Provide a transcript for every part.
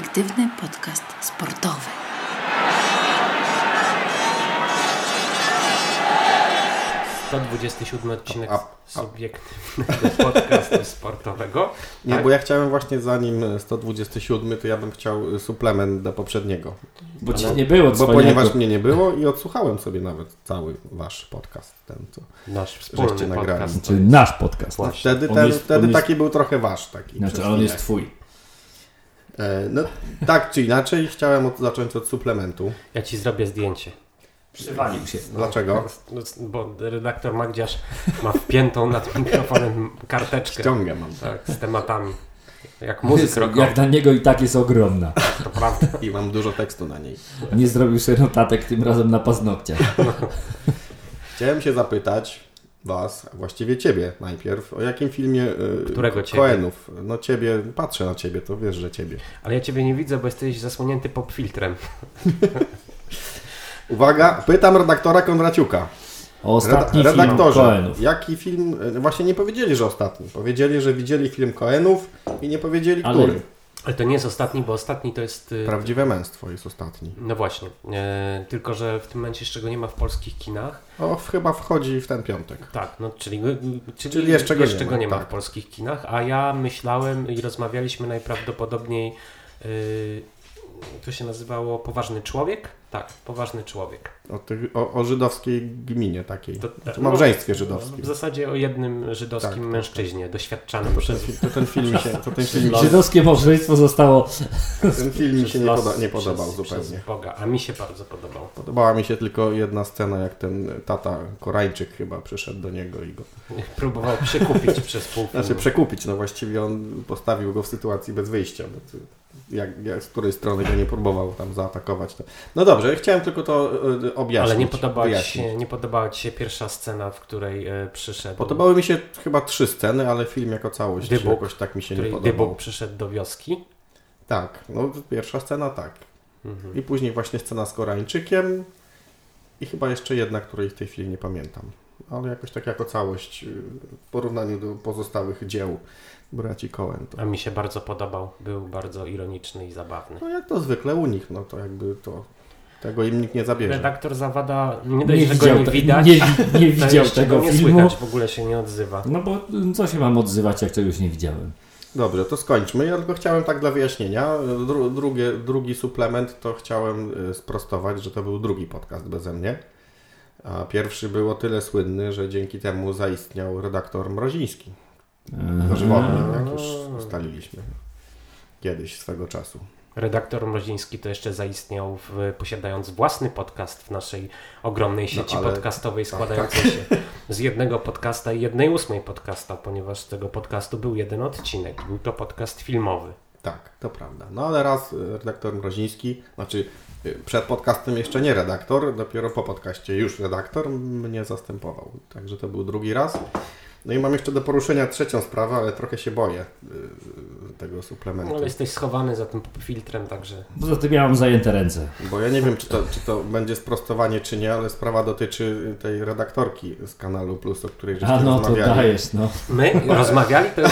Perspektywny podcast sportowy. To 27 odcinek A- a- subiektywnego podcastu sportowego. Nie, Tak? bo ja chciałem właśnie zanim 127, to ja bym chciał suplement do poprzedniego. Bo ci nie było Bo ponieważ mnie nie było i odsłuchałem sobie nawet cały wasz podcast. Ten, co. Nasz wspólny Żeście nagrali. podcast. Czyli nasz podcast. No, wtedy ten, jest- wtedy jest- taki był trochę wasz. Taki Znaczy, ale on jest twój. E, no, tak czy inaczej, chciałem od, zacząć od suplementu. Ja ci zrobię zdjęcie. Przywalił się. Dlaczego? No, Bo redaktor Magdziarz ma wpiętą nad mikrofonem karteczkę. Ściągę mam. Tak, z tematami. Jak muzyk rockowy. Jak na niego i tak jest ogromna. To prawda. I mam dużo tekstu na niej. Nie zrobił sobie notatek tym razem na paznokciach. Chciałem się zapytać was, a właściwie ciebie najpierw, o jakim filmie e, Którego ciebie? Coenów. No ciebie, patrzę na ciebie, to wiesz, że ciebie. Ale ja ciebie nie widzę, bo jesteś zasłonięty pop filtrem. Uwaga, pytam redaktora Kondraciuka. O ostatni Reda- film redaktorze, Coenów. jaki film, e, właśnie nie powiedzieli, że ostatni. Powiedzieli, że widzieli film Coenów i nie powiedzieli, Ale- który. Ale to nie jest ostatni, bo ostatni to jest... y, Prawdziwe męstwo jest ostatni. No właśnie. E, tylko, że w tym momencie jeszcze go nie ma w polskich kinach. O, chyba wchodzi w ten piątek. Tak, no czyli, czyli, Czyli jeszcze go nie ma, go nie ma tak. w polskich kinach, a ja myślałem i rozmawialiśmy najprawdopodobniej, yy, to się nazywało Poważny Człowiek? Tak, Poważny Człowiek. O, tych, o, o żydowskiej gminie takiej. To, Znaczy, małżeństwie żydowskim. W zasadzie o jednym żydowskim Tak, tak, mężczyźnie, doświadczanym To ten, przez... to ten film się, to ten film Żydowskie małżeństwo zostało... ten film mi się nie, poda, nie podobał przez, zupełnie. Przez Boga, a mi się bardzo podobał. Podobała mi się tylko jedna scena, jak ten tata Koreańczyk chyba przyszedł do niego i go... Próbował przekupić przez pół filmu. Znaczy przekupić, no właściwie on postawił go w sytuacji bez wyjścia, bo to, jak, jak, z której strony go nie próbował tam zaatakować. To... No dobrze, chciałem tylko to e, objaśnić. Ale nie podobała, ci się, nie podobała Ci się pierwsza scena, w której e, przyszedł... Podobały mi się chyba trzy sceny, ale film jako całość Dybuk, jakoś tak mi się nie podobał. Dybuk przyszedł do wioski. Tak, no pierwsza scena tak. Mhm. I później właśnie scena z Koreańczykiem i chyba jeszcze jedna, której w tej chwili nie pamiętam. Ale jakoś tak jako całość y, w porównaniu do pozostałych dzieł braci Coen. To, A mi się bardzo podobał. Był bardzo ironiczny i zabawny. no jak to zwykle u nich, no to jakby to tego im nikt nie zabierze. Redaktor Zawada, nie dość, Nie że go nie te- widać, nie, nie to widział tego go nie filmu. słychać, w ogóle się nie odzywa. No bo co się mam odzywać, jak czegoś nie widziałem? Dobrze, to skończmy. Ja tylko chciałem tak dla wyjaśnienia. Dru, drugie, drugi suplement to chciałem y, sprostować, że to był drugi podcast beze mnie. A pierwszy był o tyle słynny, że dzięki temu zaistniał redaktor Mroziński. Dożywotnie, jak już ustaliliśmy. Kiedyś, swego czasu. Redaktor Mroziński to jeszcze zaistniał, w, posiadając własny podcast w naszej ogromnej sieci ale- podcastowej tak, składającej się z jednego podcasta i jednej ósmej podcasta, ponieważ z tego podcastu był jeden odcinek. Był to podcast filmowy. Tak, to prawda. No ale raz y, redaktor Mroziński, znaczy y, przed podcastem jeszcze nie redaktor, dopiero po podcaście już redaktor mnie zastępował. Także to był drugi raz. No i mam jeszcze do poruszenia trzecią sprawę, ale trochę się boję y, tego suplementu. No, ale jesteś schowany za tym filtrem, także Poza tym miałem zajęte ręce. Bo ja nie wiem, czy to, czy to będzie sprostowanie, czy nie, ale sprawa dotyczy tej redaktorki z Kanalu Plus, o której żeśmy A no to rozmawiali. dajesz, no. my rozmawiali, to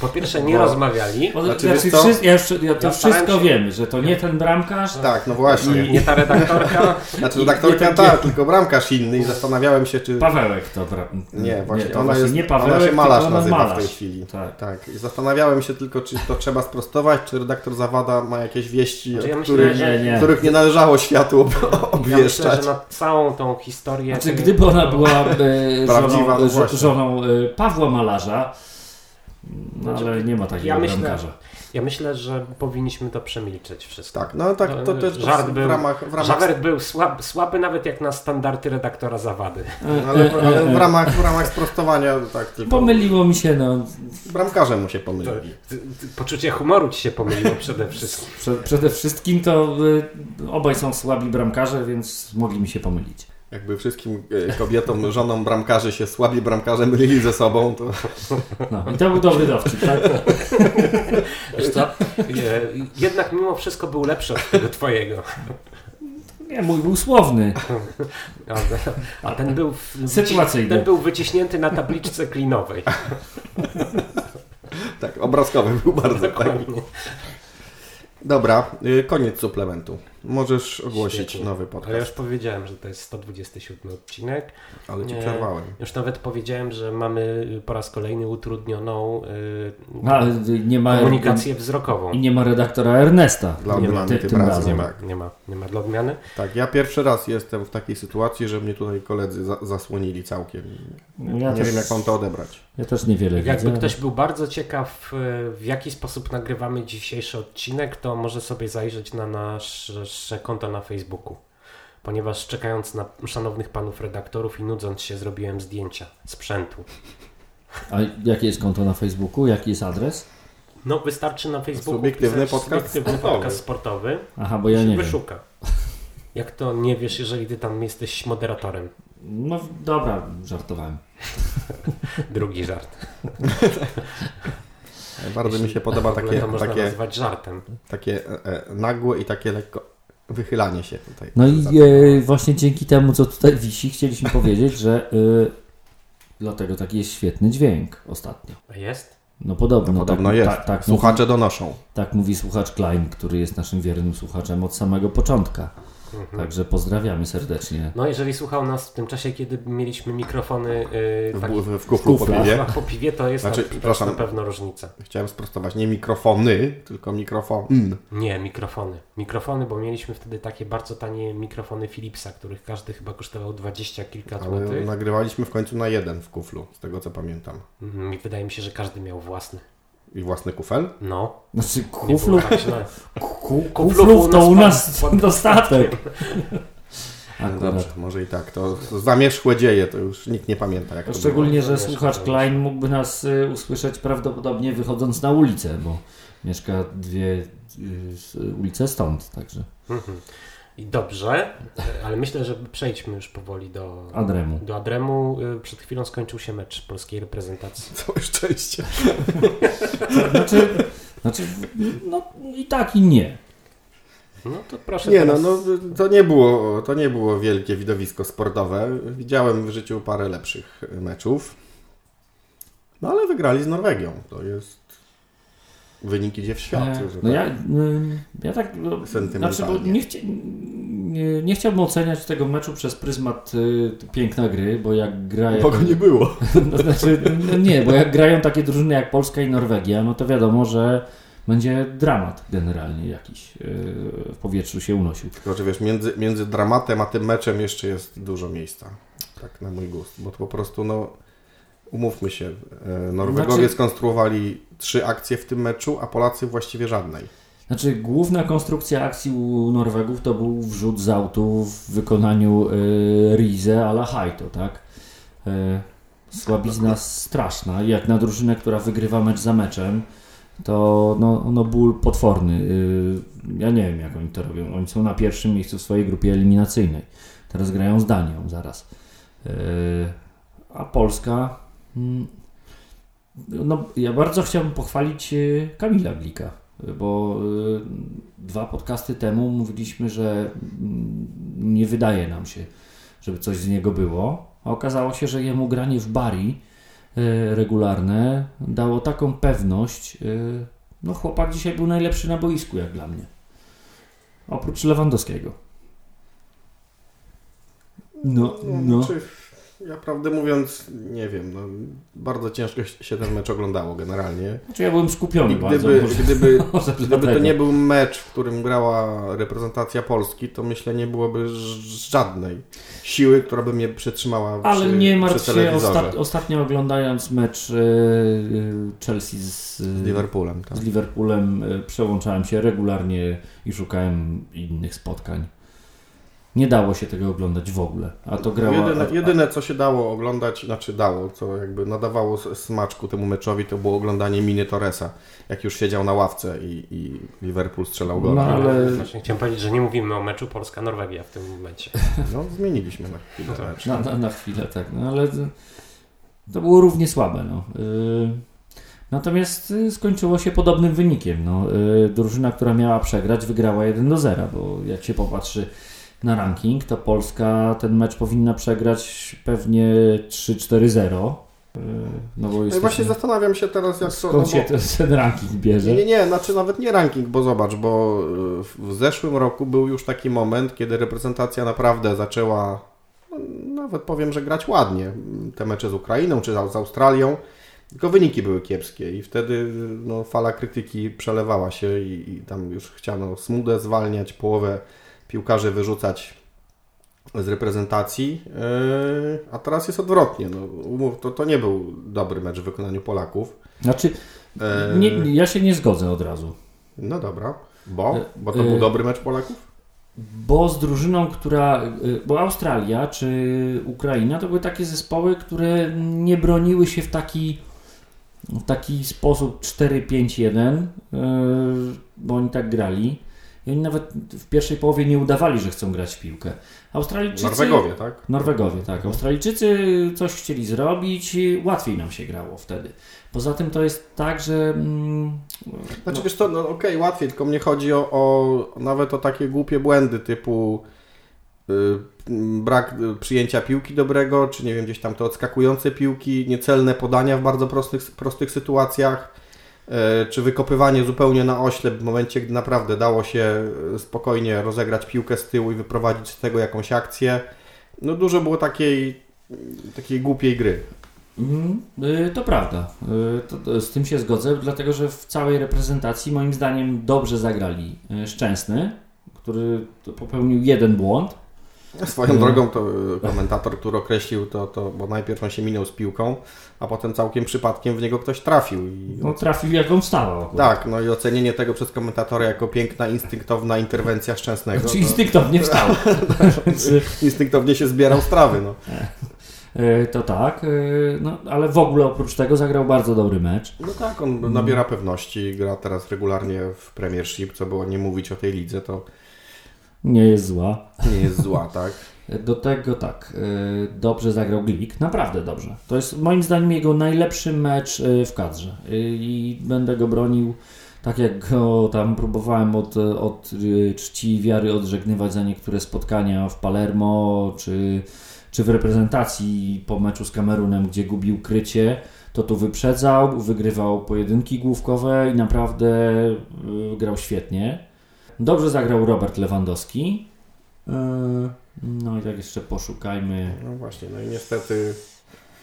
po pierwsze nie Bo- rozmawiali, Bo, Znaczy, znaczy, wszy- ja, już- ja to Ja wszystko się- wiem, że to nie ten bramkarz, Tak, no właśnie. i nie ta redaktorka, Znaczy redaktorka nie ten- tak, tylko bramkarz inny i zastanawiałem się, czy... Pawełek to bra... Nie, właśnie, to ona, właśnie jest, nie Pawełek, ona się malarz ona nazywa malarz. w tej chwili. Tak. Tak, i zastanawiałem się tylko, czy to trzeba sprostować, czy redaktor Zawada ma jakieś wieści, Znaczy, ja o myślę, których, że- Nie, nie. których nie należało światu ob- ja myślę, obwieszczać. że na całą tą historię... Znaczy, tego- gdyby ona była e, Prawdziwa, żoną, no żo- właśnie. żoną e, Pawła Malarza, no Znaczy, ale nie ma takiego ja myślę-. Ja myślę, że powinniśmy to przemilczeć wszystko. Tak, no tak, to też Żart w był- ramach, w ramach, Żawert był słab, słaby nawet jak na standardy redaktora Zawady. ale, ale w ramach, w ramach sprostowania tak tylko Pomyliło mi się, no. bramkarze mu się pomylili. Poczucie humoru ci się pomyliło przede wszystkim. Prze- Przede wszystkim to e, obaj są słabi bramkarze, więc mogli mi się pomylić. Jakby wszystkim e, kobietom, żonom bramkarzy się słabi bramkarze mylili ze sobą, to No, I to był dobry dowcip, tak? Wiesz co? Jednak mimo wszystko był lepszy od tego twojego. Nie, mój był słowny. A, ten był w, Sytuacyjny. ten był wyciśnięty na tabliczce klinowej. tak, obrazkowy był bardzo. Tak. Dokładnie. Dobra, y, koniec suplementu. Możesz ogłosić Świetnie. nowy Ale ja już podcast, powiedziałem, że to jest 127 odcinek. ale ci Nie. przerwałem. Już nawet powiedziałem, że mamy po raz kolejny utrudnioną yy, No, ale nie ma komunikację wzrokową. I nie ma redaktora Ernesta. Dla nie odmiany ty- tym tym razem. Nie ma, nie, ma, nie ma dla odmiany. Tak, ja pierwszy raz jestem w takiej sytuacji, że mnie tutaj koledzy za zasłonili całkiem. Ja nie też- wiem, jak mam to odebrać. Ja też niewiele Jakby widzę. ktoś był bardzo ciekaw, y, w jaki sposób nagrywamy dzisiejszy odcinek, to może sobie zajrzeć na nasze konto na Facebooku. Ponieważ czekając na szanownych panów redaktorów i nudząc się, zrobiłem zdjęcia sprzętu. A jakie jest konto na Facebooku? Jaki jest adres? No, wystarczy na Facebooku Subiektywny podcast subiektywny sportowy. podcast sportowy. Aha, bo ja nie wiem. wyszuka. Jak to nie wiesz, jeżeli ty tam jesteś moderatorem? No dobra, żartowałem. Drugi żart. Bardzo mi Jeśli się podoba takie, to można takie, nazywać żartem. takie e, e, nagłe i takie lekko wychylanie się tutaj. No i e, właśnie dzięki temu, co tutaj wisi, chcieliśmy powiedzieć, że e, dlatego taki jest świetny dźwięk ostatnio. Jest? No podobno, No, podobno tak, jest. Tak, tak, Słuchacze donoszą. mówi, tak mówi słuchacz Klein, który jest naszym wiernym słuchaczem od samego początka. Mhm. Także pozdrawiamy serdecznie. No, jeżeli słuchał nas w tym czasie, kiedy mieliśmy mikrofony yy, W, tak, w, w kuflu po kuflach. piwie. po piwie, to jest, Znaczy, na, to na pewno różnica. Chciałem sprostować, nie mikrofony, tylko mikrofon. Nie, mikrofony. Mikrofony, bo mieliśmy wtedy takie bardzo tanie mikrofony Philipsa, których każdy chyba kosztował 20 kilka Ale złotych. nagrywaliśmy w końcu na jeden w kuflu, z tego co pamiętam. Mhm, i Wydaje mi się, że każdy miał własny. I własny kufel? No. Znaczy kuflów, tak ku, Kuflów to u nas dostatek. No Akurat. Dobrze, może i tak. To zamierzchłe dzieje, to już nikt nie pamięta jak to Szczególnie, że słuchacz Klein mógłby nas y, usłyszeć prawdopodobnie wychodząc na ulicę, bo mieszka dwie y, ulice stąd, także Mhm. I dobrze, ale myślę, że przejdźmy już powoli do Adremu. Do Adremu y, przed chwilą skończył się mecz polskiej reprezentacji. Całe szczęście. Znaczy, znaczy, no i tak i nie. No to proszę Nie no, teraz... no to nie, było, to nie było wielkie widowisko sportowe. Widziałem w życiu parę lepszych meczów. No ale wygrali z Norwegią. To jest wynik idzie w świat. E, No tak. ja, y, ja tak, no, Sentymentalnie. znaczy, bo nie, chci, nie, nie chciałbym oceniać tego meczu przez pryzmat y, piękna gry, bo jak grają... Bo go nie było. No, znaczy, no nie, bo jak grają takie drużyny jak Polska i Norwegia, no to wiadomo, że będzie dramat generalnie jakiś yy, w powietrzu się unosił. Tylko, że wiesz, między, między dramatem a tym meczem jeszcze jest dużo miejsca. Tak na mój gust. Bo to po prostu, no, umówmy się, e, Norwegowie Znaczy- skonstruowali trzy akcje w tym meczu, a Polacy właściwie żadnej. Znaczy, główna konstrukcja akcji u Norwegów to był wrzut z autu w wykonaniu yy, Rize a la Haito, tak? Yy, słabizna straszna. Jak na drużynę, która wygrywa mecz za meczem, to no, no ból potworny. Ja nie wiem, jak oni to robią. Oni są na pierwszym miejscu w swojej grupie eliminacyjnej. Teraz grają z Danią zaraz. A Polska... mm, No, ja bardzo chciałbym pochwalić yy, Kamila Glika bo y, dwa podcasty temu mówiliśmy, że mm, nie wydaje nam się, żeby coś z niego było, a okazało się, że jemu granie w bari y, regularne dało taką pewność. No, chłopak dzisiaj był najlepszy na boisku, jak dla mnie. Oprócz Lewandowskiego. No, no. Znaczy, ja prawdę mówiąc, nie wiem, no, bardzo ciężko się ten mecz oglądało generalnie. Znaczy ja byłem skupiony I bardzo. gdyby, może- gdyby, może gdyby to nie był mecz, w którym grała reprezentacja Polski, to myślę nie byłoby żadnej siły, która by mnie przetrzymała Ale przy, nie martw się, ostat, ostatnio oglądając mecz y, y, Chelsea z, Z Liverpoolem, tak. z Liverpoolem przełączałem się regularnie i szukałem innych spotkań. Nie dało się tego oglądać w ogóle. A to grała. Jedyne, jedyne, co się dało oglądać, znaczy dało, co jakby nadawało smaczku temu meczowi, to było oglądanie miny Torresa, jak już siedział na ławce i, i Liverpool strzelał gola. No, ale- Właśnie chciałem powiedzieć, że nie mówimy o meczu Polska-Norwegia w tym momencie. No, zmieniliśmy na chwilę mecz. Na, na, na chwilę, tak. No ale to- było równie słabe. No. Y, Natomiast y, skończyło się podobnym wynikiem. No. Y, Drużyna, która miała przegrać, wygrała 1 do 0, bo jak się popatrzy na ranking, to Polska ten mecz powinna przegrać pewnie 3-4-0. No bo No i właśnie zastanawiam się teraz, jak to... skąd no się bo... ten, ranking bierze. Nie, nie, nie, znaczy nawet nie ranking, bo zobacz, bo y, w- zeszłym roku był już taki moment, kiedy reprezentacja naprawdę zaczęła, no, nawet powiem, że grać ładnie. Te mecze z Ukrainą czy z Australią, tylko wyniki były kiepskie i wtedy no, fala krytyki przelewała się i, i tam już chciano smudę zwalniać, połowę piłkarzy wyrzucać z reprezentacji, yy, a teraz jest odwrotnie. No, umów, to, to nie był dobry mecz w wykonaniu Polaków. Znaczy, Yy, nie, ja się nie zgodzę od razu. no dobra. Bo? E, Bo to był dobry mecz Polaków? Bo z drużyną, która. Bo Australia czy Ukraina to były takie zespoły, które nie broniły się w taki, w taki sposób 4-5-1, y, bo oni tak grali. I oni nawet w pierwszej połowie nie udawali, że chcą grać w piłkę. Australijczycy. Norwegowie, tak? Norwegowie, tak. Australijczycy coś chcieli zrobić, i łatwiej nam się grało wtedy. Poza tym to jest tak, że. Mm, Znaczy wiesz co, no okej, łatwiej, tylko mnie chodzi o, o nawet o takie głupie błędy typu y, brak y, przyjęcia piłki dobrego, czy nie wiem, gdzieś tam te odskakujące piłki, niecelne podania w bardzo prostych, prostych sytuacjach, czy wykopywanie zupełnie na oślep w momencie, gdy naprawdę dało się y, spokojnie rozegrać piłkę z tyłu i wyprowadzić z tego jakąś akcję. No dużo było takiej, takiej głupiej gry. Mm, y, To prawda. Z tym się zgodzę, dlatego że w całej reprezentacji moim zdaniem dobrze zagrali Szczęsny, który popełnił jeden błąd. Swoją No. drogą to y, komentator, który określił to, to, bo najpierw on się minął z piłką, a potem całkiem przypadkiem w niego ktoś trafił. I, No, trafił jak on akurat. tak, no i ocenienie tego przez komentatora jako piękna, instynktowna interwencja Szczęsnego. Znaczy to instynktownie wstał. Instynktownie się zbierał strawy. No. y, To tak, no, ale w ogóle oprócz tego zagrał bardzo dobry mecz. no tak, on nabiera pewności, gra teraz regularnie w Premiership, co było nie mówić o tej lidze, to Nie jest zła. nie jest zła, tak? Do tego tak, y, dobrze zagrał Glik, naprawdę dobrze. To jest moim zdaniem jego najlepszy mecz y, w kadrze Y, i będę go bronił tak jak go tam próbowałem od, od czci i wiary odżegnywać za niektóre spotkania w Palermo czy, czy w reprezentacji po meczu z Kamerunem, gdzie gubił krycie, to tu wyprzedzał, wygrywał pojedynki główkowe i naprawdę grał świetnie. Dobrze zagrał Robert Lewandowski. Yy, No i tak jeszcze poszukajmy. No właśnie, no i niestety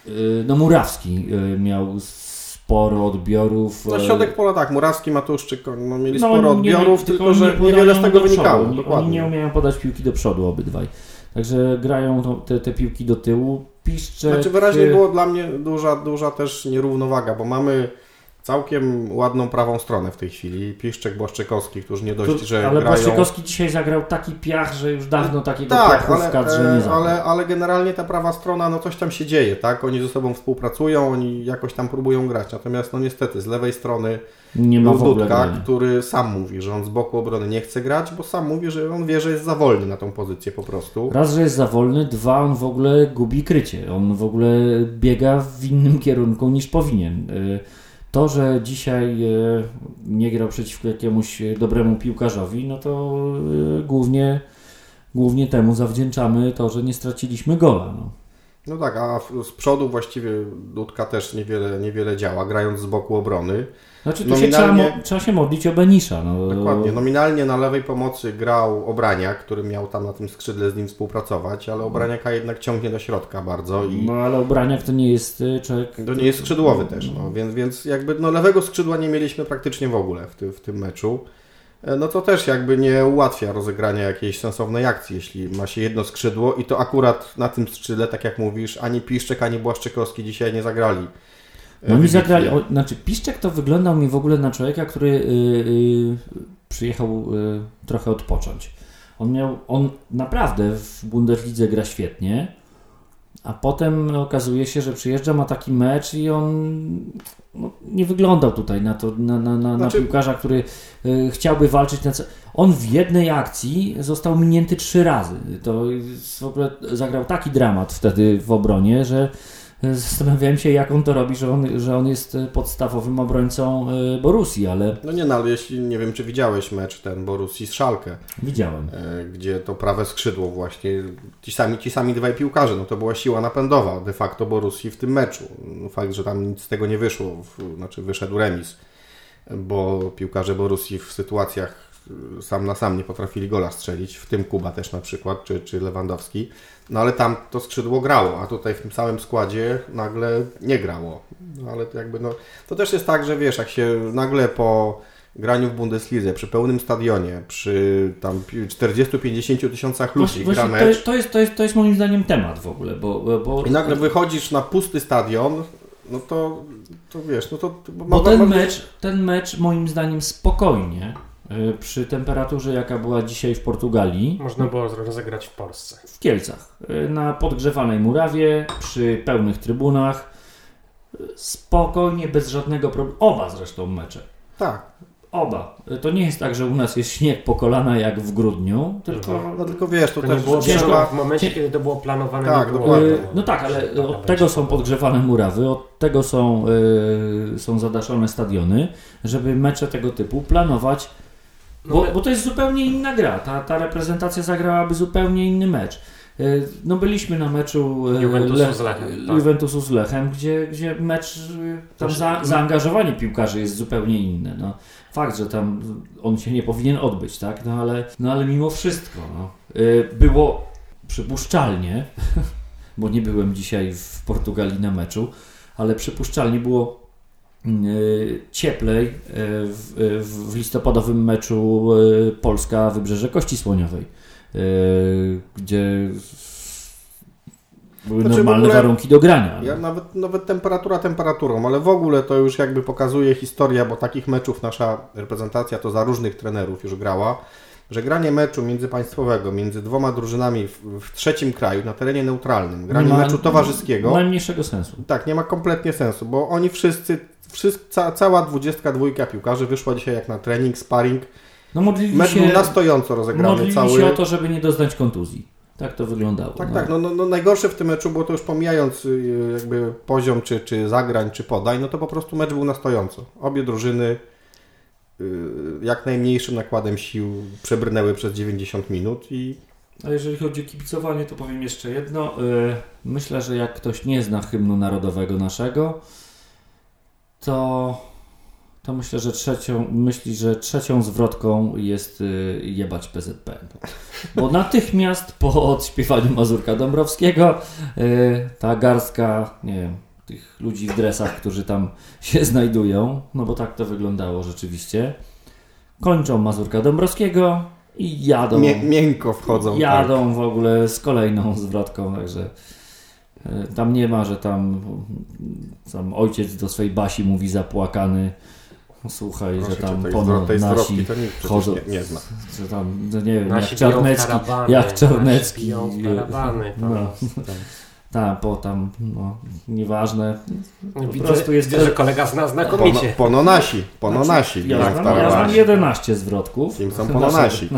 Yy, No Murawski yy, miał sporo odbiorów. na yy, środek pola tak, Murawski, Matuszczyk, no, mieli no, sporo oni nie- odbiorów, tylko tylko oni że nie niewiele z tego wynikało. Oni Dokładnie. nie umieją podać piłki do przodu obydwaj. Także grają te, te piłki do tyłu. Piszczek... Znaczy wyraźnie było dla mnie duża, duża też nierównowaga, bo mamy całkiem ładną prawą stronę w tej chwili. Piszczek, Błaszczykowski, którzy nie dość, że Ale grają... Błaszczykowski dzisiaj zagrał taki piach, że już dawno takiego Tak, piachu ale, w kadrze nie e, zagrał. ale, ale generalnie ta prawa strona, no coś tam się dzieje, tak? Oni ze sobą współpracują, oni jakoś tam próbują grać. Natomiast no niestety z lewej strony Nie ma Dudka, który sam mówi, że on z boku obrony nie chce grać, bo sam mówi, że on wie, że jest za wolny na tą pozycję po prostu. Raz, że jest za wolny, dwa, on w ogóle gubi krycie. On w ogóle biega w innym kierunku niż powinien. Y, To, że dzisiaj y, nie grał przeciwko jakiemuś dobremu piłkarzowi, no to y, głównie, głównie temu zawdzięczamy to, że nie straciliśmy gola. No. No tak, a z przodu właściwie Dudka też niewiele, niewiele działa, grając z boku obrony. Znaczy, tu się trzeba, Nominalnie- trzeba się modlić o Benisza. No. Dokładnie. Nominalnie na lewej pomocy grał Obraniak, który miał tam na tym skrzydle z nim współpracować, ale Obraniaka jednak ciągnie do środka bardzo i No ale Obraniak to nie jest y, człowiek... to nie jest skrzydłowy też, no, więc, więc jakby no, lewego skrzydła nie mieliśmy praktycznie w ogóle w, ty, w tym meczu. E, No to też jakby nie ułatwia rozegrania jakiejś sensownej akcji, jeśli ma się jedno skrzydło i to akurat na tym skrzydle, tak jak mówisz, ani Piszczek, ani Błaszczykowski dzisiaj nie zagrali. e, No oni wybitnie. zagrali, o, znaczy Piszczek to wyglądał mi w ogóle na człowieka, który y, y, przyjechał y, trochę odpocząć. On miał, on naprawdę w Bundeslidze gra świetnie, a potem okazuje się, że przyjeżdża, ma taki mecz i on no, nie wyglądał tutaj na, to, na, na, na, Znaczy- na piłkarza, który y, chciałby walczyć na ce- On w jednej akcji został minięty trzy razy. To w ogóle zagrał taki dramat wtedy w obronie, że Zastanawiałem się, jak on to robi, że on, że on jest podstawowym obrońcą y, Borusi, ale No nie, no ale jeśli, nie wiem czy widziałeś mecz ten Borussii z Szalkę, widziałem. e, gdzie to prawe skrzydło właśnie, ci sami, ci sami dwaj piłkarze, no to była siła napędowa de facto Borussii w tym meczu. No, Fakt, że tam nic z tego nie wyszło, w, znaczy wyszedł remis, bo piłkarze Borussii w sytuacjach sam na sam nie potrafili gola strzelić, w tym Kuba też na przykład, czy, czy Lewandowski. No ale tam to skrzydło grało, a tutaj w tym samym składzie nagle nie grało. No ale to jakby no, to też jest tak, że wiesz, jak się nagle po graniu w Bundeslidze, przy pełnym stadionie, przy tam 40-50 tysiącach ludzi Właśnie, gra właśnie to, mecz jest, to, jest, to, jest, to jest moim zdaniem temat w ogóle, bo, bo, i nagle wychodzisz na pusty stadion, no to, to wiesz, no to... bo ten mecz, ten mecz moim zdaniem spokojnie przy temperaturze jaka była dzisiaj w Portugalii, Można było rozegrać w Polsce. w Kielcach, y, na podgrzewanej murawie, przy pełnych trybunach, y, spokojnie, bez żadnego problemu. Oba zresztą mecze. Tak, Oba. To nie jest tak, że u nas jest śnieg po kolana jak w grudniu, tylko... no tylko wiesz, to, To też było ciężko- w momencie, kiedy to było planowane. Tak, było dokładnie. No tak, ale od tego są podgrzewane murawy, od tego są, y, są zadaszone stadiony, żeby mecze tego typu planować, No bo, my- bo to jest zupełnie inna gra. Ta, ta reprezentacja zagrałaby zupełnie inny mecz. Y, No byliśmy na meczu y, Juventusu z Lechem, tak. Juventusu z Lechem, gdzie, gdzie mecz, y, tam Proszę. za, zaangażowanie piłkarzy jest zupełnie inne. No. Fakt, że tam on się nie powinien odbyć, tak? No ale, no ale mimo wszystko no. Było przypuszczalnie, bo nie byłem dzisiaj w Portugalii na meczu, ale przypuszczalnie było cieplej y, w, y, w listopadowym meczu y, Polska Wybrzeże Kości Słoniowej, gdzie były Znaczy, normalne ogóle- warunki do grania. Ja nawet, nawet temperatura temperaturą, ale w ogóle to już jakby pokazuje historia, bo takich meczów nasza reprezentacja to za różnych trenerów już grała, że granie meczu międzypaństwowego między dwoma drużynami w, w trzecim kraju na terenie neutralnym, granie Nie ma- meczu towarzyskiego, Najmniejszego sensu. tak, nie ma kompletnie sensu, bo oni wszyscy, wszyscy ca, cała 22 piłkarzy wyszła dzisiaj jak na trening, sparring, No modlili mecz był się, na stojąco rozegrany modlili cały. się o to, żeby nie doznać kontuzji. Tak to wyglądało. Tak, tak. No, no, no najgorsze w tym meczu było to już pomijając y, jakby poziom czy, czy zagrań, czy podań, no to po prostu mecz był na stojąco. Obie drużyny y, jak najmniejszym nakładem sił przebrnęły przez 90 minut i A jeżeli chodzi o kibicowanie, to powiem jeszcze jedno. Y, Myślę, że jak ktoś nie zna hymnu narodowego naszego, to, to myślę, że trzecią, myśli, że trzecią zwrotką jest y, jebać PZP. Bo natychmiast po odśpiewaniu Mazurka Dąbrowskiego y, ta garstka, nie wiem, tych ludzi w dresach, którzy tam się znajdują, no bo tak to wyglądało rzeczywiście, kończą Mazurka Dąbrowskiego i jadą. mie- miękko wchodzą. tak. Jadą w ogóle z kolejną zwrotką, także tam nie ma, że tam, tam ojciec do swojej Basi mówi zapłakany, słuchaj, Tak. że Proszę cię, tam tej, pono zwro- tej nasi, chodzą- nie, nie zna. że tam, no nie wiem, Nasi jak Czarnecki, karawany, jak nasi Czarnecki, e, karawany, to no. jest- tak, po tam, no, nieważne, to- po prostu jest Widzę, że kolega zna Pono, znakomicie. pononasi, pononasi. Znaczy, ja, znam, ja znam 11 zwrotków Kim są naszego, pononasi?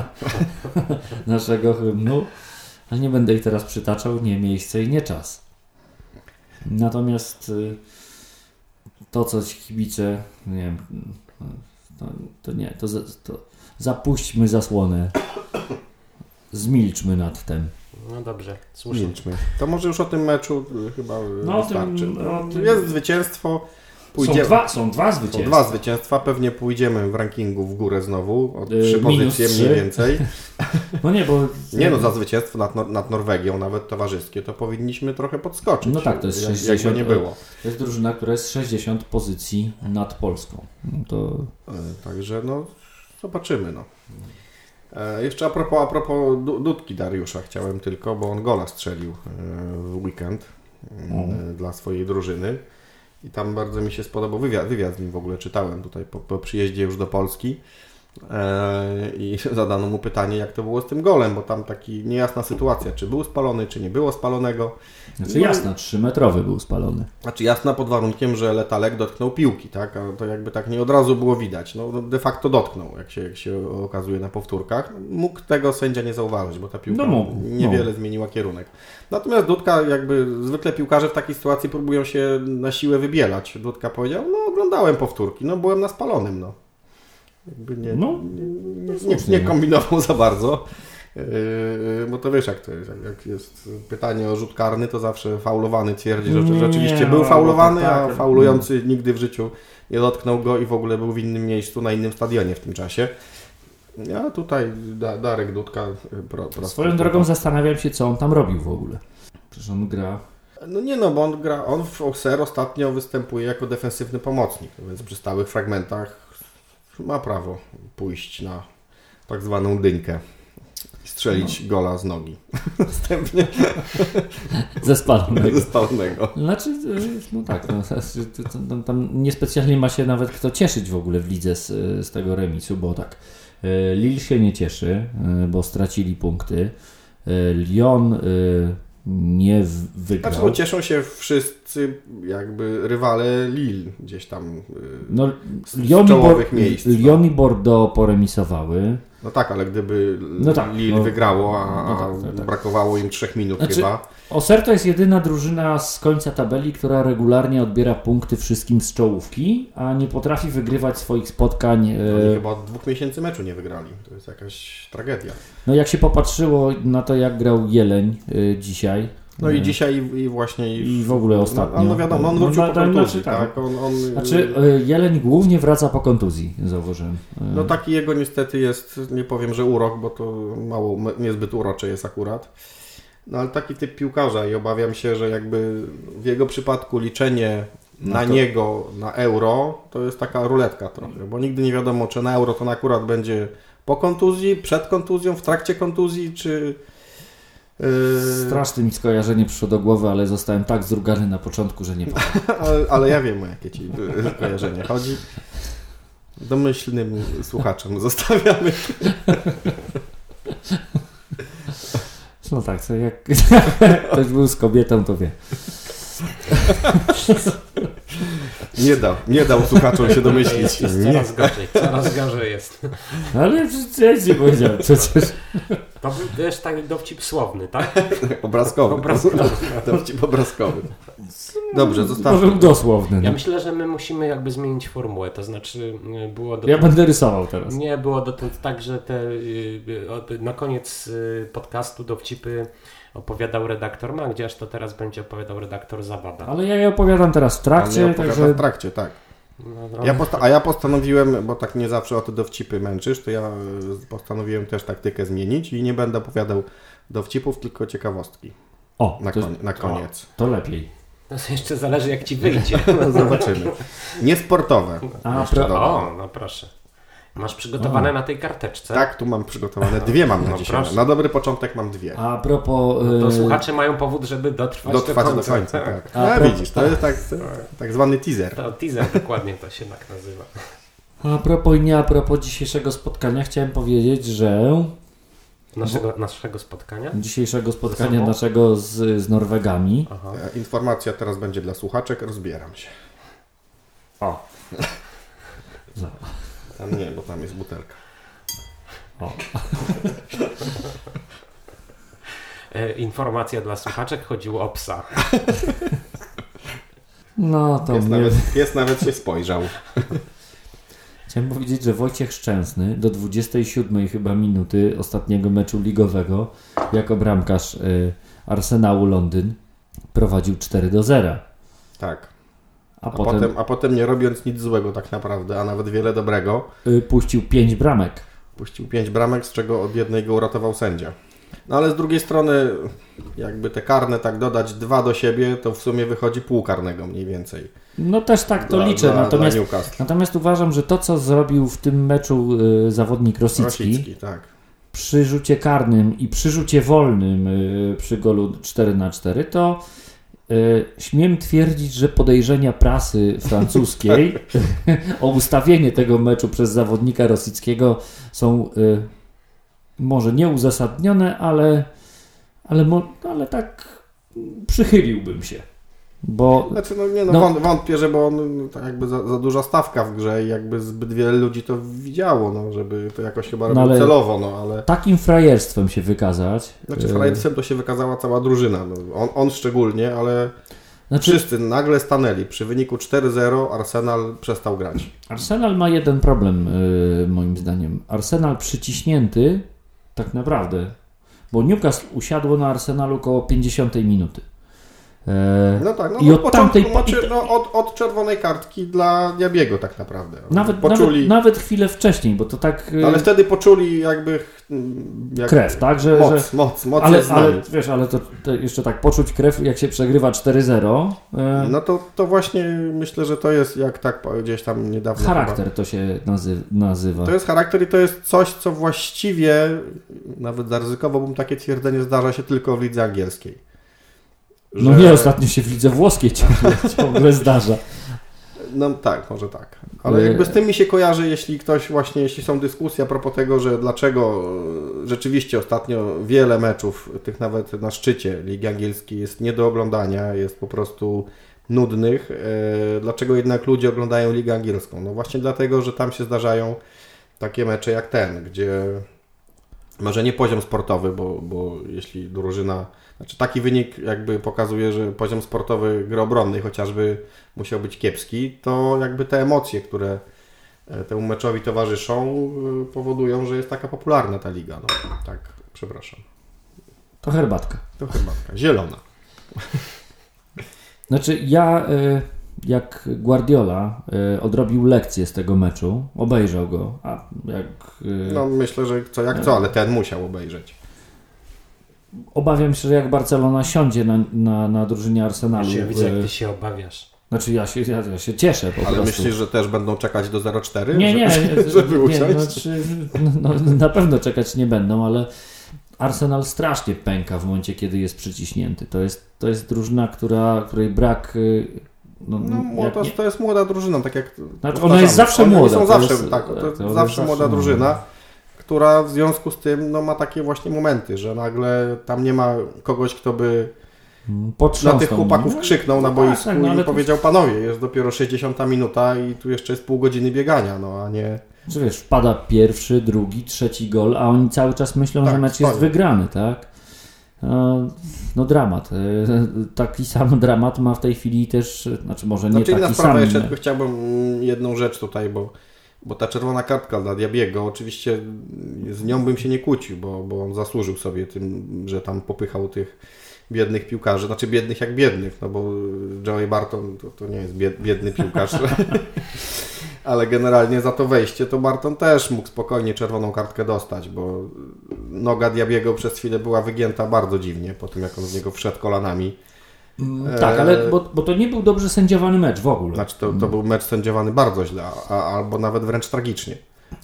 naszego hymnu, ale nie będę ich teraz przytaczał, nie miejsce i nie czas. Natomiast y, to, co ci kibice, nie wiem, to, to nie, to, za- to zapuśćmy zasłonę, zmilczmy nad tym. No dobrze, słusznie. Milczmy. To może już o tym meczu y, chyba y, No, o tym- wystarczy. o tym- Jest zwycięstwo. Są dwa, są dwa Są zwycięstwa. dwa zwycięstwa, pewnie pójdziemy w rankingu w górę znowu, o Yy, trzy pozycje mniej więcej. No nie, bo... Nie no, za zwycięstwo nad, Nor- nad Norwegią, nawet towarzyskie, to powinniśmy trochę podskoczyć. No tak, to jest jak, 60 Jakby nie było. To jest drużyna, która jest 60 pozycji nad Polską. No to E, Także no, zobaczymy no. E, jeszcze a propos, a propos Du- Dudki Dariusza chciałem tylko, bo on gola strzelił e, w weekend dla swojej drużyny. I tam bardzo mi się spodobał wywiad, wywiad z nim w ogóle czytałem tutaj po, po przyjeździe już do Polski. E, I zadano mu pytanie, jak to było z tym golem, bo tam taki niejasna sytuacja, czy był spalony, czy nie było spalonego. Znaczy jasno, 3-metrowy był spalony. Znaczy jasna pod warunkiem, że Letalek dotknął piłki, tak? A to jakby tak nie od razu było widać. No de facto dotknął, jak się, jak się okazuje na powtórkach. Mógł tego sędzia nie zauważyć, bo ta piłka No mógł, niewiele zmieniła kierunek. Natomiast Dudka, jakby zwykle piłkarze w takiej sytuacji próbują się na siłę wybielać. Dudka powiedział, no oglądałem powtórki, no byłem na spalonym, no. Jakby nie, No, nie, nie, nie, nie no. kombinował za bardzo. Yy, bo to wiesz jak to jest, jak- jak jest pytanie o rzut karny, to zawsze faulowany twierdzi, że Nie, rzeczywiście no, był faulowany, tak, tak. a faulujący nigdy w życiu nie dotknął go i w ogóle był w innym miejscu, na innym stadionie w tym czasie. Ja tutaj da, Darek Dudka y, pro, prosto. Swoją drogą zastanawiam się, co on tam robił w ogóle. Przecież on gra... No nie no, bo on gra, on w Auxerre ostatnio występuje jako defensywny pomocnik, więc przy stałych fragmentach ma prawo pójść na tak zwaną dynkę i strzelić gola z nogi. Następnie ze spalonego. ze spalonego. Znaczy, y, no tak, no, tam, tam niespecjalnie ma się nawet kto cieszyć w ogóle w lidze z, z tego remisu, bo tak, y, Lille się nie cieszy, y, bo stracili punkty. Lyon nie wygrał. Znaczy no cieszą się wszyscy jakby rywale Lille gdzieś tam. y, No, z Lyon i, czołowych Bor- miejsc, i Bordeaux poremisowały. No tak, ale gdyby No tak, Lille no, wygrało, a, no tak, a tak, brakowało im trzech minut Znaczy, chyba. Oser to jest jedyna drużyna z końca tabeli, która regularnie odbiera punkty wszystkim z czołówki, a nie potrafi wygrywać swoich spotkań. e, Oni chyba od dwóch miesięcy meczu nie wygrali. To jest jakaś tragedia. No jak się popatrzyło na to, jak grał Jeleń y, dzisiaj. No i y, dzisiaj i, właśnie I w ogóle ostatnio. No, no wiadomo, on No, wrócił no, po to kontuzji, znaczy tak. tak? On, on, Znaczy y, Jeleń głównie wraca po kontuzji, zauważyłem. Y, No taki jego niestety jest, nie powiem, że urok, bo to mało, niezbyt urocze jest akurat. No ale taki typ piłkarza i obawiam się, że jakby w jego przypadku liczenie No na to- niego, na euro, to jest taka ruletka trochę, bo nigdy nie wiadomo, czy na euro to akurat będzie po kontuzji, przed kontuzją, w trakcie kontuzji, czy... Yy, Straszne mi skojarzenie przyszło do głowy, ale zostałem tak zrugany na początku, że nie powiem. ale, ale ja wiem, o jakie ci yy, kojarzenie chodzi. Domyślnym słuchaczem zostawiamy. No tak, co jak ktoś był z kobietą, to wie. Nie dał, nie dał słuchaczom się domyślić. Jest Nie. coraz gorzej, coraz gorzej jest. Ale przecież ja nie powiedziałem przecież. To był też taki dowcip słowny, tak? Obrazkowy. Obrazkowy. Dowcip obrazkowy. Dobrze, Może zostawmy. dosłowny. Ja No. myślę, że my musimy jakby zmienić formułę, to znaczy y, było do Ja będę rysował teraz. Nie, było dotąd tak, że te, y, y, na koniec podcastu dowcipy opowiadał redaktor Magdziarz, to teraz będzie opowiadał redaktor Zawada. Ale ja je opowiadam teraz w Ale trakcie, ja opowiadam także w trakcie, tak. No, no. Ja posta- a ja postanowiłem, bo tak nie zawsze o te dowcipy męczysz, to ja y, postanowiłem też taktykę zmienić i nie będę opowiadał dowcipów, tylko ciekawostki o, na, to, koń- na koniec. to lepiej. No, to jeszcze zależy jak ci wyjdzie. No, zobaczymy. Niesportowe. A, pro-. O, no proszę. Masz przygotowane na tej karteczce. Tak, tu mam przygotowane. Dwie mam na No dzisiaj. proszę. Na dobry początek mam dwie. A propos... No to y, słuchacze mają powód, żeby dotrwać, Dotrwać do do końca. końca, tak. A A pro- widzisz, to jest tak, tak zwany teaser. To teaser dokładnie to się tak nazywa. A propos i nie a propos dzisiejszego spotkania, chciałem powiedzieć, że Naszego, naszego spotkania. dzisiejszego spotkania naszego z, z Norwegami. Aha. E, Informacja teraz będzie dla słuchaczek, rozbieram się. O. Za- Tam nie, bo tam jest butelka. o. E, informacja dla słuchaczek, chodziło o psa. No to Pies mnie... nawet, pies nawet się spojrzał. Chciałem powiedzieć, że Wojciech Szczęsny do 27 chyba minuty ostatniego meczu ligowego jako bramkarz y, Arsenału Londyn prowadził 4 do 0. Tak. A, A potem, potem, a potem nie robiąc nic złego tak naprawdę, a nawet wiele dobrego, y, puścił 5 bramek. puścił pięć bramek, z czego od jednej go uratował sędzia. No ale z drugiej strony, jakby te karne tak dodać dwa do siebie, to w sumie wychodzi pół karnego mniej więcej. No też tak to Dla- liczę. Dla, natomiast, dla natomiast uważam, że to co zrobił w tym meczu y, zawodnik Rosicki, Rosicki, tak. przy rzucie karnym i przy rzucie wolnym y, przy golu 4 na 4 to śmiem twierdzić, że podejrzenia prasy francuskiej o ustawienie tego meczu przez zawodnika rosyjskiego są y, może nieuzasadnione, ale, ale, ale tak przychyliłbym się. Bo Znaczy, no nie, no, No. wąt- wątpię, żeby on no, tak jakby za, za duża stawka w grze i jakby zbyt wiele ludzi to widziało, no, żeby to jakoś chyba robił ale- celowo, no ale takim frajerstwem się wykazać. znaczy y, frajerstwem to się wykazała cała drużyna, no, on, on szczególnie, ale znaczy, wszyscy nagle stanęli. Przy wyniku 4-0 Arsenal przestał grać. Arsenal ma jeden problem, y, moim zdaniem. Arsenal przyciśnięty, tak naprawdę, bo Newcastle usiadło na Arsenalu około 50 minuty. E, No tak, no I od od początku, tamtej- znaczy, no, od, od czerwonej kartki dla Diabiego tak naprawdę. nawet, poczuli, nawet, nawet chwilę wcześniej, bo to tak y, ale wtedy poczuli jakby jak krew, tak? Że, moc, że, moc, moc ale, ale wiesz, ale to, to jeszcze tak poczuć krew, jak się przegrywa 4-0. e, No to, to właśnie myślę, że to jest jak tak gdzieś tam niedawno. charakter to się nazy- nazywa. Chyba. To jest charakter i to jest coś, co właściwie, nawet zaryzykowałbym takie twierdzenie, zdarza się tylko w lidze angielskiej. No nie, ostatnio się w lidze włoskiej ciągle, ciągle zdarza. No tak, może tak. Ale jakby z tym mi się kojarzy, jeśli ktoś właśnie, jeśli są dyskusje a propos tego, że dlaczego rzeczywiście ostatnio wiele meczów, tych nawet na szczycie Ligi Angielskiej jest nie do oglądania, jest po prostu nudnych. e, Dlaczego jednak ludzie oglądają Ligę Angielską? No właśnie dlatego, że tam się zdarzają takie mecze jak ten, gdzie może nie poziom sportowy, bo, bo jeśli drużyna, znaczy taki wynik jakby pokazuje, że poziom sportowy gry obronnej chociażby musiał być kiepski, to jakby te emocje, które e, temu meczowi towarzyszą, y, powodują, że jest taka popularna ta liga. No, tak, przepraszam. To herbatka. To herbatka. Zielona. Znaczy ja, y, jak Guardiola y, odrobił lekcję z tego meczu, obejrzał go, a jak y, No myślę, że co jak co, ale ten musiał obejrzeć. obawiam się, że jak Barcelona siądzie na, na, na drużynie Arsenalu, Ja widzę, jak y, ty się obawiasz. znaczy ja się, ja, ja się cieszę po Ale prostu. myślisz, że też będą czekać do 0,4? Nie, nie, żeby, żeby nie usiąść? znaczy, no, na pewno czekać nie będą, ale Arsenal strasznie pęka w momencie, kiedy jest przyciśnięty. To jest, to jest drużyna, która, której brak... No, No, jak to, jest młoda drużyna, tak jak. Znaczy, ona jest zawsze Oni młoda, Są to zawsze, jest- tak, to jest to jest zawsze zawsze młoda młoda. drużyna, która w związku z tym no, ma takie właśnie momenty, że nagle tam nie ma kogoś, kto by na Potrząsną tych chłopaków nimi. krzyknął na No tak, boisku tak, no i to- powiedział panowie, jest dopiero 60 minuta i tu jeszcze jest pół godziny biegania, no a nie... Że wiesz, wpada pierwszy, drugi, trzeci gol, a oni cały czas myślą, Tak, że mecz jest wygrany, tak? No, no dramat. E, Taki sam dramat ma w tej chwili też, znaczy może nie Znaczy inna taki sprawa, sam. jeszcze tylko chciałbym jedną rzecz tutaj, bo, bo ta czerwona kartka dla Diabiego, oczywiście z nią bym się nie kłócił, bo, bo on zasłużył sobie tym, że tam popychał tych biednych piłkarzy, znaczy biednych jak biednych, no bo Joey Barton to, to nie jest bied, biedny piłkarz, ale generalnie za to wejście to Barton też mógł spokojnie czerwoną kartkę dostać, bo noga Diabiego przez chwilę była wygięta bardzo dziwnie po tym, jak on z niego wszedł kolanami. Mm, Tak, ale bo, bo to nie był dobrze sędziowany mecz w ogóle. Znaczy to, to był mecz sędziowany bardzo źle, a, albo nawet wręcz tragicznie.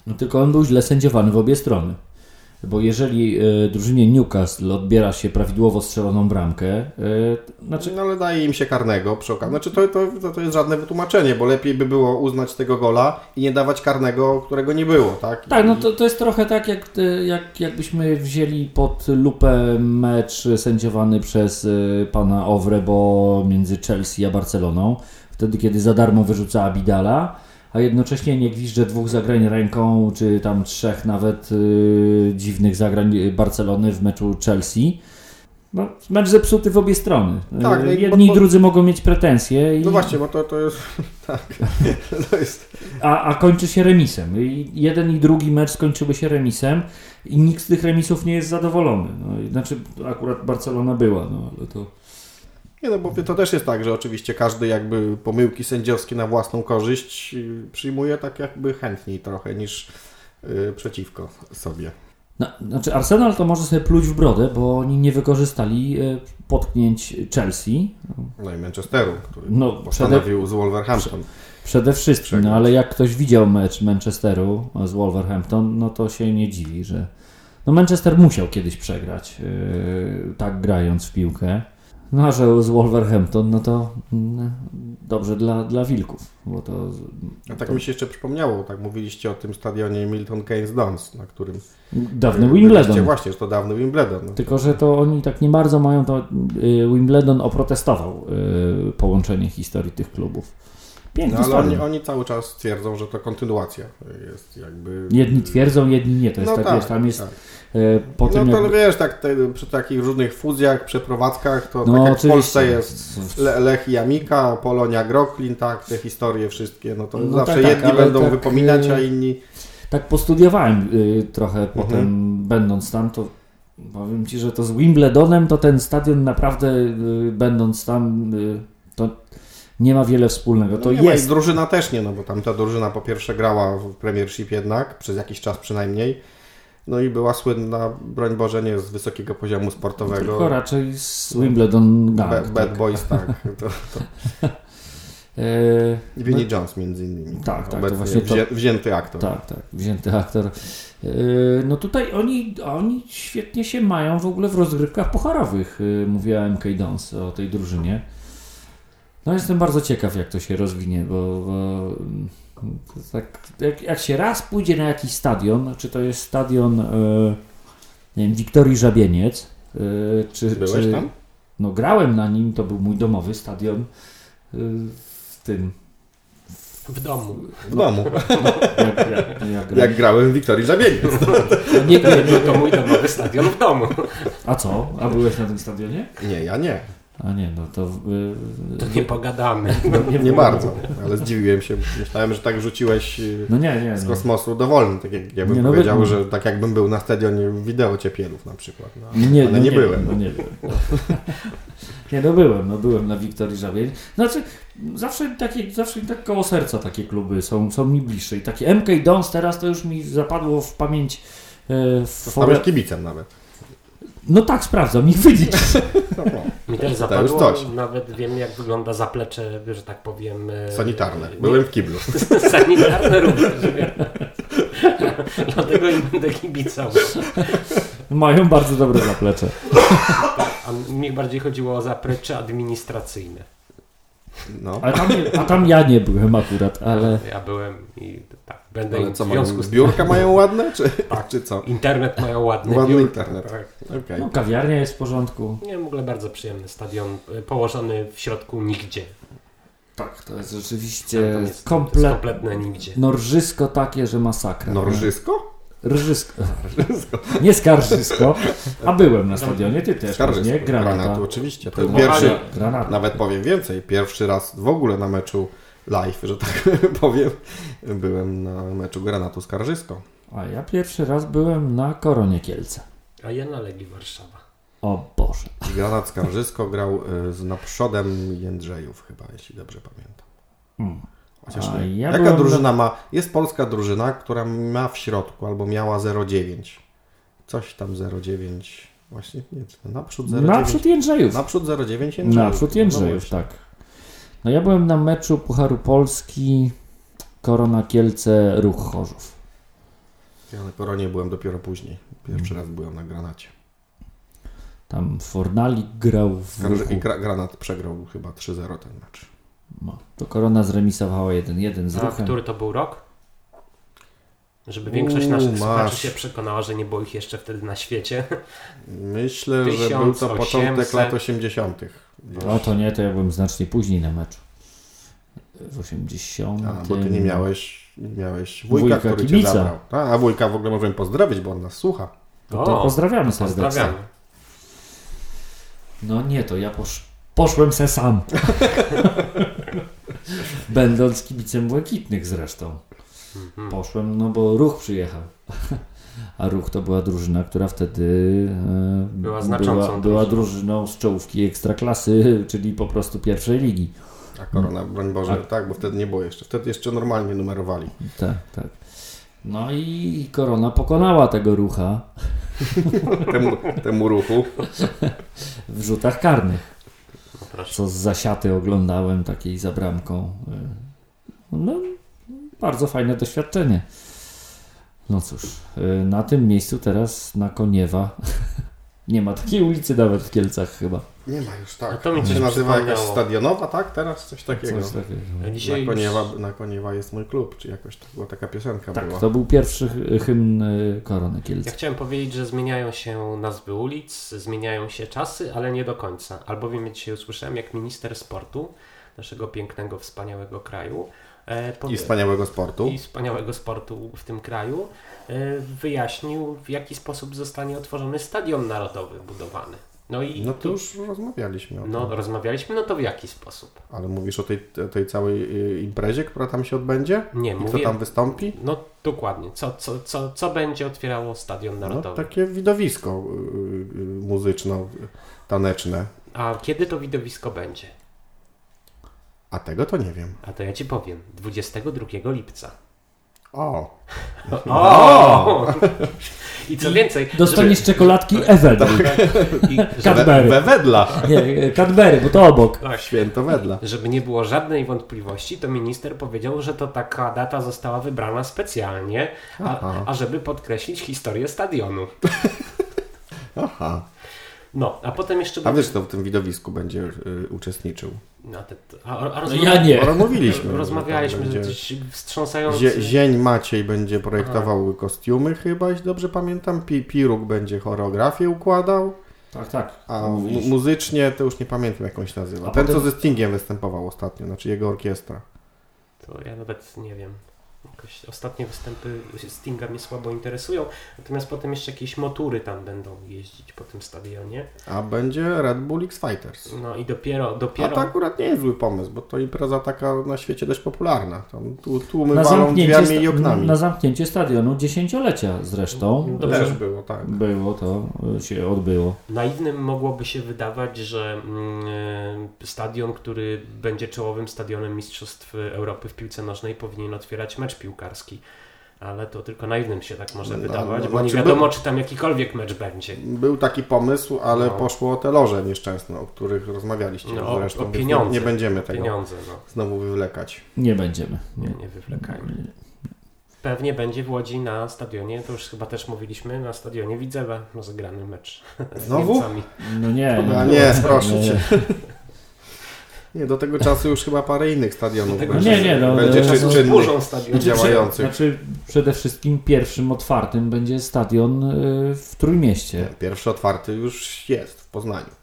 No, tylko on był źle sędziowany w obie strony. Bo jeżeli e, drużynie Newcastle odbiera się prawidłowo strzeloną bramkę, e, znaczy No ale daje im się karnego przy okazji. Znaczy to, to, to, jest żadne wytłumaczenie, bo lepiej by było uznać tego gola i nie dawać karnego, którego nie było, tak? Tak, no to, to jest trochę tak, jak, e, jak jakbyśmy wzięli pod lupę mecz sędziowany przez pana Owre, bo między Chelsea a Barceloną, wtedy kiedy za darmo wyrzuca Abidala, a jednocześnie nie gwizdże dwóch zagrań ręką, czy tam trzech nawet e, dziwnych zagrań Barcelony w meczu Chelsea. No, mecz zepsuty w obie strony. Tak, no Jedni i drudzy mogą mieć pretensje. I... No właśnie, bo to, to jest... tak. To jest... A, a kończy się remisem. Jeden i drugi mecz skończyły się remisem i nikt z tych remisów nie jest zadowolony. No, znaczy, akurat Barcelona była, no ale to. Nie no, bo to też jest tak, że oczywiście każdy jakby pomyłki sędziowskie na własną korzyść y, przyjmuje tak jakby chętniej trochę niż y, przeciwko sobie. No, znaczy, Arsenal to może sobie pluć w brodę, bo oni nie wykorzystali e, potknięć Chelsea. No i Manchesteru, który No, postanowił z Wolverhampton. Przede wszystkim, no ale jak ktoś widział mecz Manchesteru z Wolverhampton, no to się nie dziwi, że. No Manchester musiał kiedyś przegrać, yy, tak grając w piłkę. No a że z Wolverhampton, no to mm, dobrze dla, dla Wilków, bo to... A tak to mi się jeszcze przypomniało, tak mówiliście o tym stadionie Milton Keynes Dons, na którym... Dawny Wimbledon. Właśnie, że to dawny Wimbledon. Tylko, że to oni tak nie bardzo mają to. y, Wimbledon oprotestował y, połączenie historii tych klubów. Piękny No, ale oni, oni cały czas twierdzą, że to kontynuacja jest jakby... Jedni twierdzą, jedni nie. To jest No tak, tak, wiesz, tam jest tak. y, po No tym to jak... wiesz, tak te, przy takich różnych fuzjach, przeprowadzkach, to No tak jak w. Polsce jest Le, Lech i Amika, Polonia Groklin, tak, te historie wszystkie, no to No zawsze tak, tak, jedni będą tak, wypominać, y, a inni... Tak postudiowałem y, trochę Mhm. potem, będąc tam, to powiem Ci, że to z Wimbledonem, to ten stadion naprawdę, y, będąc tam, y, nie ma wiele wspólnego. To no nie ma, jest drużyna też nie, no bo tam ta drużyna po pierwsze grała w Premiership jednak, przez jakiś czas przynajmniej, no i była słynna, broń Boże, nie z wysokiego poziomu sportowego. tylko raczej z Wimbledon Gang. Bad, bad tak. Boys, tak. To, to. Y, I Vinnie Jones między innymi. Tak, tak, to właśnie to- wzię, wzięty aktor. Tak, tak, wzięty aktor. Yy, No tutaj oni, oni świetnie się mają w ogóle w rozgrywkach pucharowych. Yy, Mówiła MK Dons o tej drużynie. No jestem bardzo ciekaw, jak to się rozwinie, bo, bo tak, jak, jak się raz pójdzie na jakiś stadion, czy to jest stadion yy, nie wiem, Wiktorii Żabieniec, yy, czy, Byłeś czy tam? no grałem na nim, to był mój domowy stadion yy, w tym, W domu. W domu. jak, jak, jak, Jak grałem w Wiktorii Żabieniec. No nie, nie, nie, To mój domowy stadion w domu. A co? A byłeś na tym stadionie? Nie, ja nie. A nie, no to. Yy, To nie pogadamy. no, Nie bardzo, ale zdziwiłem się. Myślałem, że tak rzuciłeś y, No nie, nie. z No. kosmosu dowolny, tak jak ja bym Nie, no powiedział, by- że tak jakbym był na stadionie wideo Ciepielów na przykład. No, Nie, ale no nie, nie byłem. No nie byłem. nie, no byłem, no byłem na Wiktorii Żabień. Znaczy, zawsze takie, zawsze tak koło serca takie kluby są, są mi bliższe. I takie MK Dons teraz to już mi zapadło w pamięć. w Zostałeś fore- kibicem nawet. No tak, sprawdzam, ich wynik. Mi też już zapadło, coś. nawet wiem jak wygląda zaplecze, że tak powiem... e, Sanitarne. Byłem w kiblu. Sanitarne również. Dlatego nie będę kibicował. Mają bardzo dobre zaplecze. A mi bardziej chodziło o zaplecze administracyjne. No. A tam, a tam ja nie byłem akurat, ale. Ja byłem i tak, będę Ale co w mają? związku z tym... Biurka mają ładne, czy, Tak. czy co? Internet mają ładny. Ładny biurko, internet. Tak. Okej. No, kawiarnia jest w porządku. Nie, w ogóle bardzo przyjemny stadion, e, położony w środku nigdzie. Tak, to jest rzeczywiście jest, to jest komplet, kompletne nigdzie. No rżysko takie, że masakra. No rżysko? Rżysko. Nie skarżysko, a byłem na stadionie, ty też, Skarżysko. nie? Granata. Granatu oczywiście. To No, pierwszy, ale- Granat. nawet powiem więcej, pierwszy raz w ogóle na meczu live, że tak powiem, byłem na meczu Granatu Skarżysko. A ja pierwszy raz byłem na Koronie Kielce. A ja na Legii Warszawa. O Boże. I Granat Skarżysko grał y, z naprzodem Jędrzejów chyba, jeśli dobrze pamiętam. Mm. Chociaż nie. ja Jaka byłem drużyna ma? Jest polska drużyna, która ma w środku albo miała 0,9. Coś tam 0,9. Właśnie nie, naprzód 0,9. Naprzód Jędrzejów. Naprzód 0,9 Jędrzejów. Naprzód No Jędrzejów, właśnie. tak. No ja byłem na meczu Pucharu Polski Korona Kielce Ruch Chorzów. Ja na koronie byłem dopiero później. Pierwszy raz byłem na granacie. Tam Fornalik grał w ruchu. Gra, granat przegrał chyba 3-0 ten mecz. No, to Korona zremisowała 1-1 z A ruchem. który to był rok? Żeby większość Uuu, naszych masz. słuchaczy się przekonała, że nie było ich jeszcze wtedy na świecie. Myślę, że był to 1800. początek lat 80. O to nie, to ja byłem znacznie później na meczu. W 80. A, bo ty nie miałeś, nie miałeś wujka, Wujka który kibica. cię zabrał. A, a wujka w ogóle możemy pozdrowić, bo on nas słucha. No to pozdrawiamy serdecznie. Pozdrawiamy. No nie, to ja posz... poszłem se sam. Będąc kibicem błękitnych zresztą. Mhm. Poszłem, no bo ruch przyjechał. A ruch to była drużyna, która wtedy e, Była znaczącą była, była drużyną. z czołówki ekstraklasy, czyli po prostu pierwszej ligi. A korona, broń Boże, A- tak, bo wtedy nie było jeszcze. Wtedy jeszcze normalnie numerowali. Tak, tak. No i korona pokonała tego rucha Temu, temu ruchu. w rzutach karnych. No co z zasiaty oglądałem takiej za bramką. No, bardzo fajne doświadczenie. No cóż, y, na tym miejscu teraz na Koniewa Nie ma takiej ulicy nawet w Kielcach chyba. Nie ma już, A tak. to mi To coś się nazywa jakaś stadionowa, tak? Teraz coś takiego. Coś takiego. Dzisiaj Na już- Koniewa, na Koniewa jest mój klub, czy jakoś to była taka piosenka Tak, była. to był pierwszy hymn y, Korony Kielce. Ja chciałem powiedzieć, że zmieniają się nazwy ulic, zmieniają się czasy, ale nie do końca. Albowiem ja dzisiaj usłyszałem, jak minister sportu naszego pięknego, wspaniałego kraju I wspaniałego sportu. i wspaniałego sportu w tym kraju e, wyjaśnił, w jaki sposób zostanie otworzony stadion narodowy budowany. No i No to już rozmawialiśmy o tym. no, rozmawialiśmy, no to w jaki sposób? Ale mówisz o tej, tej całej y, imprezie, która tam się odbędzie? Nie, I kto mówię. tam wystąpi? No dokładnie. Co, co, co, co będzie otwierało stadion No, narodowy? takie widowisko y, y, muzyczno-taneczne. A kiedy to widowisko będzie? A tego to nie wiem. A to ja ci powiem. 22 lipca. O, O! I co więcej, Dostaniesz czekoladki żeby, i, żeby, Cadbury. we wedla. Nie, Cadbury, bo to obok. tak, Święto wedla. żeby nie było żadnej wątpliwości, to minister powiedział, że to taka data została wybrana specjalnie, a, Aha. a żeby podkreślić historię stadionu. Aha. No, a potem jeszcze... A wiesz, kto w tym widowisku będzie y, uczestniczył? No, te, a, a, No rozma- ja nie. Rozmówiliśmy. Rozmawialiśmy, że wstrząsający... Zie, Zień Maciej będzie projektował kostiumy chyba, jeśli dobrze pamiętam. Pi, Piruk będzie choreografię układał. Tak, tak. A mu- muzycznie to już nie pamiętam jak on się nazywa. A Ten, potem- co ze Stingiem występował ostatnio, znaczy jego orkiestra. To ja nawet nie wiem. Jakoś ostatnie występy Stinga mnie słabo interesują. Natomiast potem jeszcze jakieś motury tam będą jeździć po tym stadionie. A będzie Red Bull X Fighters. No i dopiero, A dopiero to akurat nie jest zły pomysł, bo to impreza taka na świecie dość popularna. Tam tu- tłumy Na walą zamknięcie, drzwiami i oknami. na zamknięcie stadionu dziesięciolecia zresztą. Dobrze. Też było, tak. Było to, się odbyło. naiwnym mogłoby się wydawać, że mm, e, stadion, który będzie czołowym stadionem Mistrzostw Europy w piłce nożnej powinien otwierać mecz piłkarski. Ale to tylko naiwnym się tak może No, wydawać, no, bo nie znaczy wiadomo, był- czy tam jakikolwiek mecz będzie. Był taki pomysł, ale No. poszło o te loże nieszczęsne, o których rozmawialiście No, o- zresztą, o nie, pieniądze. nie będziemy tego Pieniądze, no. znowu wywlekać. Nie będziemy. Nie, nie wywlekajmy. Pewnie będzie w Łodzi na stadionie, to już chyba też mówiliśmy, na stadionie Widzewa rozegrany mecz z Znowu? Niemcami. No nie. A no, nie, proszę nie. cię. Nie, do tego czasu już chyba parę innych stadionów Do tego będzie, Nie, nie, no, będzie no, czy, no, czynnych. Stadion. Znaczy, działających. Znaczy, przede wszystkim pierwszym otwartym będzie stadion y, w Trójmieście. Pierwszy otwarty już jest w Poznaniu.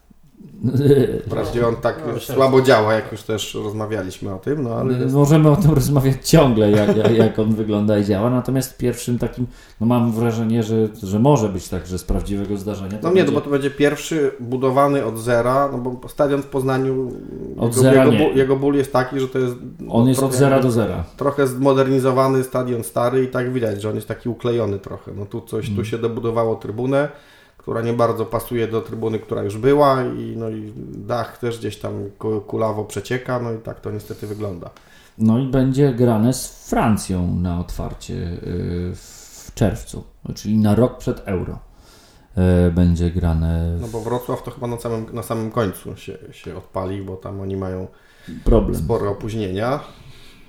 Wprawdzie on tak No, słabo działa, jak już też rozmawialiśmy o tym, no ale jest Możemy o tym rozmawiać ciągle, jak, jak, on wygląda i działa. Natomiast pierwszym takim, no mam wrażenie, że, że może być tak, że z prawdziwego zdarzenia. No nie, no bo to będzie pierwszy budowany od zera, no bo stadion w Poznaniu, Od jego, zera jego, nie. ból, jego ból jest taki, że to jest On jest od trochę- zera do zera. trochę zmodernizowany stadion stary i tak widać, że on jest taki uklejony trochę. No tu coś, Mm. tu się dobudowało trybunę, która nie bardzo pasuje do trybuny, która już była i, no i dach też gdzieś tam ku- kulawo przecieka, no i tak to niestety wygląda. No i będzie grane z Francją na otwarcie y, w czerwcu, czyli na rok przed euro. y, Będzie grane No bo Wrocław to chyba na samym, na samym końcu się, się odpali, bo tam oni mają problem. spore opóźnienia.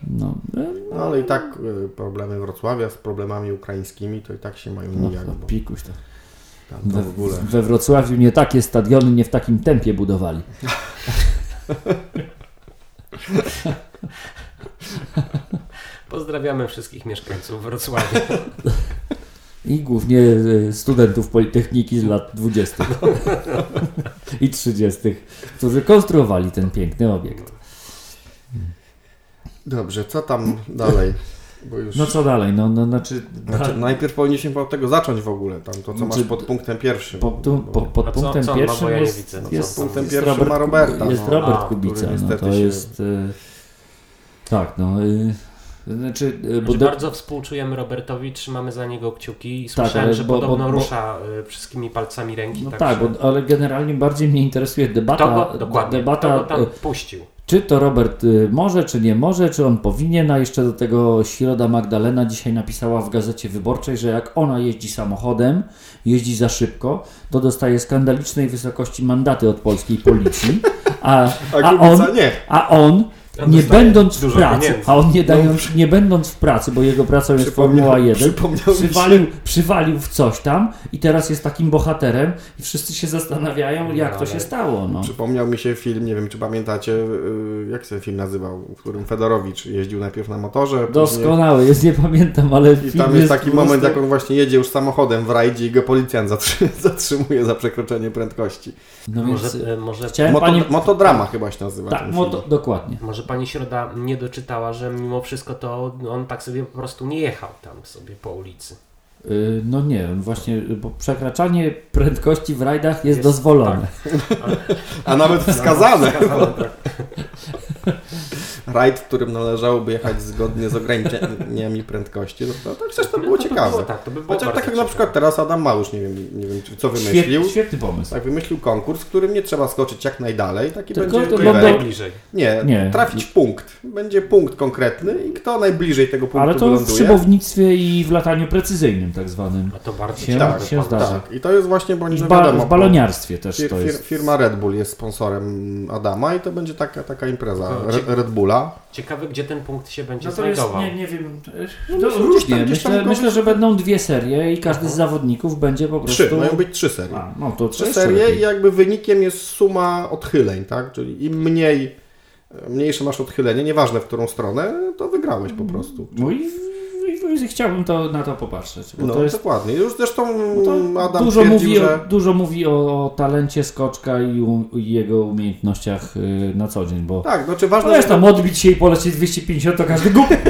No, y, No ale i tak problemy Wrocławia z problemami ukraińskimi to i tak się mają no nijak, to bo pikuś to. We, to w ogóle... we Wrocławiu nie takie stadiony, nie w takim tempie budowali. Pozdrawiamy wszystkich mieszkańców Wrocławia. I głównie y, studentów Politechniki z lat 20. i 30., którzy konstruowali ten piękny obiekt. Dobrze, co tam dalej? Bo już... No co dalej? No, no znaczy, Znaczy, najpierw powinniśmy od tego zacząć w ogóle, tam to co masz Znaczy, pod punktem pierwszym. po, tu, po, pod co- punktem co ma, bo pierwszym jest, no jest, punktem jest pierwszym Robert, ma Roberta, Jest no. Robert A, Kubica. No, niestety to się- jest... Y, tak, no... Y, znaczy, bo Znaczy, do, bardzo współczujemy Robertowi, trzymamy za niego kciuki i Tak, słyszałem, ale że bo- podobno bo- bo- rusza y, wszystkimi palcami ręki. no tak, tak, że- bo, ale generalnie bardziej mnie interesuje debata, Kto go, dokładnie, debata kto go tam puścił. Czy to Robert y, może, czy nie może, czy on powinien, a jeszcze do tego Środa Magdalena dzisiaj napisała w Gazecie Wyborczej, że jak ona jeździ samochodem, jeździ za szybko, to dostaje skandalicznej wysokości mandaty od polskiej policji, a, A on, nie. a on On nie będąc w pracy, pieniędzy. a on nie, dając, nie będąc w pracy, bo jego pracą jest Formuła 1, przypomniał mi się- przywalił, przywalił w coś tam i teraz jest takim bohaterem i wszyscy się zastanawiają, jak to się stało. No. Przypomniał mi się film, nie wiem czy pamiętacie, yy, jak się ten film nazywał, w którym Fedorowicz jeździł najpierw na motorze. później- Doskonały jest, nie pamiętam, ale I film tam jest taki prostu- moment, jak on właśnie jedzie już samochodem w rajdzie i go policjant zatrzy- zatrzymuje za przekroczenie prędkości. No więc, Może, e, może, chciałem Moto, pani... Motodrama chyba się nazywa Tak, ten moto, dokładnie. może pani Środa nie doczytała, że mimo wszystko to on tak sobie po prostu nie jechał tam sobie po ulicy. Y, No nie, właśnie, bo przekraczanie prędkości w rajdach jest, Jest- dozwolone. A nawet wskazane. Wskazane, tak. Rajd, w którym należałoby jechać zgodnie z ograniczeniami prędkości, no to, to przecież to było No to ciekawe. było tak, to by było Chociaż tak jak na przykład teraz Adam Małysz, nie wiem, nie wiem czy- co wymyślił. Świetny, świetny pomysł. Tak, wymyślił konkurs, w którym nie trzeba skoczyć jak najdalej, taki Tylko będzie to najbliżej. Nie, Nie. trafić w punkt. Będzie punkt konkretny i kto najbliżej tego punktu Ale to w wyląduje. szybownictwie i w lataniu precyzyjnym tak zwanym. A to bardzo Się- ciekawe. się zdarza. Tak, i to jest właśnie, bo I nie w, no ba- wiadomo, w baloniarstwie też Fir, to jest. firma Red Bull jest sponsorem Adama i to będzie taka, taka impreza No, Red, Red Bulla. Ciekawe, gdzie ten punkt się będzie No to jest, znajdował. nie, nie wiem, No to różnie. tam- Myślę, myślę, że będą dwie serie i każdy z zawodników będzie po prostu... Trzy, mają być trzy serie. A, no to Trzy serie i jakby wynikiem jest suma odchyleń, tak? Czyli im mniej, mniejsze masz odchylenie, nieważne w którą stronę, to wygrałeś po prostu. No i, i, chciałbym to, na to popatrzeć, No to jest dokładnie. Już zresztą to Adam dużo, mówi że... o, dużo mówi o, o talencie skoczka i, u, i jego umiejętnościach y, na co dzień, bo Tak, znaczy ważne, no wiesz, tam odbić się i polecieć 250 to każdy głupi.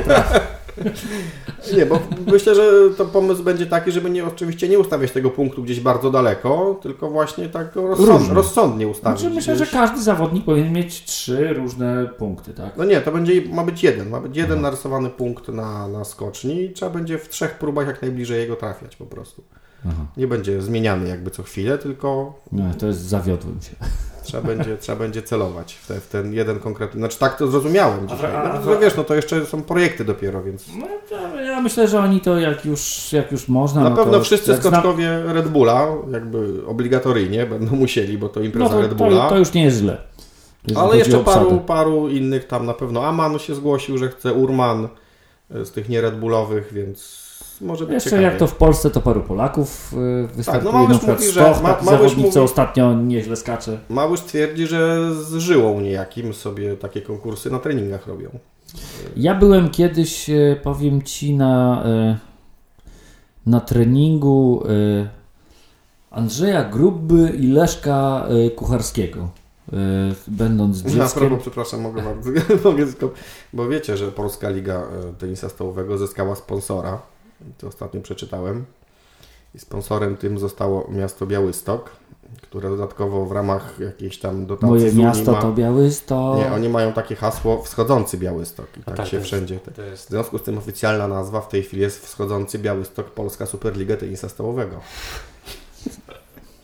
Nie, bo myślę, że to pomysł będzie taki, żeby nie, oczywiście nie ustawiać tego punktu gdzieś bardzo daleko, tylko właśnie tak rozsąd, rozsądnie ustawić. Znaczy, myślę, że gdzieś. każdy zawodnik powinien mieć trzy różne punkty, tak? No nie, to będzie, ma być jeden. Ma być jeden narysowany punkt na, na skoczni i trzeba będzie w trzech próbach jak najbliżej jego trafiać po prostu. Aha. Nie będzie zmieniany jakby co chwilę, tylko No, to jest zawiodłem się. Trzeba będzie, trzeba będzie celować w, te, w ten jeden konkretny. Znaczy tak to zrozumiałem dzisiaj. a- a- No, wiesz, no to jeszcze są projekty dopiero, więc No, ja, myślę, że oni to jak już, jak już można. na no pewno to, wszyscy jak zna- skoczkowie Red Bulla jakby obligatoryjnie będą musieli, bo to No impreza to, Red to, Bulla. to już nie jest źle. Ale jeszcze paru, paru innych tam na pewno. Aman się zgłosił, że chce Urman e, z tych nie Red Bullowych, więc może być Jeszcze ciekawie. jak to w Polsce, to paru Polaków y, wystartuje. Małysz na przykład mówi, że- Ma- taki Małysz mówi- ostatnio nieźle skacze. Małysz twierdzi, że z żyłą niejakim sobie takie konkursy na treningach robią. Ja byłem kiedyś, e, powiem Ci, na, e, na treningu e, Andrzeja Grubby i Leszka Kucharskiego. Będąc Na dzieckiem. prawo, przepraszam, mogę bardzo, bo wiecie, że Polska Liga Tenisa Stołowego zyskała sponsora. To ostatnio przeczytałem. I sponsorem tym zostało miasto Białystok, które dodatkowo w ramach jakiejś tam dotacji Moje miasto ma... to Białystok. Nie, oni mają takie hasło wschodzący Białystok i tak, tak, się jest- wszędzie. To W jest związku z tym oficjalna nazwa w tej chwili jest wschodzący Białystok Polska Superliga Tenisa Stołowego.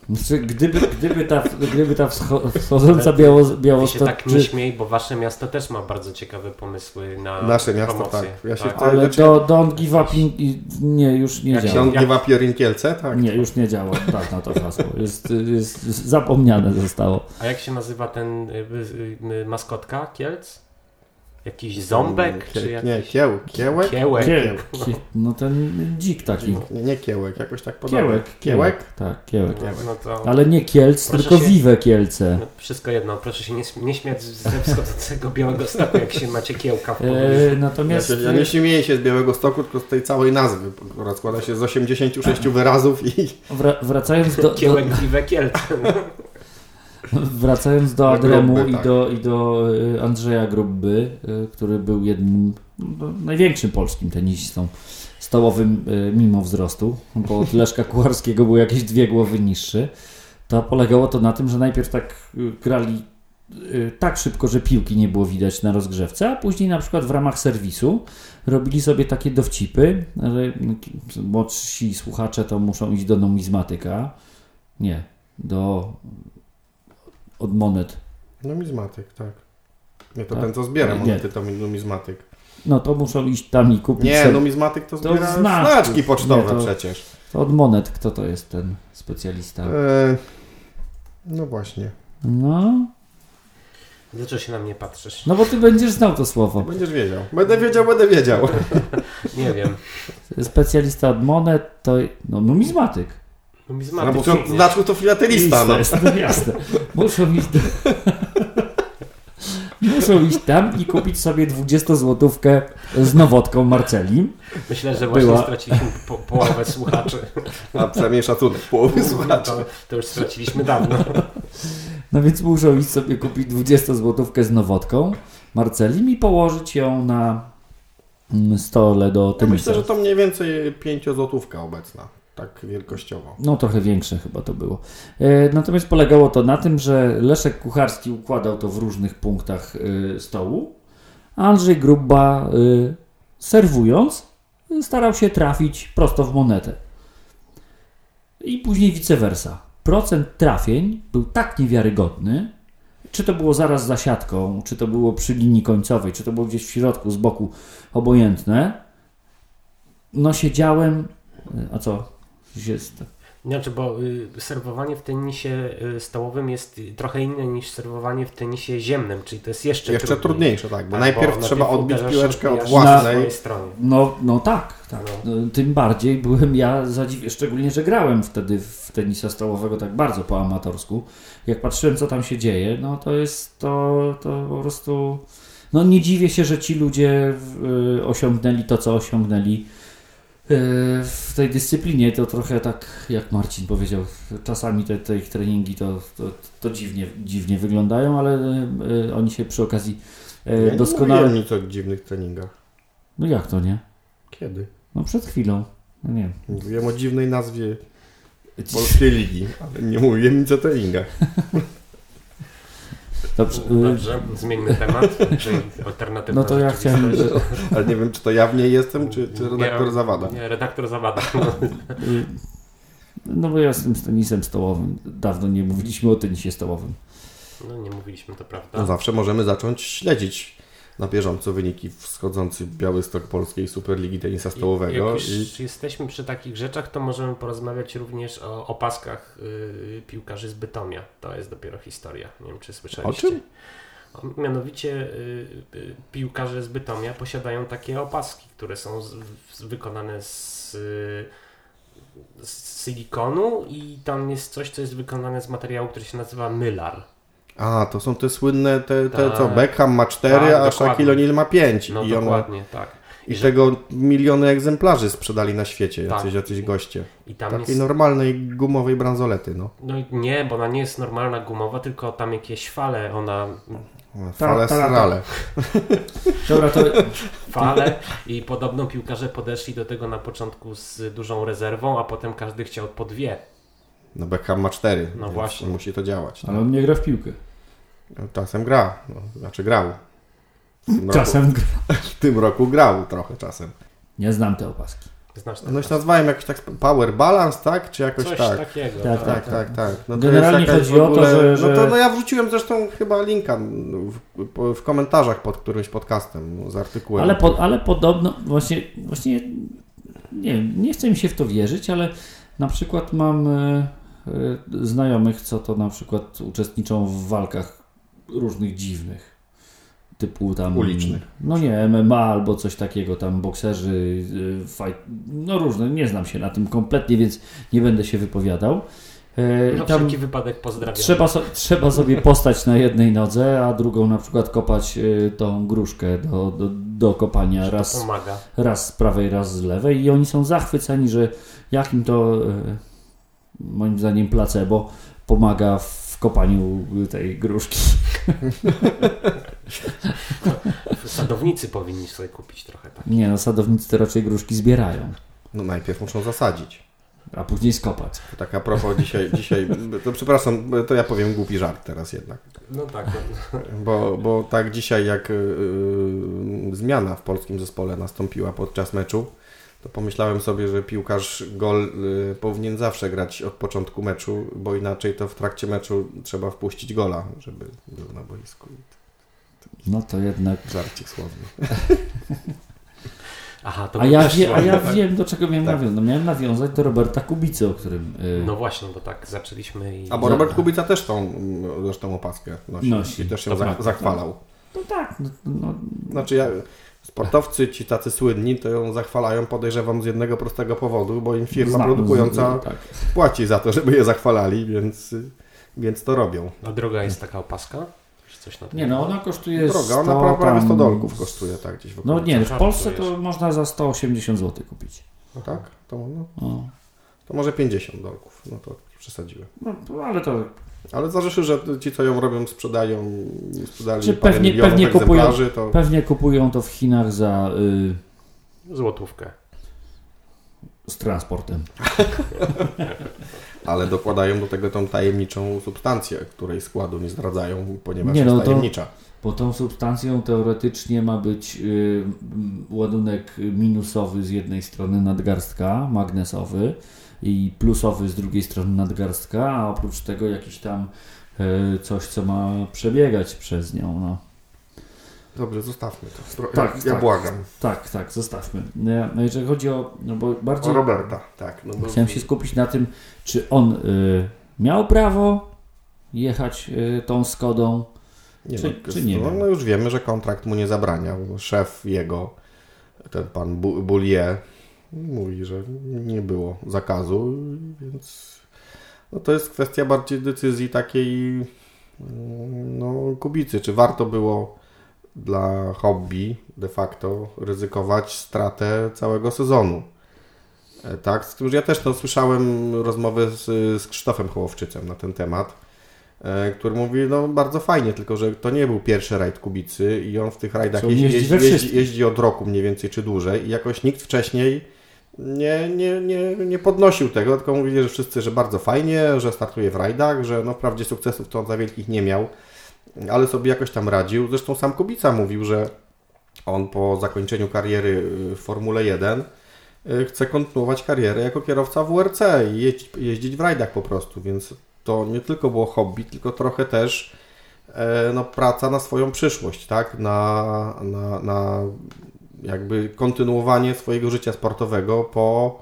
Znaczy, gdyby, gdyby ta, gdyby ta wscho- wschodząca Biało, Białostok... tak nie śmiej, bo wasze miasto też ma bardzo ciekawe pomysły na Nasze miasto, promocję. tak. Ja się tak. ale Znaczy- do, don't give up in, nie, już nie Jak się- działa. Ksiąg nie Wapiorinkielce, tak? Nie, już nie działa tak na to hasło. Jest, jest zapomniane zostało. A jak się nazywa ten y, y, y, maskotka Kielc? Jakiś ząbek? Kie- czy Nie, jakiś... kieł, kiełek? Kiełek. Kie, kie, no ten dzik taki. Nie, nie kiełek, jakoś tak podobnie. Kiełek, kiełek. Tak, kiełek. No, no to... Ale nie Kielc, Proszę tylko się- Vive Kielce. No, wszystko jedno, proszę się nie, nie śmiać ze wschodzącego białego stoku, jak się macie kiełka w E, natomiast Ja, nie śmieję się z Białego Stoku, tylko z tej całej nazwy, która składa się z 86 wyrazów i wra, wracając, do, do, Kiełek Vive Kielce. wracając do Adremu Grubby, i, tak. do, i do y, Andrzeja Grubby, y, który był jednym, no, największym polskim tenisistą stołowym y, mimo wzrostu, bo od Leszka Kucharskiego był jakieś dwie głowy niższy, to polegało to na tym, że najpierw tak grali tak szybko, że piłki nie było widać na rozgrzewce, a później na przykład w ramach serwisu robili sobie takie dowcipy, że młodsi słuchacze to muszą iść do numizmatyka. Nie, do od monet. numizmatyk, tak. Nie, to Tak? ten, co zbiera Nie. monety, to numizmatyk. No to muszą iść tam i kupić Nie, sobie. numizmatyk to To zbiera znaczki. znaczki pocztowe Nie, to- przecież. To od monet, kto to jest ten specjalista? E, no właśnie. No, Dlaczego się na mnie patrzysz? No bo ty będziesz znał to słowo. Będziesz wiedział. Będę wiedział, będę wiedział. Nie wiem. Specjalista od monet to no, numizmatyk. No Numizmatyk. bo to znaczku to filatelista, no. Jest, no jasne. Muszą iść do... Muszą iść tam i kupić sobie 20-złotówkę z nowotką Marceli. Myślę, że właśnie Była. straciliśmy po, połowę słuchaczy. A przynajmniej szacunek połowy słuchaczy. To, to już straciliśmy dawno. No więc muszą iść sobie kupić 20-złotówkę z nowotką Marcelim i położyć ją na mm, stole do Ja tenisa. myślę, że to mniej więcej 5 złotówka obecna. Tak wielkościowo. No trochę większe chyba to było. E, natomiast polegało to na tym, że Leszek Kucharski układał to w różnych punktach e, stołu, a Andrzej Grubba e, serwując starał się trafić prosto w monetę. I później vice versa. Procent trafień był tak niewiarygodny, czy to było zaraz za siatką, czy to było przy linii końcowej, czy to było gdzieś w środku, z boku, obojętne. No siedziałem, a co? Jest, Znaczy, bo y, serwowanie w tenisie y, stołowym jest trochę inne niż serwowanie w tenisie ziemnym, czyli to jest jeszcze, Jeszcze trudniej. trudniejsze, tak. Bo Tak, najpierw bo trzeba najpierw odbić piłeczkę od własnej. Na stronie. No, no tak, tak. No, Tym bardziej byłem ja zadziwiony, szczególnie, że grałem wtedy w tenisa stołowego tak bardzo po amatorsku. Jak patrzyłem, co tam się dzieje, no to jest to, to po prostu. No nie dziwię się, że ci ludzie y, osiągnęli to, co osiągnęli w tej dyscyplinie. To trochę tak, jak Marcin powiedział, czasami te, te ich treningi to, to, to dziwnie, dziwnie wyglądają, ale y, oni się przy okazji y, Ja nie doskonale. mówiłem nic o dziwnych treningach. No jak to nie? Kiedy? No przed chwilą. No nie. Mówiłem o dziwnej nazwie Polskiej Ligi, ale nie mówiłem nic o treningach. Dobrze. y, Dobrze, zmieńmy temat. Czyli alternatywna No to ja chciałem. Ale nie wiem, czy to jawnie jestem, czy, czy redaktor Nie, Zawada. Nie, redaktor Zawada. No bo ja z tym tenisem stołowym. Dawno nie mówiliśmy o tenisie stołowym. No nie mówiliśmy, to prawda. No zawsze możemy zacząć śledzić na bieżąco wyniki wschodzący Białystok Polskiej Superligi Tenisa Stołowego. Jak I już jesteśmy przy takich rzeczach, to możemy porozmawiać również o opaskach y, piłkarzy z Bytomia. To jest dopiero historia. Nie wiem, czy słyszeliście. O czym? Mianowicie y, y, piłkarze z Bytomia posiadają takie opaski, które są z, z, wykonane z, y, z silikonu i tam jest coś, co jest wykonane z materiału, który się nazywa mylar. A, to są te słynne, te, te Tak. co Beckham ma 4, Tak, a. Shaquille O'Neal ma 5. No I, on, dokładnie, tak. I tego miliony egzemplarzy sprzedali na świecie, Tak. jacyś, jacyś goście. I tam Takiej jest normalnej gumowej bransolety, no. No i nie, bo ona nie jest normalna gumowa, tylko tam jakieś fale, ona Fale srale. Dobra, to fale i podobno piłkarze podeszli do tego na początku z dużą rezerwą, a potem każdy chciał po dwie. No Beckham ma 4, No właśnie. musi to działać. ale on nie gra w piłkę. Czasem gra, no, znaczy grał. W tym, roku, Czasem gra. w tym roku grał trochę czasem. Nie znam te opaski. Znasz? No się nazwałem jakoś tak Power Balance, tak? Czy jakoś Coś tak? takiego. Tak, Tak, tak, tak. No to Generalnie jest jakaś chodzi o to, ogóle- że- że- No to no ja wrzuciłem zresztą chyba linka w, w, komentarzach pod którymś podcastem no, z artykułem. Ale, po, ale podobno, właśnie, właśnie nie, wiem, nie chcę mi się w to wierzyć, ale na przykład mam e, e, znajomych, co to na przykład uczestniczą w walkach różnych dziwnych. Typu tam. Ulicznych. No nie, MMA albo coś takiego, tam bokserzy, y, fight, no różne, nie znam się na tym kompletnie, więc nie będę się wypowiadał. E, Na tam wszelki wypadek pozdrawiam. trzeba, so, trzeba sobie postać na jednej nodze, a drugą na przykład kopać y, tą gruszkę do, do, do kopania raz, pomaga. raz z prawej, raz z lewej i oni są zachwyceni, że jak im to e, moim zdaniem placebo pomaga w kopaniu tej gruszki. Sadownicy powinni sobie kupić trochę tak. Nie no, sadownicy to raczej gruszki zbierają, No najpierw muszą zasadzić. a później skopać. Tak a propos dzisiaj, dzisiaj to przepraszam, to ja powiem głupi żart teraz jednak. No tak. No. Bo, bo tak dzisiaj jak y, y, zmiana w polskim zespole nastąpiła podczas meczu, to pomyślałem sobie, że piłkarz gol y, powinien zawsze grać od początku meczu, bo inaczej to w trakcie meczu trzeba wpuścić gola, żeby był na boisku. No to jednak Żarcik słowny. Aha, to A był ja, wie, a ja tak? wiem, do czego miałem Tak. nawiązać. No, miałem nawiązać do Roberta Kubicy, o którym y, No właśnie, bo tak zaczęliśmy i... A bo Robert Kubica też tą zresztą opaskę nosi, Nosi, i też się to za, zachwalał. No tak, no, no, Znaczy ja, sportowcy ci tacy słynni to ją zachwalają podejrzewam z jednego prostego powodu, bo im firma znam- produkująca z- tak. płaci za to, żeby je zachwalali, więc, więc to robią. A droga jest taka opaska? Nie no, ona kosztuje Droga, ona 100 pra- prawie 100 tam- dolków kosztuje, tak gdzieś w No okolicach. nie, w Polsce to można za 180 zł kupić. No tak? To, no, No, to może 50 dolków, no to przesadziłem. no ale to Ale zważywszy, że ci co ją robią sprzedają, sprzedali Czy pewnie- pewnie kupują- to pewnie kupują to w Chinach za y, Złotówkę. z transportem. ale dokładają do tego tą tajemniczą substancję, której składu nie zdradzają, ponieważ Nie, jest no to- tajemnicza. Bo tą substancją teoretycznie ma być y, ładunek minusowy z jednej strony nadgarstka, magnesowy i plusowy z drugiej strony nadgarstka, a oprócz tego jakiś tam y, coś, co ma przebiegać przez nią. No. Dobrze, zostawmy to. Tak, ja, ja tak. błagam. Tak, tak, zostawmy. No, No jeżeli chodzi o, no bo bardziej O Roberta, tak. No bo chciałem się skupić na tym, czy on y, miał prawo jechać y, tą Skodą, nie, czy- no, czy nie no, no już wiemy, że kontrakt mu nie zabraniał. Szef jego, ten pan Boulier, mówi, że nie było zakazu, więc no to jest kwestia bardziej decyzji takiej no, kubicy. Czy warto było dla hobby de facto ryzykować stratę całego sezonu? E, Tak, z tym, że ja też no, słyszałem rozmowę z, z Krzysztofem Hołowczycem na ten temat, e, który mówi, no bardzo fajnie, tylko że to nie był pierwszy rajd Kubicy i on w tych rajdach jeździ, jeździ jeździ, jeździ od roku mniej więcej czy dłużej i jakoś nikt wcześniej nie, nie, nie, nie podnosił tego, tylko mówili, że wszyscy, że bardzo fajnie, że startuje w rajdach, że no wprawdzie sukcesów to on za wielkich nie miał, ale sobie jakoś tam radził. Zresztą sam Kubica mówił, że on po zakończeniu kariery w Formule 1 y, chce kontynuować karierę jako kierowca WRC i jeździć, jeździć w rajdach po prostu, więc to nie tylko było hobby, tylko trochę też e, no, praca na swoją przyszłość, tak? Na, na, na jakby kontynuowanie swojego życia sportowego po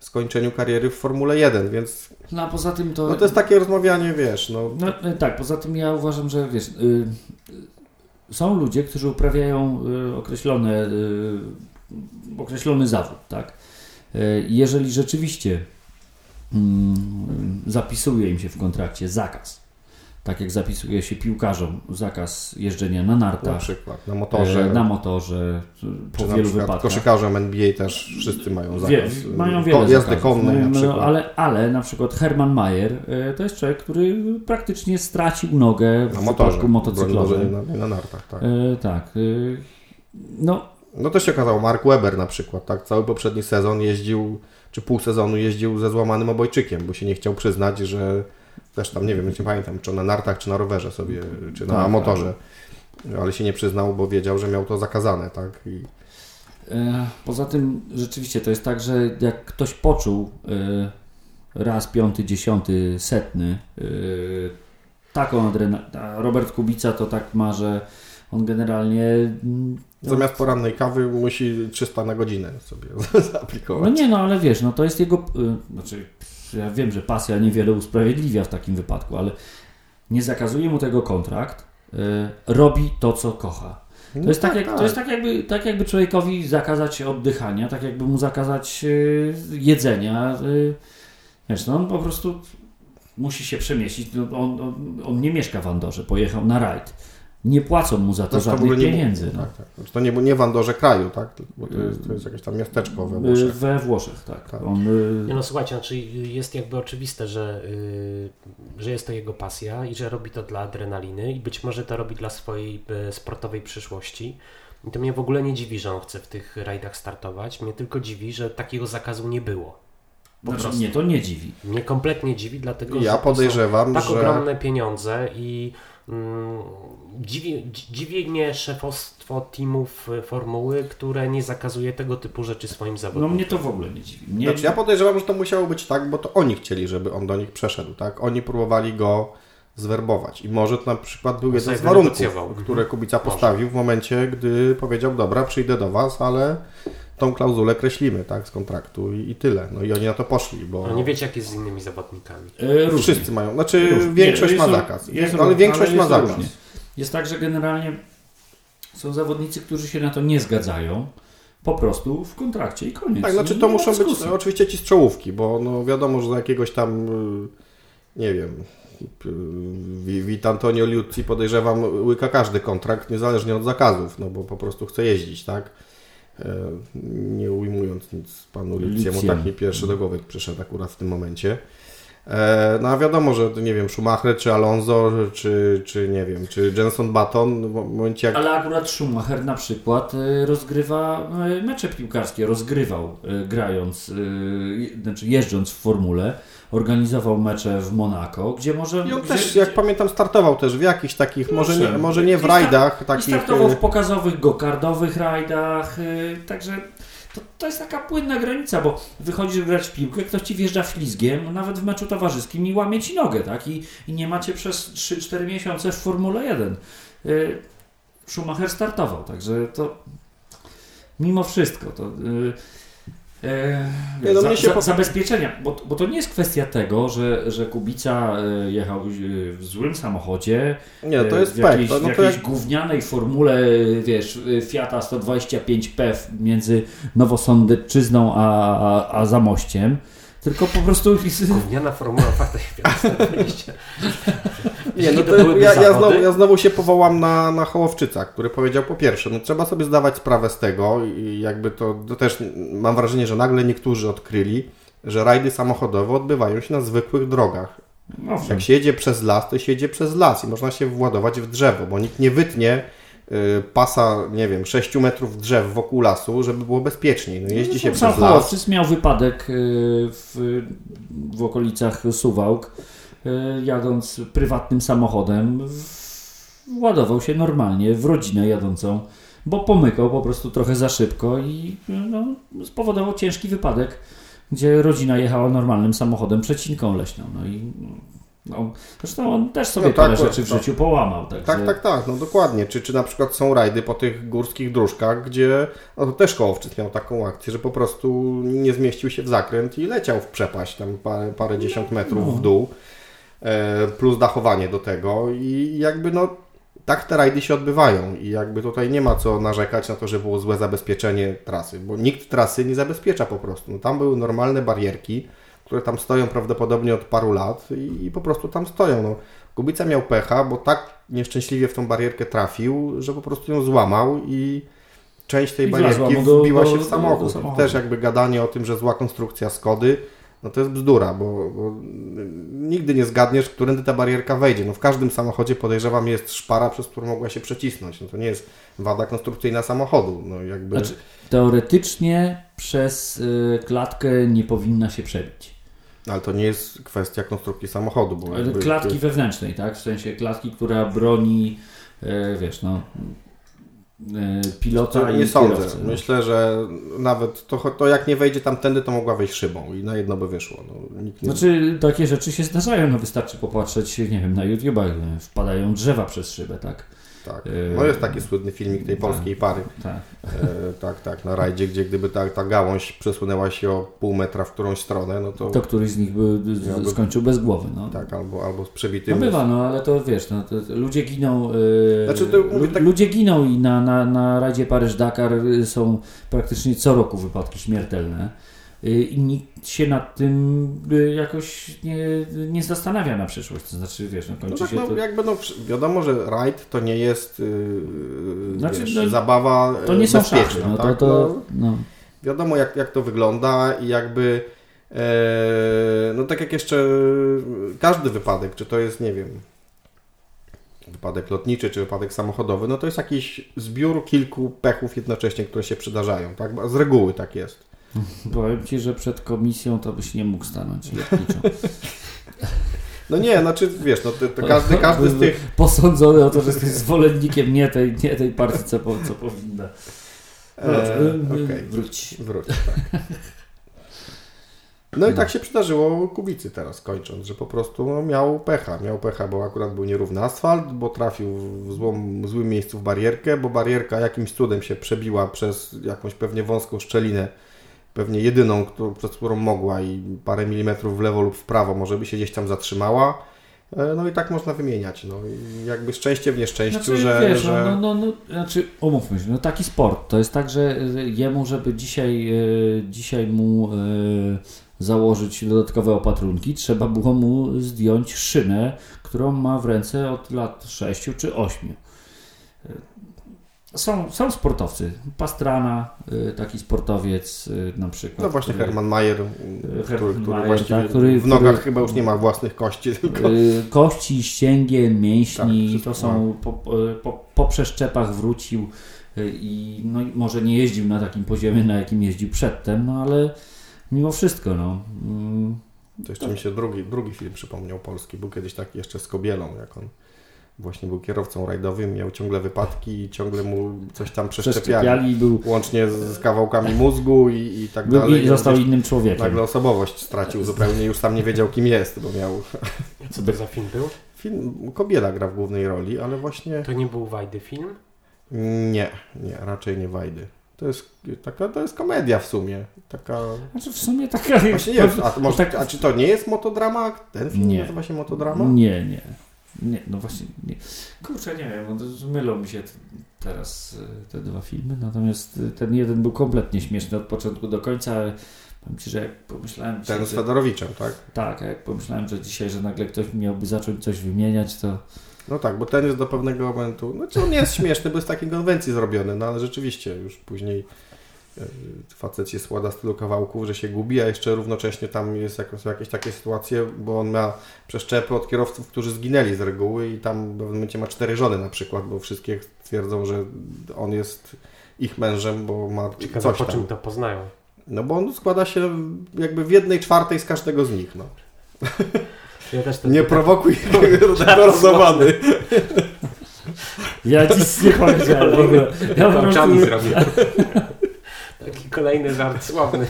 skończeniu kariery w Formule 1, więc No a poza tym to. no, to jest takie rozmawianie, wiesz, no, No y, tak, poza tym ja uważam, że wiesz, y, y, są ludzie, którzy uprawiają y, określone, y, określony zawód, tak? Y, jeżeli rzeczywiście mm, zapisuje im się w kontrakcie zakaz, tak jak zapisuje się piłkarzom zakaz jeżdżenia na na nartach, przykład na motorze, e, na motorze, y, po na wielu wypadkach. koszykarzom NBA też wszyscy mają zakaz. Wie, mają wiele Jazdy konnej na No, przykład. ale, ale na przykład Hermann Mayer y, to jest człowiek, który praktycznie stracił nogę w na motorze, motocyklowym. na, na nartach, tak. E, tak. e, no, No to się okazało, Mark Webber na przykład, tak, cały poprzedni sezon jeździł, czy pół sezonu jeździł ze złamanym obojczykiem, bo się nie chciał przyznać, że też tam, nie wiem, nie pamiętam, czy na nartach, czy na rowerze sobie, czy na Tak, motorze, ale się nie przyznał, bo wiedział, że miał to zakazane, tak, i e, poza tym rzeczywiście to jest tak, że jak ktoś poczuł e, raz, piąty, dziesiąty, setny e, taką adrenalidę, a Robert Kubica to tak ma, że on generalnie mm, zamiast porannej kawy musi 300 na godzinę sobie no zaaplikować. nie no, ale wiesz, no to jest jego, znaczy ja wiem, że pasja niewiele usprawiedliwia w takim wypadku, ale nie zakazuje mu tego kontrakt, y, robi to, co kocha. To jest, tak, jak, to jest tak, jakby, tak jakby człowiekowi zakazać oddychania, tak jakby mu zakazać y, jedzenia. Y, wiesz, no on po prostu musi się przemieścić. No, on, on, on nie mieszka w Andorze, pojechał na rajd. Nie płacą mu za to Zresztą w żadnych nie- pieniędzy. No. Tak, tak. Znaczy, to nie, nie w Andorze kraju, tak, bo to jest, to jest jakieś tam miasteczko we Y, Włoszech. We Włoszech, tak. Tak. On, y, Nie no słuchajcie, znaczy jest jakby oczywiste, że, yy, że jest to jego pasja i że robi to dla adrenaliny i być może to robi dla swojej y, sportowej przyszłości. I to mnie w ogóle nie dziwi, że on chce w tych rajdach startować. Mnie tylko dziwi, że takiego zakazu nie było. Po znaczy, mnie to nie dziwi. Mnie kompletnie dziwi, dlatego Ja że to podejrzewam, są tak że... ogromne pieniądze i mm, dziwi, dzi- dziwi mnie szefostwo teamów y, formuły, które nie zakazuje tego typu rzeczy swoim No zawodnikom. mnie to w ogóle nie dziwi. Mnie, Znaczy ja podejrzewam, że to musiało być tak, bo to oni chcieli, żeby on do nich przeszedł, tak? Oni próbowali go zwerbować i może to na przykład był jeden z warunków, wynegocjował. które Kubica postawił w momencie, gdy powiedział, dobra, przyjdę do Was, ale tą klauzulę kreślimy, tak, z kontraktu i, i tyle. No i oni na to poszli, bo No nie wiecie, jak jest z innymi zawodnikami. E, wszyscy mają, znaczy Różnie. większość Jest ma zakaz, jest ale większość ale ma zakaz. różnie. Jest tak, że generalnie są zawodnicy, którzy się na to nie zgadzają. Po prostu w kontrakcie i koniec. Tak, znaczy to muszą być no, oczywiście ci z czołówki, bo no wiadomo, że za jakiegoś tam, y, nie wiem, y, Wi- Vit Antonio Liuzzi podejrzewam łyka każdy kontrakt, niezależnie od zakazów, no bo po prostu chce jeździć, tak? E, Nie ujmując nic panu Liuzziemu. tak mi pierwszy do głowy przyszedł akurat w tym momencie. E, No a wiadomo, że nie wiem, Schumacher, czy Alonso, czy, czy nie wiem, czy Jenson Button, w momencie jak Ale akurat Schumacher na przykład y, rozgrywa y, mecze piłkarskie, rozgrywał grając, znaczy jeżdżąc w formule, organizował mecze w Monako, gdzie może... I on gdzie, też, jak pamiętam, startował też w jakichś takich, może nie, może nie w rajdach takich. startował w pokazowych, gokardowych rajdach, także to, to jest taka płynna granica, bo wychodzisz grać w piłkę, ktoś ci wjeżdża ślizgiem, nawet w meczu towarzyskim i łamie ci nogę, tak? I, i nie macie przez 3-4 miesiące w Formule 1. Y, Schumacher startował, także to mimo wszystko to... y, Nie, no za, mnie się za, zabezpieczenia, bo, bo to nie jest kwestia tego, że, że Kubica y, jechał y, w złym samochodzie, Nie, to e, jest w jakiejś, no w to jakiejś jak, gównianej formule, wiesz, Fiata 125P między Nowosądeczyzną a, a, a Zamościem, tylko po prostu Gówniana formuła fakta się nie, no to ja, ja, znowu, ja znowu się powołam na, na Hołowczyca, który powiedział po pierwsze, no trzeba sobie zdawać sprawę z tego i jakby to, to też mam wrażenie, że nagle niektórzy odkryli, że rajdy samochodowe odbywają się na zwykłych drogach. no, Jak się jedzie przez las, to się jedzie przez las i można się władować w drzewo, bo nikt nie wytnie y, pasa, nie wiem, 6 metrów drzew wokół lasu, żeby było bezpieczniej. No jeździ się Sam przez las. Miał wypadek y, w, w okolicach Suwałk, jadąc prywatnym samochodem, władował się normalnie w rodzinę jadącą, bo pomykał po prostu trochę za szybko i no, spowodował ciężki wypadek, gdzie rodzina jechała normalnym samochodem przecinką leśną. No i no, zresztą on też sobie No tak, parę bo- rzeczy w no. życiu połamał. Także, Tak, tak, tak, no dokładnie. Czy, czy na przykład są rajdy po tych górskich dróżkach, gdzie no też Kołowczyc miał taką akcję, że po prostu nie zmieścił się w zakręt i leciał w przepaść, tam parę, parę dziesiąt metrów w dół, e, plus dachowanie do tego i jakby no tak te rajdy się odbywają i jakby tutaj nie ma co narzekać na to, że było złe zabezpieczenie trasy, bo nikt trasy nie zabezpiecza po prostu. No, tam były normalne barierki, które tam stoją prawdopodobnie od paru lat i, i po prostu tam stoją. No, Kubica miał pecha, bo tak nieszczęśliwie w tą barierkę trafił, że po prostu ją złamał i część tej I barierki do- wbiła do- się do- w samochód. do samochodu. Też jakby gadanie o tym, że zła konstrukcja Skody, no to jest bzdura, bo, bo nigdy nie zgadniesz, którędy ta barierka wejdzie. No w każdym samochodzie podejrzewam jest szpara, przez którą mogła się przecisnąć. No to nie jest wada konstrukcyjna samochodu. No jakby... Znaczy, teoretycznie przez y, klatkę nie powinna się przebić. Ale to nie jest kwestia konstrukcji samochodu, bo jakby- Klatki wewnętrznej, tak? W sensie klatki, która broni, e, wiesz, no, e, pilota i nie sądzę. kierowcę. no. Myślę, że nawet to, to jak nie wejdzie tamtędy, to mogła wejść szybą i na jedno by wyszło. No, nikt nie... Znaczy, takie rzeczy się zdarzają, no wystarczy popatrzeć, nie wiem, na YouTube'ach, e, wpadają drzewa przez szybę, tak? Tak. Yy, No jest taki słynny filmik tej polskiej pary. Tak. E, tak, tak, na rajdzie, gdzie gdyby ta, ta gałąź przesunęła się o pół metra w którąś stronę, no to, To któryś z nich by Miałby- skończył bez głowy, no. tak, albo, albo z No przebitym... bywa, no ale to wiesz, no, to, ludzie giną. e, Znaczy, to tak- Ludzie giną i na, na, na rajdzie Paryż-Dakar są praktycznie co roku wypadki śmiertelne. Y, I nikt się nad tym y, jakoś nie, nie zastanawia na przyszłość. To znaczy, wiesz, no No kończy tak, się no, to. jakby no, wiadomo, że rajd to nie jest yy, Znaczy, wiesz, no, zabawa To nie są szachy. No, to, tak? to, No, no. wiadomo jak, jak to wygląda i jakby e, no tak jak jeszcze każdy wypadek, czy to jest, nie wiem, wypadek lotniczy, czy wypadek samochodowy, no to jest jakiś zbiór kilku pechów jednocześnie, które się przydarzają, tak? Z reguły tak jest. Powiem Ci, że przed komisją to byś nie mógł stanąć. No nie, znaczy wiesz, no to, to każdy, każdy z tych Posądzony o to, że jesteś zwolennikiem nie tej, nie tej partii, co, co powinna. e, Wróć, okej. Wróć. Wróć, tak. No i tak się przydarzyło Kubicy teraz kończąc, że po prostu no, miał pecha. Miał pecha, bo akurat był nierówny asfalt, bo trafił w złą, w złym miejscu w barierkę, bo barierka jakimś cudem się przebiła przez jakąś pewnie wąską szczelinę, pewnie jedyną, którą, przez którą mogła i parę milimetrów w lewo lub w prawo może by się gdzieś tam zatrzymała. E, No i tak można wymieniać. No i jakby szczęście w nieszczęściu, Znaczy, że, wiesz, że... no, no, no, znaczy, umówmy się, no taki sport, to jest tak, że jemu, żeby dzisiaj, y, dzisiaj mu y, założyć dodatkowe opatrunki, trzeba było mu zdjąć szynę, którą ma w ręce od lat 6 czy 8. Są, są sportowcy. Pastrana, y, taki sportowiec y, na przykład. No właśnie który- Herman Mayer, który, Herman który Mayer, tak, który- w nogach który- chyba już nie ma własnych kości, tylko Y, Kości, ścięgien, mięśni, Tak, to są po, po, po przeszczepach wrócił y, i no, może nie jeździł na takim poziomie, na jakim jeździł przedtem, no ale mimo wszystko, no. mm, To jeszcze mi się drugi, drugi film przypomniał polski. Był kiedyś taki jeszcze z Kobielą, jak on właśnie był kierowcą rajdowym, miał ciągle wypadki i ciągle mu coś tam przeszczepiali. Był, Łącznie z, z kawałkami mózgu i, i tak był dalej. i został innym człowiekiem. Nagle osobowość stracił zupełnie, już sam nie wiedział kim jest, bo miał Co to za film był? film, Kobiela gra w głównej roli, ale właśnie To nie był Wajdy film? nie, nie, raczej nie Wajdy. To jest taka, to jest komedia w sumie. Taka, Znaczy w sumie taka... właśnie nie wiem, a, może, a czy to nie jest motodrama? Ten film Nie. nazywa się motodrama? Nie, nie. Nie, no właśnie, nie. Kurczę, nie wiem, to mylą mi się teraz y, te dwa filmy, natomiast y, ten jeden był kompletnie śmieszny od początku do końca, ale powiem Ci, że jak pomyślałem Ten z Fedorowiczem, tak? tak, a jak pomyślałem, że dzisiaj, że nagle ktoś miałby zacząć coś wymieniać, to No tak, bo ten jest do pewnego momentu, no on nie jest śmieszny, bo jest z takiej konwencji zrobiony, no ale rzeczywiście już później facet się składa z tylu kawałków, że się gubi, a jeszcze równocześnie tam jest jak, są jakieś takie sytuacje, bo on ma przeszczepy od kierowców, którzy zginęli z reguły i tam w pewnym momencie ma cztery żony na przykład, bo wszystkie twierdzą, że on jest ich mężem, bo ma Ciekawe coś po tam. czym to poznają. No bo on składa się jakby w jednej czwartej z każdego z nich, no. Ja też Nie tak- prowokuj rozładowany. ja nic nie powiedziałem w ogóle. Ja po oczami prostu, zrobił. Taki kolejny żart sławny.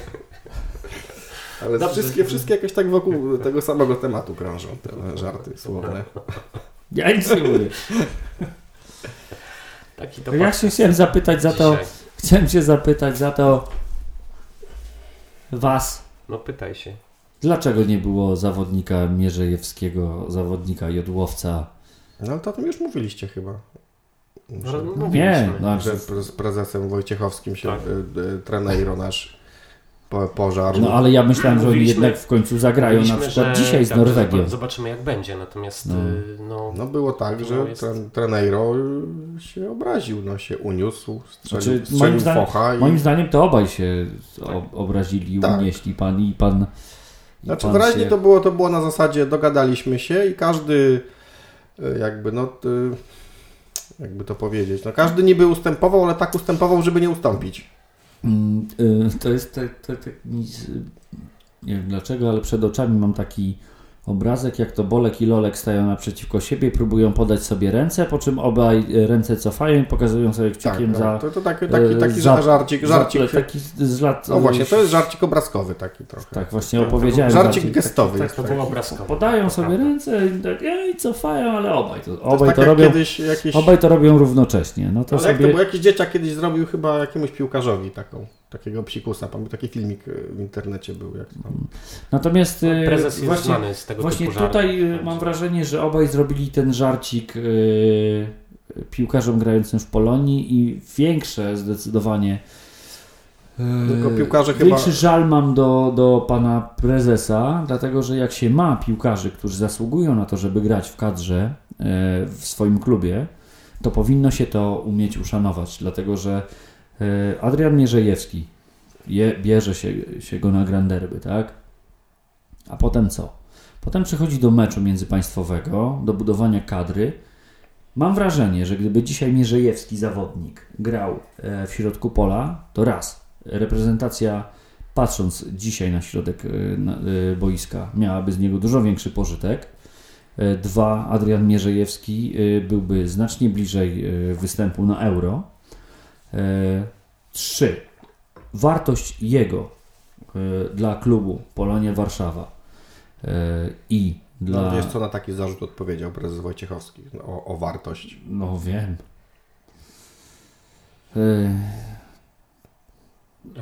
Ale Dobrze. wszystkie, wszystkie jakoś tak wokół tego samego tematu krążą, te żarty słowne. ja nic nie mówię. Taki to Ja się chciałem zapytać za to, dzisiaj. chciałem się zapytać za to Was, No pytaj się. Dlaczego nie było zawodnika Mierzejewskiego, zawodnika jodłowca? No to o tym już mówiliście chyba. No, Że, no, Nie, no, że z prezesem Wojciechowskim się Tak. y, y, treneiro nasz po, pożarł. no ale ja myślałem, że oni jednak w końcu zagrają na przykład że- dzisiaj z tak, Norwegią. zob- Zobaczymy jak będzie, natomiast No. y, no, No było tak, To że jest- tren, treneiro się obraził, no się uniósł, strzelił, Znaczy, strzelił moim zdaniem- focha i... Moim zdaniem to obaj się o, obrazili, Tak. unieśli pan i pan. i Znaczy pan wyraźnie się- to było, to było na zasadzie dogadaliśmy się i każdy jakby no y, jakby to powiedzieć, no każdy niby ustępował, ale tak ustępował, żeby nie ustąpić. Mm, y, To jest y, nie wiem dlaczego, ale przed oczami mam taki obrazek, jak to Bolek i Lolek stają naprzeciwko siebie, próbują podać sobie ręce, po czym obaj y, ręce cofają i pokazują sobie Tak, kciukiem tak. za... to, to taki, taki, e, taki za- żarcik, za- żarcik. Taki z lat... No właśnie, to jest żarcik obrazkowy taki trochę. Tak, właśnie Tak, to opowiedziałem. Żarcik bardziej- gestowy tak, jest to taki. było obrazkowe. Podają To sobie ręce i tak ej, cofają, ale obaj to, To obaj tak to jak robią. jakiś... Obaj to robią równocześnie. No to Ale jak to sobie. był jakiś dzieciak kiedyś zrobił chyba jakiemuś piłkarzowi taką, takiego psikusa. Pamiętam, taki filmik y, w internecie był. Jak tam. Natomiast e, prezes jest właśnie, znany z tego właśnie tutaj e, mam wrażenie, że obaj zrobili ten żarcik e, piłkarzom grającym w Polonii i większe zdecydowanie. e, Tylko piłkarze chyba- Większy żal mam do, do pana prezesa, dlatego że jak się ma piłkarzy, którzy zasługują na to, żeby grać w kadrze w swoim klubie, to powinno się to umieć uszanować, dlatego że Adrian Mierzejewski je, bierze się, się go na granderby, tak? A potem co? Potem przychodzi do meczu międzypaństwowego, do budowania kadry. Mam wrażenie, że gdyby dzisiaj Mierzejewski zawodnik grał e, w środku pola, to raz, reprezentacja patrząc dzisiaj na środek e, e, boiska miałaby z niego dużo większy pożytek. E, Dwa, Adrian Mierzejewski e, byłby znacznie bliżej e, występu na euro. E, Trzy, wartość jego y, dla klubu Polonia Warszawa y, i dla... No, wiesz, co na taki zarzut odpowiedział prezes Wojciechowski no, o, o wartość. No wiem. Y,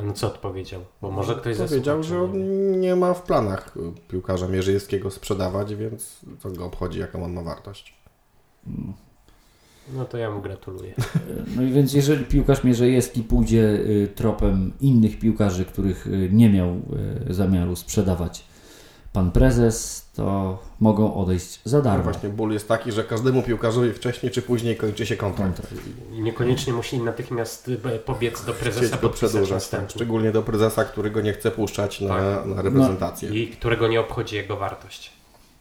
On co odpowiedział? Bo może ktoś Powiedział, że nie wie. on nie ma w planach y, piłkarza Mierzejewskiego sprzedawać, więc co go obchodzi, jaką on ma wartość. No to ja mu gratuluję. No i więc jeżeli piłkarz Mierzejewski pójdzie y, tropem innych piłkarzy, których y, nie miał y, zamiaru sprzedawać pan prezes, to mogą odejść za No darmo. właśnie ból jest taki, że każdemu piłkarzowi wcześniej czy później kończy się kontrakt. I niekoniecznie musi natychmiast e, pobiec do prezesa, podpisać przedłużać, tak. szczególnie do prezesa, który go nie chce puszczać na, Tak. na reprezentację. I którego nie obchodzi jego wartość.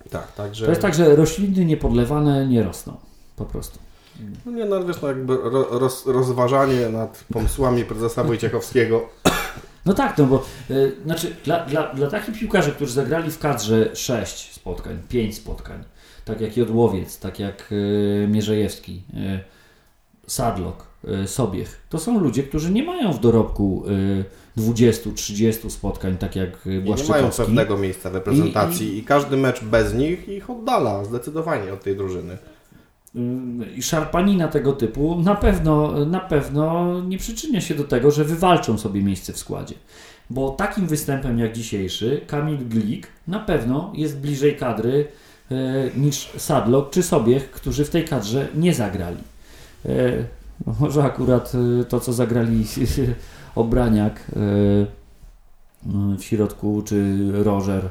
Tak, także... To jest tak, że rośliny niepodlewane nie rosną. Po prostu. No nie, no wiesz, no jakby ro, roz, rozważanie nad pomysłami prezesa Wojciechowskiego No tak, no bo y, znaczy dla, dla, dla takich piłkarzy, którzy zagrali w kadrze 6 spotkań, 5 spotkań, tak jak Jodłowiec, tak jak y, Mierzejewski, y, Sadlok, y, Sobiech, to są ludzie, którzy nie mają w dorobku y, 20-30 spotkań, tak jak y, i nie mają Błaszczykowski. pewnego miejsca w reprezentacji i, każdy mecz bez nich ich oddala zdecydowanie od tej drużyny. Y, I szarpanina tego typu na pewno, na pewno nie przyczynia się do tego, że wywalczą sobie miejsce w składzie. Bo takim występem jak dzisiejszy, Kamil Glik na pewno jest bliżej kadry e, niż Sadlok czy Sobiech, którzy w tej kadrze nie zagrali. No może akurat to, co zagrali Obraniak w środku, czy Roger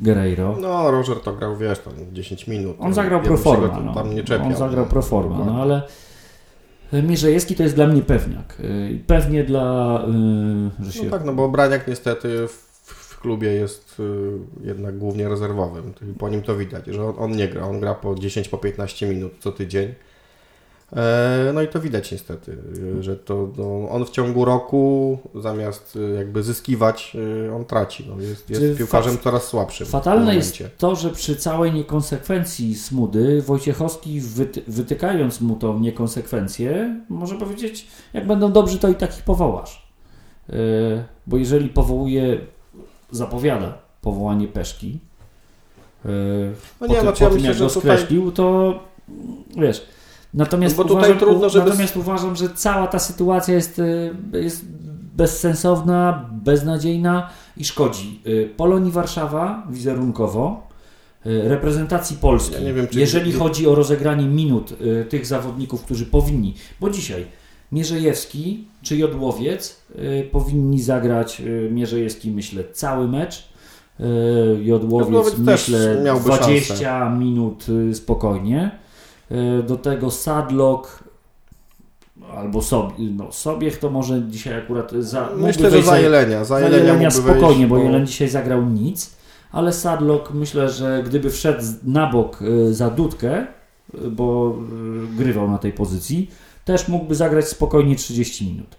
Guerreiro. No, Roger to grał, wiesz, tam 10 minut. On zagrał Ja bym pro się go forma. tu No. Tam nie czepiał. On zagrał pro forma, no ale Mierzejewski to jest dla mnie pewniak. Y, Pewnie dla, y, że się... No tak, no bo Braniak niestety w, klubie jest jednak głównie rezerwowym. Po nim to widać, że on, on nie gra. On gra po 10, po 15 minut co tydzień. E, No i to widać niestety, że to no, on w ciągu roku zamiast y, jakby zyskiwać, y, on traci. No, jest jest piłkarzem coraz słabszym. Fatalne jest to, że przy całej niekonsekwencji Smudy Wojciechowski wyty wytykając mu tą niekonsekwencję może powiedzieć, jak będą dobrzy, to i tak ich powołasz. Y, Bo jeżeli powołuje, zapowiada powołanie Peszki, y, No po nie, tym, znaczy ja po tym myślę, jak go tutaj skreślił, to wiesz. Natomiast, No uważam, trudno, żeby- natomiast uważam, że cała ta sytuacja jest, y, jest bezsensowna, beznadziejna i szkodzi. Y, Polonii Warszawa wizerunkowo, y, reprezentacji Polski, Ja nie wiem, jeżeli chodzi o rozegranie minut tych zawodników, którzy powinni, bo dzisiaj Mierzejewski czy Jodłowiec powinni zagrać, Mierzejewski myślę cały mecz, Jodłowiec Jodłowiec myślę miałby 20 minut y, spokojnie, do tego Sadlock albo sobie, no Sobiech to może dzisiaj akurat za, Myślę, że za Jelenia. Za Jelenia, Jelenia spokojnie, wejść, bo Jelen dzisiaj zagrał nic, ale Sadlock myślę, że gdyby wszedł na bok y, za Dudkę, y, bo grywał na tej pozycji, też mógłby zagrać spokojnie 30 minut.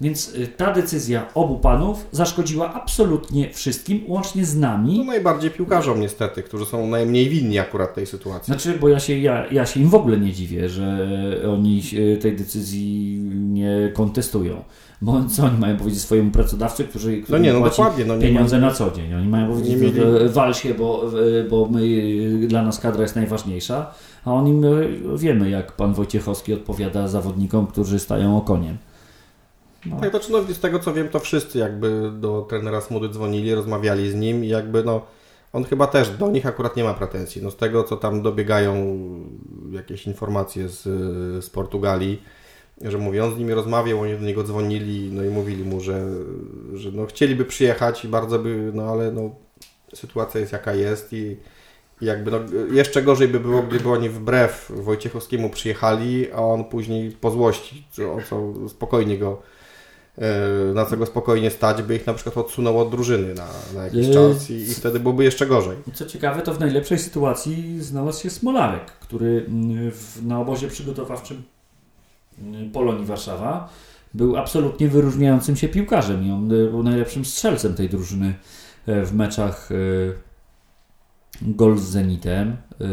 Więc y, ta decyzja obu panów zaszkodziła absolutnie wszystkim, łącznie z No nami. najbardziej piłkarzom niestety, którzy są najmniej winni akurat tej sytuacji. Znaczy, bo ja się, ja, ja się im w ogóle nie dziwię, że oni y, tej decyzji nie kontestują. Bo co oni mają powiedzieć swojemu pracodawcy, który, który No nie, no płaci dokładnie. No pieniądze na co dzień. Oni mają powiedzieć, mieli- e, wal się, bo, e, bo my, e, dla nas kadra jest najważniejsza, a oni my wiemy, jak pan Wojciechowski odpowiada zawodnikom, którzy stają okoniem. No. Tak, znaczy, no, z tego co wiem, to wszyscy jakby do trenera Smudy dzwonili, rozmawiali z nim i jakby no on chyba też do nich akurat nie ma pretensji. No z tego co tam dobiegają jakieś informacje z, z Portugalii, że mówię, on z nimi rozmawiał, oni do niego dzwonili, no i mówili mu, że, że no chcieliby przyjechać i bardzo by, no ale no sytuacja jest jaka jest i jakby no, jeszcze gorzej by było, gdyby oni wbrew Wojciechowskiemu przyjechali, a on później po złości, co, co spokojnie go na co go spokojnie stać, by ich na przykład odsunął od drużyny na, na jakiś Yy, czas i, i wtedy byłoby jeszcze gorzej. Co ciekawe, to w najlepszej sytuacji znalazł się Smolarek, który mm, w, na obozie przygotowawczym mm, Polonii Warszawa był absolutnie wyróżniającym się piłkarzem i on e, był najlepszym strzelcem tej drużyny e, w meczach e, gol z Zenitem. e,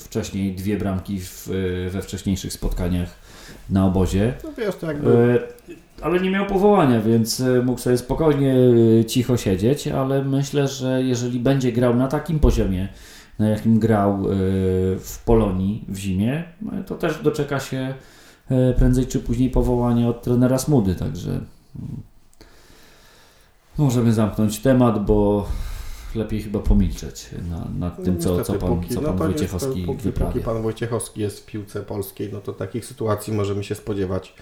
Wcześniej dwie bramki w, e, we wcześniejszych spotkaniach na obozie. No wiesz, to jakby E, ale nie miał powołania, więc e, mógł sobie spokojnie e, cicho siedzieć, ale myślę, że jeżeli będzie grał na takim poziomie, na jakim grał e, w Polonii w zimie, no, to też doczeka się prędzej czy później powołania od trenera Smudy, także mm, możemy zamknąć temat, bo lepiej chyba pomilczeć na, nad tym, co, co Niestety, pan, póki- co no pan to Wojciechowski jest, póki, wyprawia. Póki pan Wojciechowski jest w piłce polskiej, no to takich sytuacji możemy się spodziewać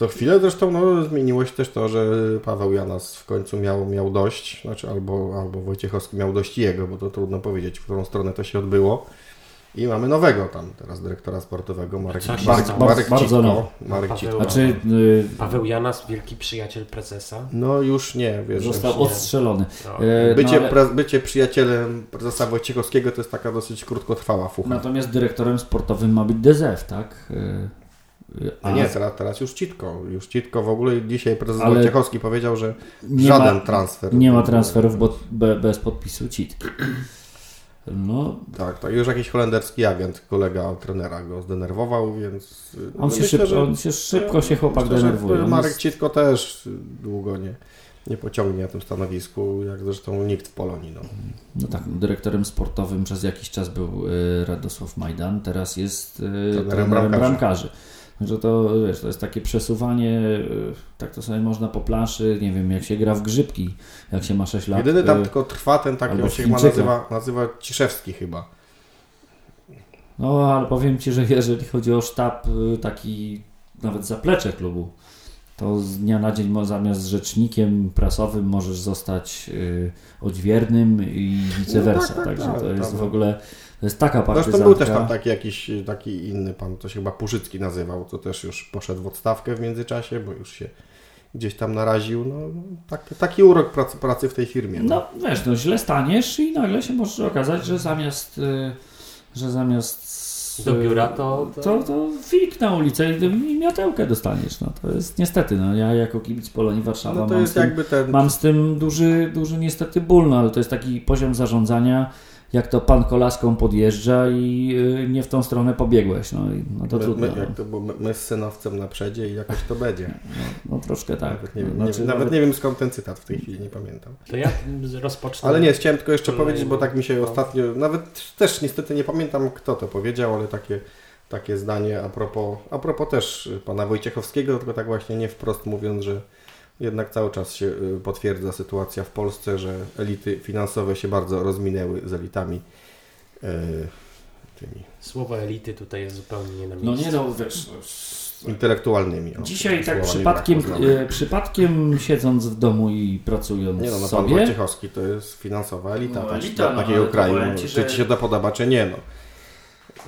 co chwilę. Zresztą no, zmieniło się też to, że Paweł Janas w końcu miał, miał dość, znaczy albo, albo Wojciechowski miał dość jego, bo to trudno powiedzieć, w którą stronę to się odbyło. I mamy nowego tam teraz dyrektora sportowego, Marek, Marek, stało? Marek Bardzo Citko. Marek Paweł-. Znaczy, y, Paweł Janas, wielki przyjaciel prezesa. No już nie, wiesz. został już nie. odstrzelony. No. E, Bycie, no, ale- pre, bycie przyjacielem prezesa Wojciechowskiego to jest taka dosyć krótkotrwała fucha. Natomiast dyrektorem sportowym ma być DZF, tak? Y, y, A nie, teraz, teraz już Citko. Już Citko w ogóle dzisiaj prezes Ale- Wojciechowski powiedział, że żaden ma, transfer. Nie ma transferów bo, be, bez podpisu CIT. No, Tak, tak. Już jakiś holenderski agent, kolega trenera go zdenerwował, więc. no on, się, myślę, szybko, on się szybko się chłopak myślę, denerwuje. Marek Citko też długo nie, nie pociągnie na tym stanowisku, jak zresztą nikt w Polonii. No. no tak, dyrektorem sportowym przez jakiś czas był y, Radosław Majdan, teraz jest y, trenerem, bramkarzy. bramkarzy. Także to, wiesz, to jest takie przesuwanie, y, tak to sobie można po planszy, nie wiem, jak się gra w grzybki, jak się ma 6 lat. Jedyny tam y, tylko trwa ten taki, on się chyba nazywa, nazywa Ciszewski chyba. No, ale powiem Ci, że jeżeli chodzi o sztab, y, taki nawet zaplecze klubu, to z dnia na dzień zamiast rzecznikiem prasowym możesz zostać odźwiernym i vice versa. tak, tak, Także tak, to jest tak. w ogóle, to jest taka partyzantka. Zresztą był też tam taki jakiś taki inny pan, to się chyba Puszycki nazywał, to też już poszedł w odstawkę w międzyczasie, bo już się gdzieś tam naraził. No, tak, taki urok pracy, pracy w tej firmie. No wiesz, no źle staniesz i nagle się może okazać, że zamiast, y, że zamiast Do biura to- to- to, to fik na ulicę i, i miotełkę dostaniesz. No, to jest niestety, no, ja jako kibic Polonii Warszawa no to mam, jest z tym, jakby ten. mam z tym duży, duży niestety ból, no, ale to jest taki poziom zarządzania, jak to pan kolaską podjeżdża i y, nie w tą stronę pobiegłeś. No, no to my, trudno. my, jak to było, my, my z synowcem na przedzie i jakoś to będzie. No, no troszkę tak. Nawet, nie wiem, No, nie, znaczy, nawet nie wiem skąd ten cytat w tej chwili, nie pamiętam. To ja rozpocznę. Ale nie, chciałem tylko jeszcze Kolejny. powiedzieć, bo tak mi się No. ostatnio, nawet też niestety nie pamiętam kto to powiedział, ale takie, takie zdanie a propos, a propos też pana Wojciechowskiego, tylko tak właśnie nie wprost mówiąc, że jednak cały czas się y, potwierdza sytuacja w Polsce, że elity finansowe się bardzo rozminęły z elitami y, tymi Słowo elity tutaj jest zupełnie nie na No miejscu. nie no, wiesz, intelektualnymi. o, Dzisiaj tak przypadkiem, e, przypadkiem siedząc w domu i pracując Nie no, no pan sobie, Wojciechowski to jest finansowa elita, No, elita, tak, no, to Ukrainy. powiem ci, Czy że- ci się to podoba, czy nie, no.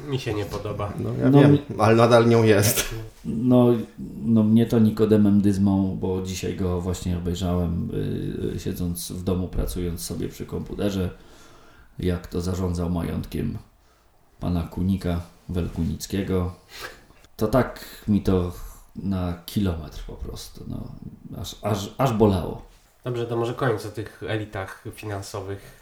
Mi się nie podoba. No ja No, wiem, ale nadal nią jest. no, no mnie to Nikodemem Dyzmą, bo dzisiaj go właśnie obejrzałem, y, siedząc w domu, pracując sobie przy komputerze, jak to zarządzał majątkiem pana Kunika Welkunickiego. To tak mi to na kilometr po prostu, no, aż, aż, aż bolało. Dobrze, to może koniec o tych elitach finansowych,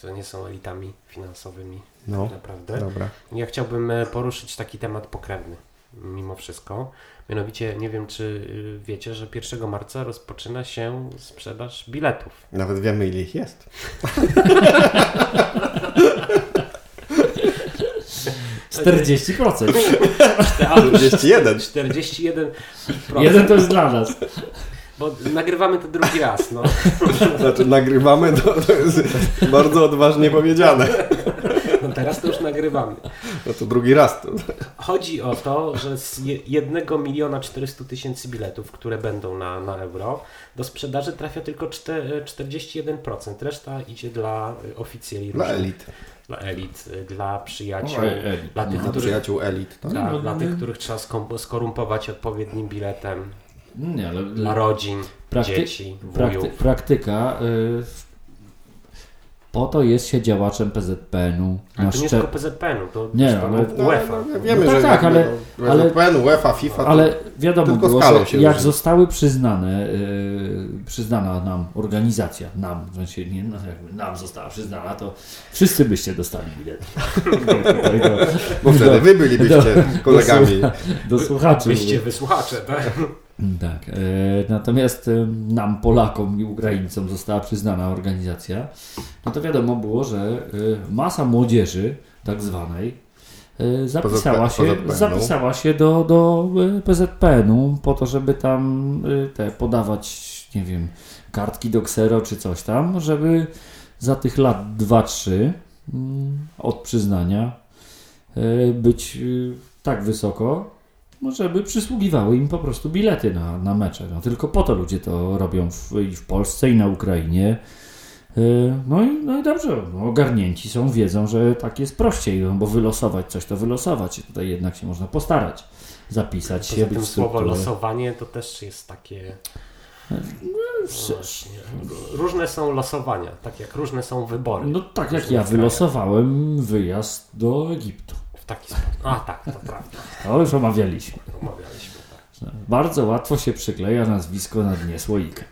co nie są elitami finansowymi No, naprawdę. dobra. Ja chciałbym e, poruszyć taki temat pokrewny, mimo wszystko. Mianowicie, nie wiem czy y, wiecie, że 1 marca rozpoczyna się sprzedaż biletów. Nawet wiemy ile ich jest. 40%. 41. 41%. Jeden to jest dla nas. Bo nagrywamy to drugi raz. No. Znaczy nagrywamy, to, to jest bardzo odważnie powiedziane. no teraz to już nagrywamy. No to drugi raz. To. Chodzi o to, że z 1 miliona 400 tysięcy biletów, które będą na, na euro, do sprzedaży trafia tylko czte- 41%. Reszta idzie dla oficjeli Dla elit. Dla elit, dla przyjaciół, Oj, elit. dla tych, Dla których, przyjaciół elit. Tak? dla, No, dla no, tych no. których trzeba skorumpować odpowiednim biletem, Nie, ale dla rodzin, Prakty- dzieci, prakty, wujów. praktyka. Y, po to jest się działaczem PZPN-u. Ale to nie szczep- tylko PZPN-u, to Nie, zresztą ale- No, UEFA. no, wiemy, No tak, że tak, ale- no, ale- PZPN, UEFA, FIFA, to Ale wiadomo tylko było, że jak różni. zostały przyznane, y, przyznana nam organizacja, nam, w sensie nie, no jakby nam została przyznana, to wszyscy byście dostali bilet. do, bo wtedy wy bylibyście kolegami. do słuchaczy. Byście wysłuchacze, tak? Tak. E, natomiast e, nam, Polakom i Ukraińcom została przyznana organizacja. No to wiadomo było, że e, masa młodzieży tak zwanej zapisała PZP, się, zapisała się do, do PZPN-u po to, żeby tam te podawać, nie wiem, kartki do ksero czy coś tam, żeby za tych lat 2-3 mm, od przyznania być tak wysoko, no żeby przysługiwały im po prostu bilety na, na mecze. No, tylko po to ludzie to robią w, i w Polsce i na Ukrainie. E, No i, no i dobrze, no, ogarnięci są, wiedzą, że tak jest prościej, no, bo wylosować coś to wylosować. Tutaj jednak się można postarać, zapisać się, Poza być tym w słowo losowanie to też jest takie... No. Różne są losowania, tak jak różne są wybory. No tak jak ja wylosowałem wyjazd do Egiptu. Taki sposób. A tak, to prawda. To już omawialiśmy. Omawialiśmy tak. Bardzo łatwo się przykleja nazwisko na dnie słoika.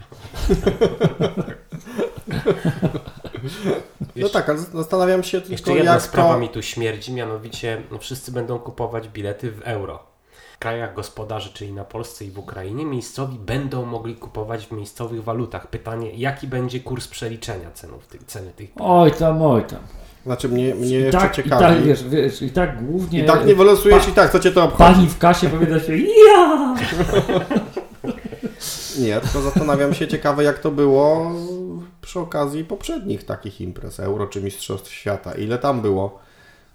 No tak, ale zastanawiam się tylko Jeszcze jedna jak sprawa to... mi tu śmierdzi, mianowicie no, wszyscy będą kupować bilety w euro. W krajach gospodarzy, czyli na Polsce i w Ukrainie, miejscowi będą mogli kupować w miejscowych walutach. Pytanie, jaki będzie kurs przeliczenia cenów tych, ceny tych biletów? Oj tam, oj tam. Znaczy mnie, mnie I jeszcze tak, i ciekawi. tak, wiesz, wiesz, i tak głównie I tak nie wylosujesz i tak, co cię to obchodzi? pani w kasie powiada się ja! Nie, tylko zastanawiam się ciekawe jak to było przy okazji poprzednich takich imprez, Euro czy Mistrzostw Świata. Ile tam było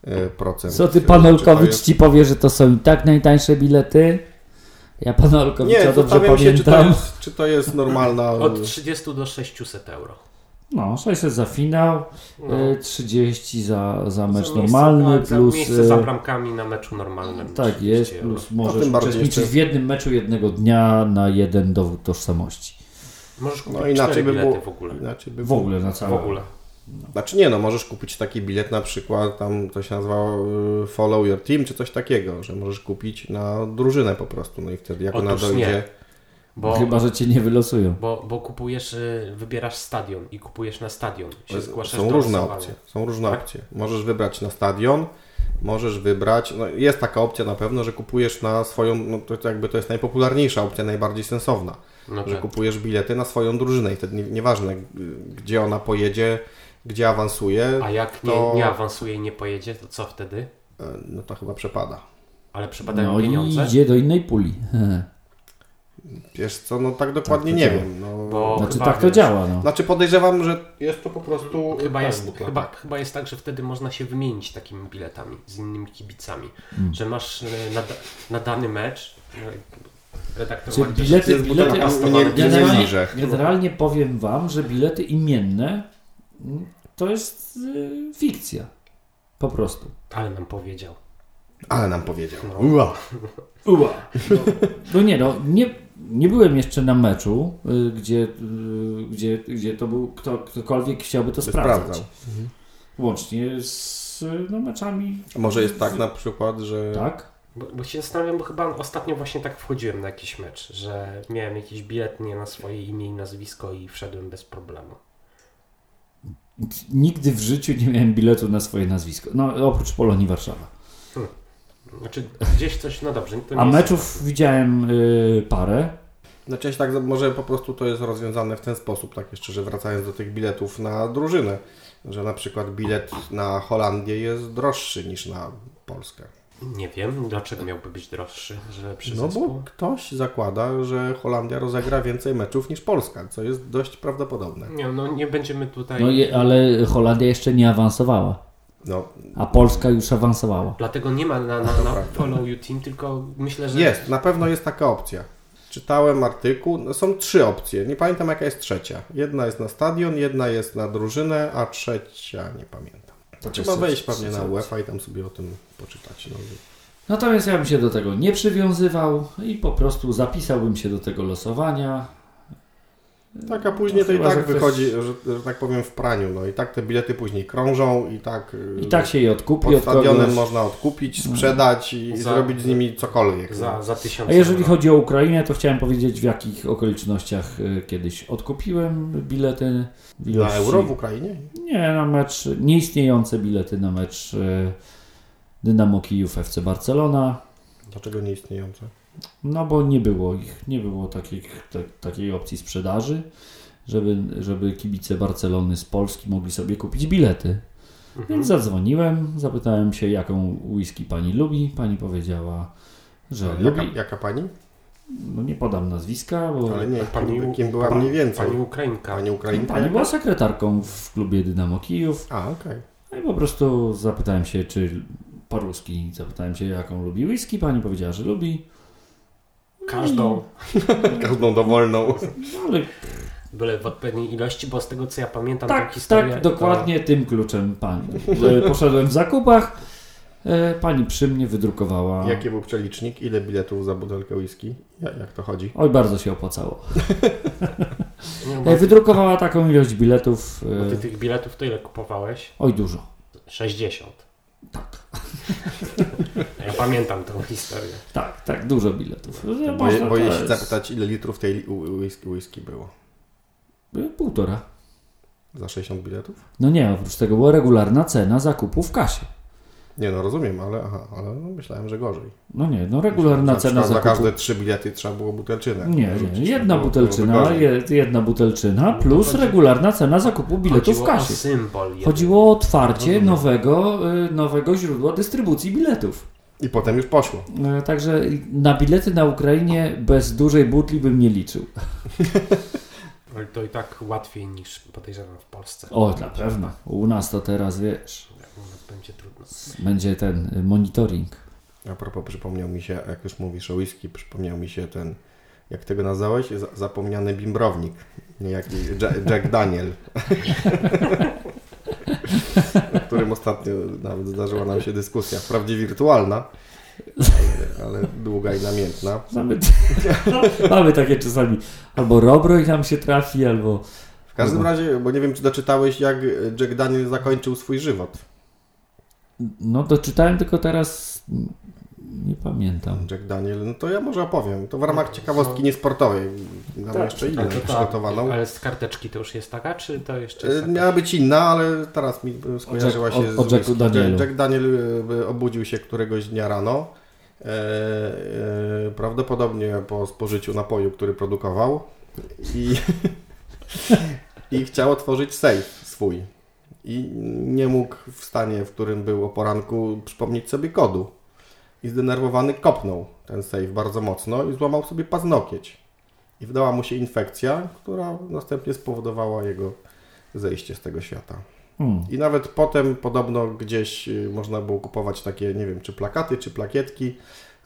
e, procent? Co ty pan Olkowicz jest- ci powie, że to są i tak najtańsze bilety? Ja pana Olkowicza Nie, dobrze zastanawiam się, czy to, pamiętam. jest, czy to jest normalna... Od 30 do 600 euro. No, 600 za finał, No. e, 30 za, za mecz Za normalny, miejsce, tak, za plus... miejsce za e, bramkami na meczu normalnym. Tak 30 jest, euro. plus możesz tym bardziej uczestniczyć jeszcze- w jednym meczu jednego dnia na jeden dowód tożsamości. Możesz kupić No inaczej by bilety było... w ogóle. Inaczej by W było. ogóle na W całe. ogóle. Znaczy nie, no możesz kupić taki bilet na przykład, tam to się nazywa y, Follow Your Team, czy coś takiego, że możesz kupić na drużynę po prostu, no i wtedy jak ona Otóż dojdzie... nie. Bo, Chyba, że cię nie wylosują. bo, bo kupujesz, y, wybierasz stadion i kupujesz na stadion. Się zgłaszasz Są różne opcje. Są różne Tak? opcje. Możesz wybrać na stadion, możesz wybrać, no jest taka opcja na pewno, że kupujesz na swoją, no to, jakby to jest najpopularniejsza opcja, najbardziej sensowna, No że tak. kupujesz bilety na swoją drużynę i wtedy nie, nieważne gdzie ona pojedzie, gdzie awansuje, A jak nie, to- nie awansuje i nie pojedzie, to co wtedy? y, no to chyba przepada. Ale przepadają No i pieniądze? idzie do innej puli. Wiesz co, no tak dokładnie to nie działa. wiem. No, Bo Znaczy chyba, tak to wiesz, działa, no. Znaczy podejrzewam, że jest to po prostu Chyba tak, jest, butla, chyba, tak. chyba jest tak, że wtedy można się wymienić takimi biletami z innymi kibicami. Mm. Że masz y, na, na dany mecz y, redaktor Czy bilety, jest bilety butelka nie- nie, nie generalnie, generalnie powiem Wam, że bilety imienne mm, to jest y, fikcja. Po prostu. Ale nam powiedział. Ale nam powiedział. No. Ua. Uła. No, no nie no, nie, nie byłem jeszcze na meczu, y, gdzie, y, gdzie, gdzie to był kto, ktokolwiek chciałby to sprawdzać. sprawdzał. Łącznie z y, no, meczami. A Może jest tak na przykład, że Tak? Bo, bo się zastanawiam, bo chyba ostatnio właśnie tak wchodziłem na jakiś mecz, że miałem jakiś bilet nie na swoje imię i nazwisko i wszedłem bez problemu. Nigdy w życiu nie miałem biletu na swoje nazwisko. No oprócz Polonii Warszawa. Znaczy gdzieś coś, no dobrze. To nie A jest- meczów widziałem y, parę. Znaczy, jeśli tak, może po prostu to jest rozwiązane w ten sposób, tak jeszcze, że wracając do tych biletów na drużynę, że na przykład bilet na Holandię jest droższy niż na Polskę. Nie wiem, dlaczego miałby być droższy, że lepszy No zespół. bo ktoś zakłada, że Holandia rozegra więcej meczów niż Polska, co jest dość prawdopodobne. Nie, no nie będziemy tutaj... No je, ale Holandia jeszcze nie awansowała. No, A Polska już awansowała. Dlatego nie ma na, na, To na. Follow You Team, tylko myślę, że... jest, na pewno jest taka opcja. Czytałem artykuł, no są trzy opcje, nie pamiętam jaka jest trzecia. Jedna jest na stadion, jedna jest na drużynę, a trzecia nie pamiętam. To trzeba jest wejść pewnie na UEFA i tam sobie o tym poczytać. No. Natomiast ja bym się do tego nie przywiązywał i po prostu zapisałbym się do tego losowania. Tak, a później to i Chyba, tak wychodzi, że, że tak powiem, w praniu. No i tak te bilety później krążą i tak, y, I tak się je odkupi pod od stadionem kogoś. można odkupić, sprzedać i Za- zrobić z nimi cokolwiek. Za, za tysiąc A jeżeli euro. chodzi o Ukrainę, to chciałem powiedzieć w jakich okolicznościach y, kiedyś odkupiłem bilety. Na euro w Ukrainie? Nie, na mecz, nieistniejące bilety na mecz y, Dynamo Kijów FC Barcelona. Dlaczego nie istniejące? No bo nie było ich, nie było takich, ta, takiej opcji sprzedaży, żeby, żeby kibice Barcelony z Polski mogli sobie kupić bilety. Mhm. Więc zadzwoniłem, zapytałem się, jaką whisky pani lubi. Pani powiedziała, że Jaka, lubi. jaka pani? No nie podam nazwiska, bo Ale nie, Pani- kim, była pa- mniej więcej? Pani Ukrainka. Pani Ukrainka? pani była sekretarką w klubie Dynamo Kijów. A, okej. No i po prostu zapytałem się, czy po ruski, zapytałem się, jaką lubi whisky. Pani powiedziała, że lubi. Każdą, Każdą dowolną. Ale byle w odpowiedniej ilości, bo z tego co ja pamiętam tak, historię... tak, dokładnie tym kluczem pani. E, Poszedłem w zakupach, e, pani przy mnie wydrukowała. Jaki był przelicznik? Ile biletów za butelkę whisky? Jak, to chodzi? Oj, bardzo się opłacało. To, E, Wydrukowała taką ilość biletów. bo ty tych biletów to ile kupowałeś? Oj, dużo. 60. Tak. Ja pamiętam tę historię. Tak, tak, dużo biletów. Można boję to się jest- zapytać, ile litrów tej whi- whisky, whisky było? Półtora. Za 60 biletów? No nie, oprócz tego była regularna cena zakupu w kasie. Nie no, rozumiem, ale, aha, ale no, myślałem, że gorzej. No nie, no regularna Na cena przykład za zakupu. każde trzy bilety trzeba było butelczynę. Nie, nie, jedna Było- butelczyna, jedna butelczyna plus chodzi- regularna cena zakupu biletów w Chodziło kasie. o symbol. jeden. Chodziło o otwarcie Rozumiem. nowego, y, nowego źródła dystrybucji biletów. I potem już poszło. E, Także na bilety na Ukrainie bez dużej butli bym nie liczył. Ale to i tak łatwiej niż podejrzewam w Polsce. O, na pewno. U nas to teraz, wiesz, będzie trudno. będzie ten y, monitoring. A propos, przypomniał mi się, jak już mówisz o whisky, przypomniał mi się ten, jak tego nazwałeś? Za- Zapomniany bimbrownik. Niejaki Jack, Jack Daniel. o którym ostatnio nawet zdarzyła nam się dyskusja. Wprawdzie wirtualna, ale, ale długa i namiętna. Mamy, mamy takie czasami, albo Robroj nam się trafi, albo... W każdym razie, bo nie wiem, czy doczytałeś, jak Jack Daniel zakończył swój żywot. No doczytałem tylko teraz, nie pamiętam. Jack Daniel, no to ja może opowiem. To w ramach ciekawostki niesportowej. Mam Tak, jeszcze inną Ale, to, to, przygotowaną. ale z karteczki to już jest taka, czy to jeszcze E, jest taka? Miała być inna, ale teraz mi e, skojarzyła się o- o z Jacku Danielu. Jack Daniel e, obudził się któregoś dnia rano. E, e, prawdopodobnie po spożyciu napoju, który produkował. I, I chciał otworzyć safe swój. I nie mógł w stanie, w którym był o poranku, przypomnieć sobie kodu. I zdenerwowany kopnął ten safe bardzo mocno i złamał sobie paznokieć. I wdała mu się infekcja, która następnie spowodowała jego zejście z tego świata. Hmm. I nawet potem podobno gdzieś y, można było kupować takie, nie wiem, czy plakaty, czy plakietki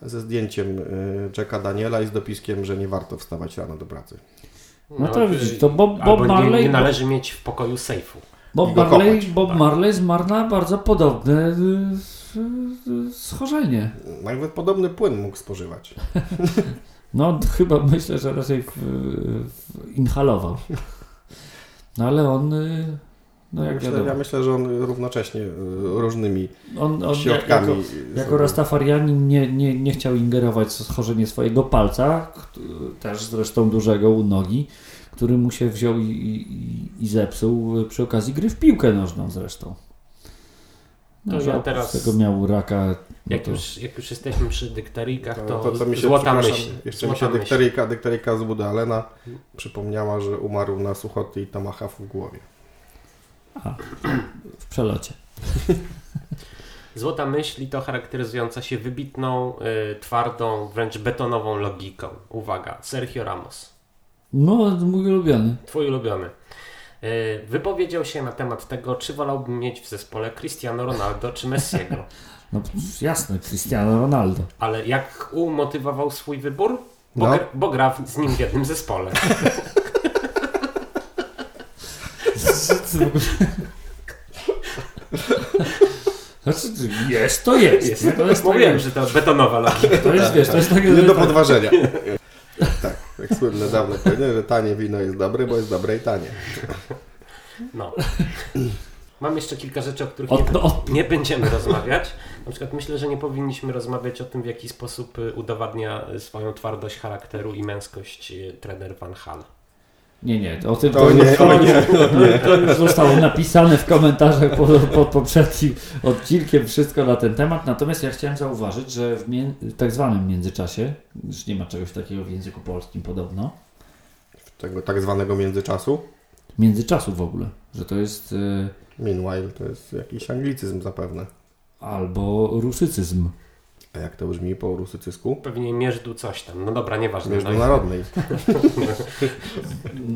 ze zdjęciem y, Jacka Daniela i z dopiskiem, że nie warto wstawać rano do pracy. No to y, widzisz, to Bob, Bob nie, Marley... nie należy mieć w pokoju sejfu. Bob Marley, kopać, Bob tak. Marley zmarł na bardzo podobne y, y, y, schorzenie. Nawet podobny płyn mógł spożywać. No chyba myślę, że raczej w, w inhalował. No ale on, no jak Myślę, ja myślę, że on równocześnie różnymi on, on środkami. jako, jako Rastafarianin nie, nie, nie chciał ingerować w schorzenie swojego palca, też zresztą dużego u nogi, który mu się wziął i, i, i zepsuł przy okazji gry w piłkę nożną zresztą. To No, ja teraz- z tego miał raka. No Jak, to, już, jak już jesteśmy przy dykterikach, To, to, to, to mi się, złota myśl. jeszcze mi złota się myśl. dykteryjka, dykteryjka z Woody Allena przypomniała, że umarł na suchoty i tomahawk w głowie. w przelocie. Złota myśl to charakteryzująca się wybitną, y, twardą, wręcz betonową logiką. Uwaga, Sergio Ramos, No, mój ulubiony. twój ulubiony. Y, wypowiedział się na temat tego, czy wolałbym mieć w zespole Cristiano Ronaldo czy Messiego. No jasne, Cristiano Ronaldo. Ale jak umotywował swój wybór? Bo, No. gr- bo gra z nim w jednym zespole. Znaczy, jest to jest. Jest, nie? To jest Mówiłem, takie- że to betonowa logika. To jest, wiesz, to jest takie... Nie do podważenia. tak, jak słynne dawno powiedziane, że tanie wino jest dobre, bo jest dobre i tanie. No. Mam jeszcze kilka rzeczy, o których nie, nie będziemy rozmawiać. Na przykład myślę, że nie powinniśmy rozmawiać o tym, w jaki sposób udowadnia swoją twardość charakteru i męskość y, trener Van Hal. Nie, nie, o tym To to, nie, już, o nie, to już zostało napisane w komentarzach pod, pod poprzednim odcinkiem, wszystko na ten temat. Natomiast ja chciałem zauważyć, że w mię- tak zwanym międzyczasie, już nie ma czegoś takiego w języku polskim podobno, Tego tak zwanego międzyczasu. międzyczasu w ogóle, że to jest y, Meanwhile to jest jakiś anglicyzm zapewne. albo rusycyzm. A jak to brzmi po rusycysku? Pewnie mierzdu coś tam. No dobra, nieważne. No Międzynarodnej.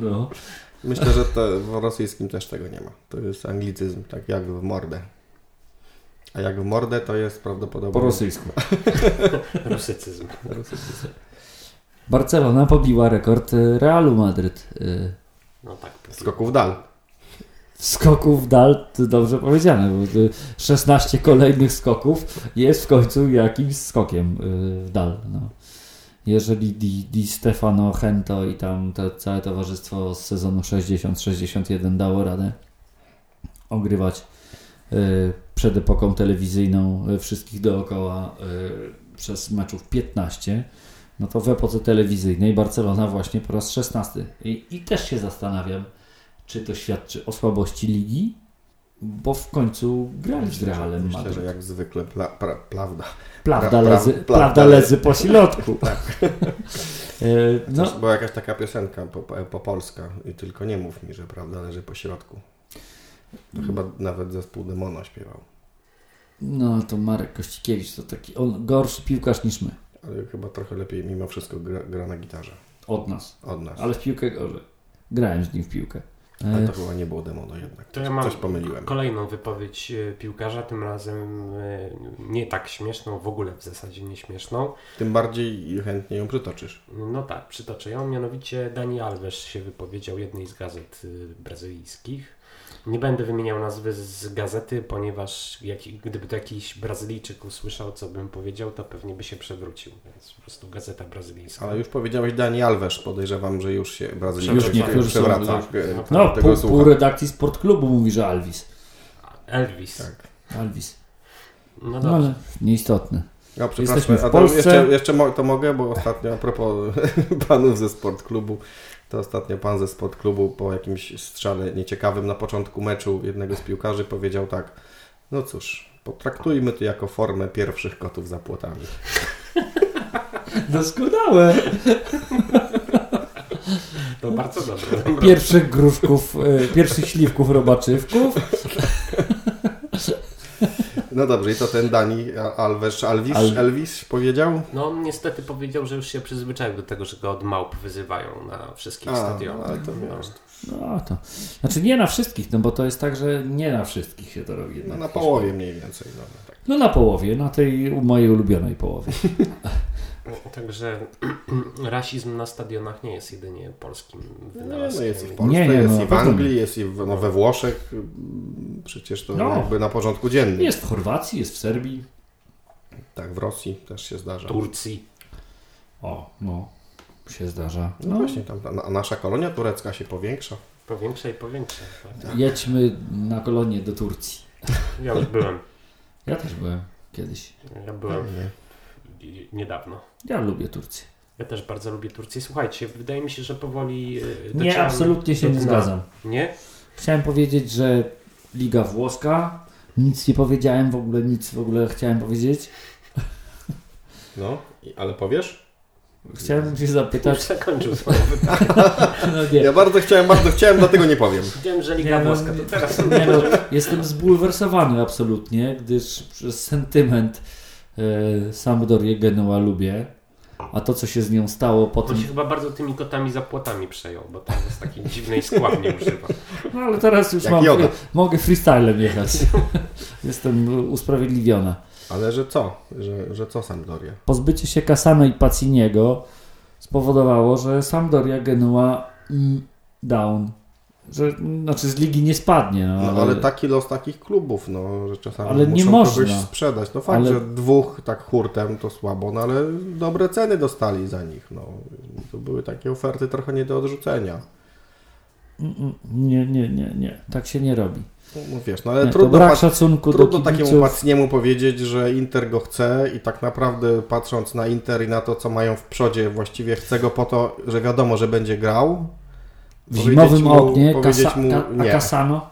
No. Myślę, że to w rosyjskim też tego nie ma. To jest anglicyzm, tak jak w mordę. A jak w mordę to jest prawdopodobnie... Po rosyjsku. Rusycyzm. Rosyjski. Barcelona pobiła rekord Realu Madryt. y, No tak. Skoków w dal. Skoków dal, dobrze powiedziane, bo y, 16 kolejnych skoków jest w końcu jakimś skokiem y, w dal. No. Jeżeli Di, Di Stefano Hento i tam to całe towarzystwo z sezonu 60-61 dało radę ogrywać y, przed epoką telewizyjną y, wszystkich dookoła przez meczów 15, no to w epoce telewizyjnej Barcelona właśnie po raz 16. I, i też się zastanawiam, czy to świadczy o słabości ligi, bo w końcu grali z Realem Myślę, Madryt. że jak zwykle pla, pra, prawda. Prawda, pra- lezy, pra- prawda lezy po środku. E, No. Była jakaś taka piosenka po, po, po polska i tylko nie mów mi, że prawda leży po środku. To chyba nawet zespół Demono śpiewał. no to Marek Kościkiewicz to taki on gorszy piłkarz niż my. Ale chyba trochę lepiej mimo wszystko gra, gra na gitarze Od nas. od nas. Ale w piłkę gorzej. Grałem z nim w piłkę. E, Ale to chyba nie było Demono jednak. To ja mam Coś pomyliłem. kolejną wypowiedź e, piłkarza, tym razem e, nie tak śmieszną, w ogóle w zasadzie nieśmieszną. Tym bardziej chętnie ją przytoczysz. No tak, przytoczę ją. Mianowicie Dani Alves się wypowiedział jednej z gazet brazylijskich. Nie będę wymieniał nazwy z gazety, ponieważ jak, gdyby to jakiś Brazylijczyk usłyszał, co bym powiedział, to pewnie by się przewrócił. Więc po prostu gazeta brazylijska. Ale już powiedziałeś Dani Alves. Podejrzewam, że już się Brazylijczyk Już niektórzy przewraca. są- e, no, tego pół, pół redakcji Sportklubu mówi, że Alvis. Elvis. Tak. Alvis. No No dobrze. ale nieistotne. No, Jesteśmy przepraszam, w a to Polsce. jeszcze, jeszcze to mogę, bo ostatnio a propos panów ze sportklubu, to ostatnio pan ze sportklubu po jakimś strzale nieciekawym na początku meczu jednego z piłkarzy powiedział tak, no cóż, potraktujmy to jako formę pierwszych kotów za płotami. Doskonałe. To bardzo dobrze. Pierwszych gruszków, e, pierwszych śliwków robaczywków. No dobrze, i to ten Dani Alves, Alvis, Al- Elvis powiedział? No on niestety powiedział, że już się przyzwyczaił do tego, że go od małp wyzywają na wszystkich A, stadionach. ale to no. No to. Znaczy nie na wszystkich, no bo to jest tak, że nie na wszystkich się to robi. No, na połowie mniej więcej. No, tak. No na połowie, na tej mojej ulubionej połowie. Także rasizm na stadionach nie jest jedynie polskim Nie, wynalazkiem. no jest i w Polsce, Nie, nie, jest no, i w. Anglii, jest i w, no, we Włoszech. mm, Przecież to No. jakby na porządku dziennym. Jest w Chorwacji, jest w Serbii. Tak, w Rosji też się zdarza. Turcji. O, no, się zdarza. No, właśnie, tam ta, a nasza kolonia turecka się powiększa. Powiększa i powiększa. Tak. Jedźmy na kolonię do Turcji. Ja już byłem. Ja też byłem kiedyś. Ja byłem Nie. Niedawno. Ja lubię Turcję. Ja też bardzo lubię Turcję. Słuchajcie, wydaje mi się, że powoli. yy, Nie, absolutnie się nie zgadzam. Nie? Chciałem powiedzieć, że Liga Włoska, nic nie powiedziałem, w ogóle nic w ogóle chciałem powiedzieć. No, ale powiesz? Chciałem się Już zapytać, zakończył swoją wypowiedź. no Ja bardzo chciałem, bardzo chciałem, dlatego nie powiem. Wiem, że Liga Nie, no, Włoska to teraz. Nie no, jestem zbulwersowany absolutnie, gdyż przez sentyment e, Sampdorię Genua lubię, a to co się z nią stało po On się chyba bardzo tymi kotami za płotami przejął, bo tam jest takiej dziwnej skławnie używa. No ale teraz już Jak mam, mogę freestylem jechać. Jestem usprawiedliwiona. Ale że co? Że, że co Sampdoria? Pozbycie się Casano i Paciniego spowodowało, że Sampdoria Genua mm, down. Że, znaczy z ligi nie spadnie. No, No, ale, ale taki los takich klubów, no, że czasami Ale nie muszą można. kogoś sprzedać. No fakt, Ale- że dwóch tak hurtem to słabo, no ale dobre ceny dostali za nich. No. To były takie oferty trochę nie do odrzucenia. Mm, mm, Nie, nie, nie, nie. Tak się nie robi. No, no wiesz, no ale Nie, trudno, brak szacunku trudno do takiemu pacniemu powiedzieć, że Inter go chce i tak naprawdę patrząc na Inter i na to, co mają w przodzie, właściwie chce go po to, że wiadomo, że będzie grał. W zimowym mu- powiedzieć kasa, mu a nie. Kasano?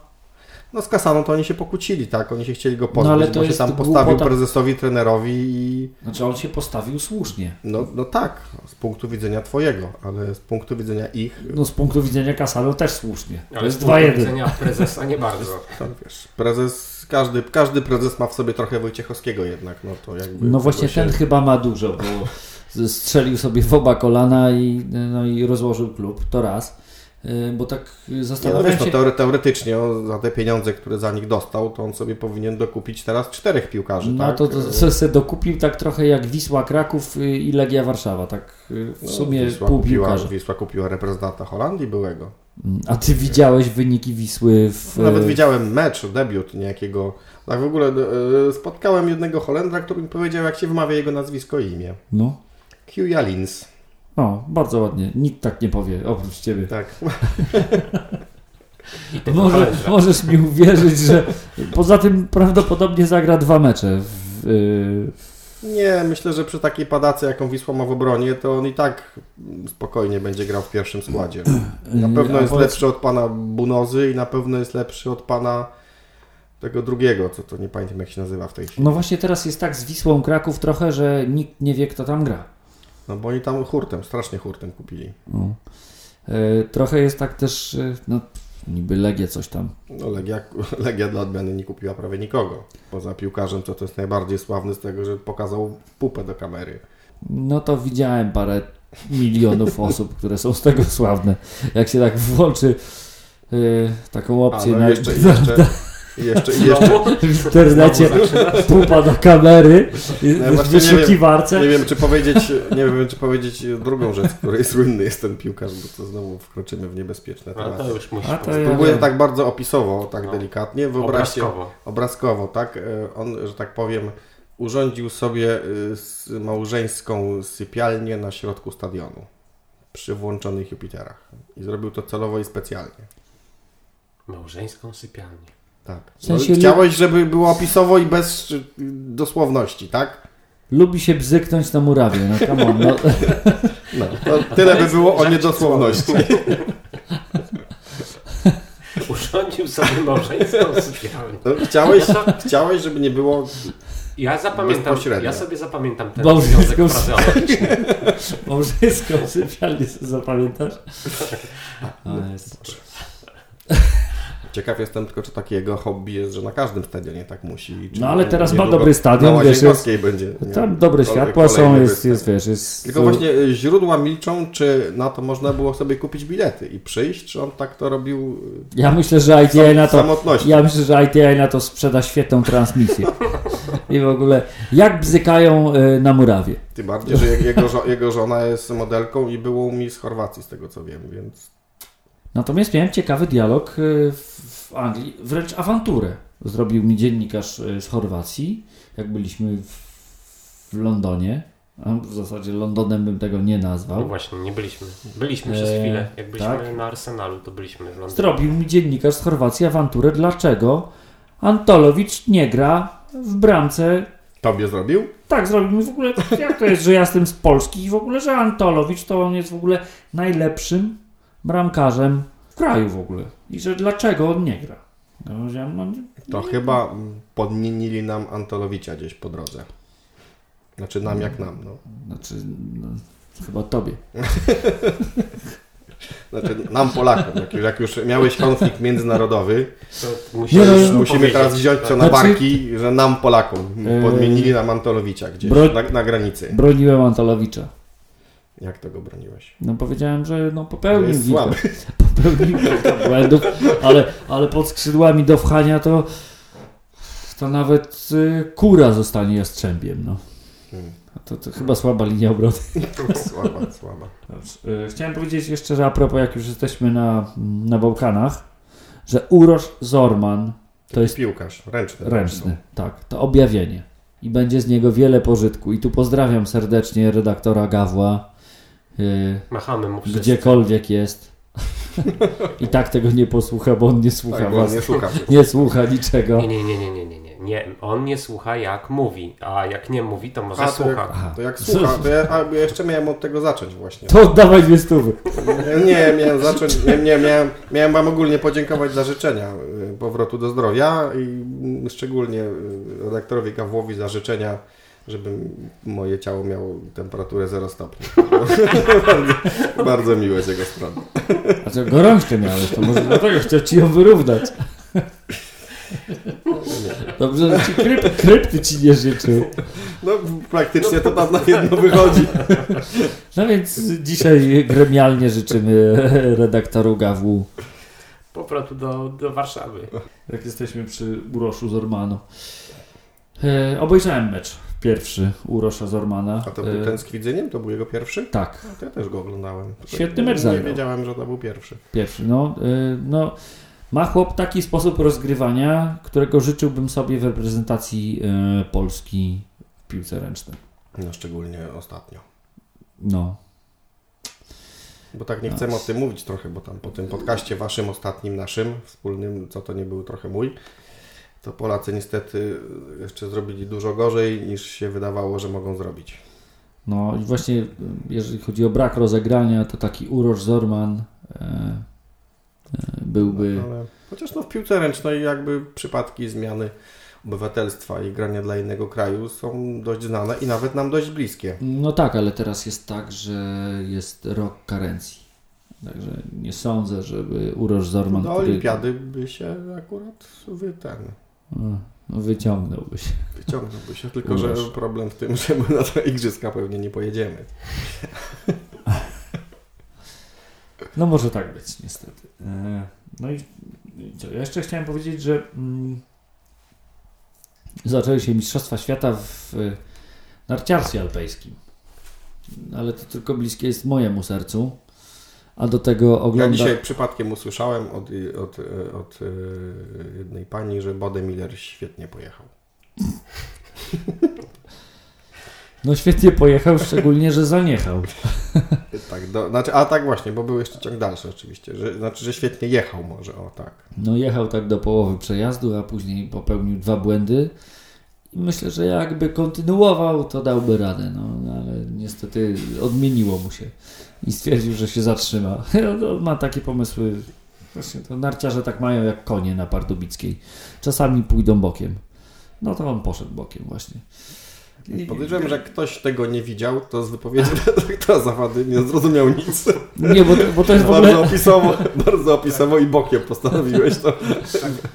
No z Kasaną to oni się pokłócili, tak? Oni się chcieli go pozbyć, No, ale to bo się tam postawił głupota. prezesowi, trenerowi i... Znaczy on się postawił słusznie. No, no tak, z punktu widzenia twojego, ale z punktu widzenia ich, No z punktu widzenia Kasano też słusznie. To Ale z jest punktu 2-1. widzenia prezesa nie bardzo. tam wiesz, prezes, każdy, każdy prezes ma w sobie trochę Wojciechowskiego jednak, no to jakby... No właśnie się- ten chyba ma dużo, bo strzelił sobie w oba kolana i, no i rozłożył klub. To raz. Y, Bo tak Nie, no zastanawiam wiesz, no się... teore, teoretycznie on za te pieniądze, które za nich dostał, to on sobie powinien dokupić teraz czterech piłkarzy, No tak? to, to se dokupił tak trochę jak Wisła Kraków y, i Legia Warszawa, tak y, w No, sumie Wisła pół kupiła, piłkarza. Wisła kupiła reprezentanta Holandii byłego. Mm, A ty widziałeś wyniki Wisły w... Nawet y, widziałem mecz, debiut niejakiego. Tak w ogóle e, spotkałem jednego Holendra, który mi powiedział, jak się wymawia jego nazwisko i imię. No, Hugh Jalins. O, bardzo ładnie. Nikt tak nie powie, oprócz ciebie. Tak. Może, możesz mi uwierzyć, że poza tym prawdopodobnie zagra dwa mecze w, y, Nie, myślę, że przy takiej padacy, jaką Wisła ma w obronie, to on i tak spokojnie będzie grał w pierwszym składzie. Na pewno A jest powiedz- lepszy od pana Bunozy i na pewno jest lepszy od pana tego drugiego, co to nie pamiętam jak się nazywa w tej chwili. No właśnie teraz jest tak z Wisłą Kraków trochę, że nikt nie wie kto tam gra. No bo oni tam hurtem, strasznie hurtem kupili. No. Trochę jest tak też, e, no niby Legia coś tam. No Legia, Legia dla odmiany nie kupiła prawie nikogo. Poza piłkarzem, co to jest najbardziej sławny z tego, że pokazał pupę do kamery. No to widziałem parę milionów osób, które są z tego sławne. Jak się tak włączy e, taką A, opcję no na, jeszcze, jeszcze, i jeszcze, i jeszcze, w internecie pupa do kamery i No nie wiem, wyszukiwarce. nie wiem, czy powiedzieć, nie wiem, czy powiedzieć drugą rzecz, której słynny jest ten piłkarz, bo to znowu wkroczymy w niebezpieczne tematy. to już musi być. ja tak bardzo opisowo, tak No. delikatnie. Wyobraźcie, Obrazkowo. obrazkowo, tak? E, On, że tak powiem, urządził sobie y, małżeńską sypialnię na środku stadionu przy włączonych Jupiterach. I zrobił to celowo i specjalnie. Małżeńską sypialnię. Tak. W sensie no, chciałeś, żeby było opisowo i bez dosłowności, tak? Lubi się bzyknąć na murawie, no come on, no. No, to tyle by było o niedosłowności. Urządził sobie małżeńską sypialnię. No, chciałeś, chciałeś, żeby nie było... Ja zapamiętam, ja sobie zapamiętam ten Małżeńską związek frazeologiczny. Małżeńską sypialnię sobie zapamiętasz? A, jest. Ciekaw jestem tylko, czy takie jego hobby jest, że na każdym stadionie tak musi. Czy No ale teraz ma niedługo dobry stadion, na wiesz, jest, będzie. nie? tam dobre światła są, jest, jest, wiesz, jest... Tylko właśnie y, źródła milczą, czy na to można było sobie kupić bilety i przyjść, czy on tak to robił y, Ja myślę, że ITI na to... samotności. Ja myślę, że ITI na to sprzeda świetną transmisję. I w ogóle, jak bzykają y, na murawie. Tym bardziej, że je- jego, żo- jego żona jest modelką i było mi z Chorwacji, z tego co wiem, więc Natomiast miałem ciekawy dialog y, w Anglii, wręcz awanturę. Zrobił mi dziennikarz y, z Chorwacji, jak byliśmy w, w Londonie. W zasadzie Londonem bym tego nie No nazwał. właśnie, nie byliśmy. Byliśmy przez chwilę. Jak byliśmy tak. na Arsenalu, to byliśmy w Londynie. Zrobił mi dziennikarz z Chorwacji awanturę, dlaczego Antolowicz nie gra w bramce. tobie zrobił? Tak, zrobił mi w ogóle, jak to jest, że ja jestem z Polski i w ogóle, że Antolowicz to on jest w ogóle najlepszym bramkarzem w kraju w ogóle. I że dlaczego on nie gra. Powiedziałem, no, nie- To chyba mm, podmienili nam Antolowicza gdzieś po drodze. Znaczy nam jak nam, no. znaczy, no, chyba tobie. Znaczy nam Polakom. Jak, jak już miałeś konflikt międzynarodowy, To Nie, no, no, musimy powiedzieć. teraz wziąć co na Znaczy- barki, że nam Polakom Eee, podmienili nam Antolowicza gdzieś bro- na, na granicy. Broniłem Antolowicza. Jak tego broniłeś? No powiedziałem, że no popełnił jest kilka, słaby. popełnił kilka błędów, ale, ale pod skrzydłami do wchania to to nawet y, kura zostanie jastrzębiem, no. Hmm. To, to chyba słaba linia obrony. Słaba, słaba. Y, Chciałem powiedzieć jeszcze, że a propos, jak już jesteśmy na, na Bałkanach, że Urosz Zorman to jest Piłkarz, ręczny. ręczny, tak, to objawienie. I będzie z niego wiele pożytku. I tu pozdrawiam serdecznie redaktora Gawła, Machamy mu wszyscy. gdziekolwiek jest. I tak tego nie posłucha, bo on nie słucha Tak, was. nie słucha. Nie słucha niczego. Nie, nie, nie, nie, nie, nie, nie. nie, on nie słucha jak mówi, a jak nie mówi, to może A, to słucha. jak, to jak słucha, to ja, a, ja jeszcze miałem od tego zacząć właśnie. To oddawaj dwie stówy. Nie, miałem zacząć, nie, nie miałem, miałem Wam ogólnie podziękować za życzenia y, powrotu do zdrowia i mm, szczególnie y, redaktorowi Gawłowi za życzenia, żeby moje ciało miało temperaturę 0 stopni. bardzo, bardzo miłe z jego strony. A co, gorączkę miałeś, to może dlatego chciał ci ją wyrównać. Dobrze, że ci kryp, krypty ci nie życzył. No praktycznie to tam na jedno wychodzi. No więc dzisiaj gremialnie życzymy redaktoru Gawłu, Powrotu do, do Warszawy. jak jesteśmy przy Uroszu Zormanu. E, obejrzałem mecz pierwszy Urosza Zormana. A to był E, ten z Kwidzeniem? To był jego pierwszy? Tak, No, ja też go oglądałem. Tylko Świetny nie- mecz Nie wiedziałem, że to był pierwszy. pierwszy. No, e, no, ma chłop taki sposób rozgrywania, którego życzyłbym sobie w reprezentacji e, Polski w piłce ręcznej. No szczególnie ostatnio. No, Bo tak nie chcemy o tym mówić trochę, bo tam po tym podcaście waszym, ostatnim naszym, wspólnym, co to nie był trochę mój, to Polacy niestety jeszcze zrobili dużo gorzej niż się wydawało, że mogą zrobić. No i właśnie jeżeli chodzi o brak rozegrania, to taki Urosz Zorman e, e, byłby... Ale chociaż no w piłce ręcznej jakby przypadki zmiany obywatelstwa i grania dla innego kraju są dość znane i nawet nam dość bliskie. No tak, ale teraz jest tak, że jest rok karencji. Także nie sądzę, żeby Urosz Zorman, Do który olimpiady by się akurat wy, ten, no, wyciągnąłby się. wyciągnąłby się, tylko że Uwierz. problem w tym, że my na te igrzyska pewnie nie pojedziemy. No może tak być, niestety. E, No i, i co? Ja jeszcze chciałem powiedzieć, że mm, zaczęły się Mistrzostwa Świata w e, narciarstwie alpejskim. Ale to tylko bliskie jest mojemu sercu. A do tego Ja ogląda... dzisiaj przypadkiem usłyszałem od, od, od e, jednej pani, że Bodemiller świetnie pojechał. No świetnie pojechał, szczególnie, że zaniechał. Tak, do, znaczy, a tak właśnie, bo był jeszcze ciąg dalszy oczywiście, że, znaczy, że świetnie jechał może, o tak. No jechał tak do połowy przejazdu, a później popełnił dwa błędy. I myślę, że jakby kontynuował, to dałby radę, no, ale niestety odmieniło mu się i stwierdził, że się zatrzyma. No, ma takie pomysły, właśnie to narciarze tak mają jak konie na Pardubickiej. Czasami pójdą bokiem. No to on poszedł bokiem właśnie. I- Podejrzewam, że jak ktoś tego nie widział, to z wypowiedzi redaktora Zawady nie zrozumiał nic. Nie, bo, bo to jest w Bardzo ogóle... opisowo, bardzo opisowo i bokiem postanowiłeś to.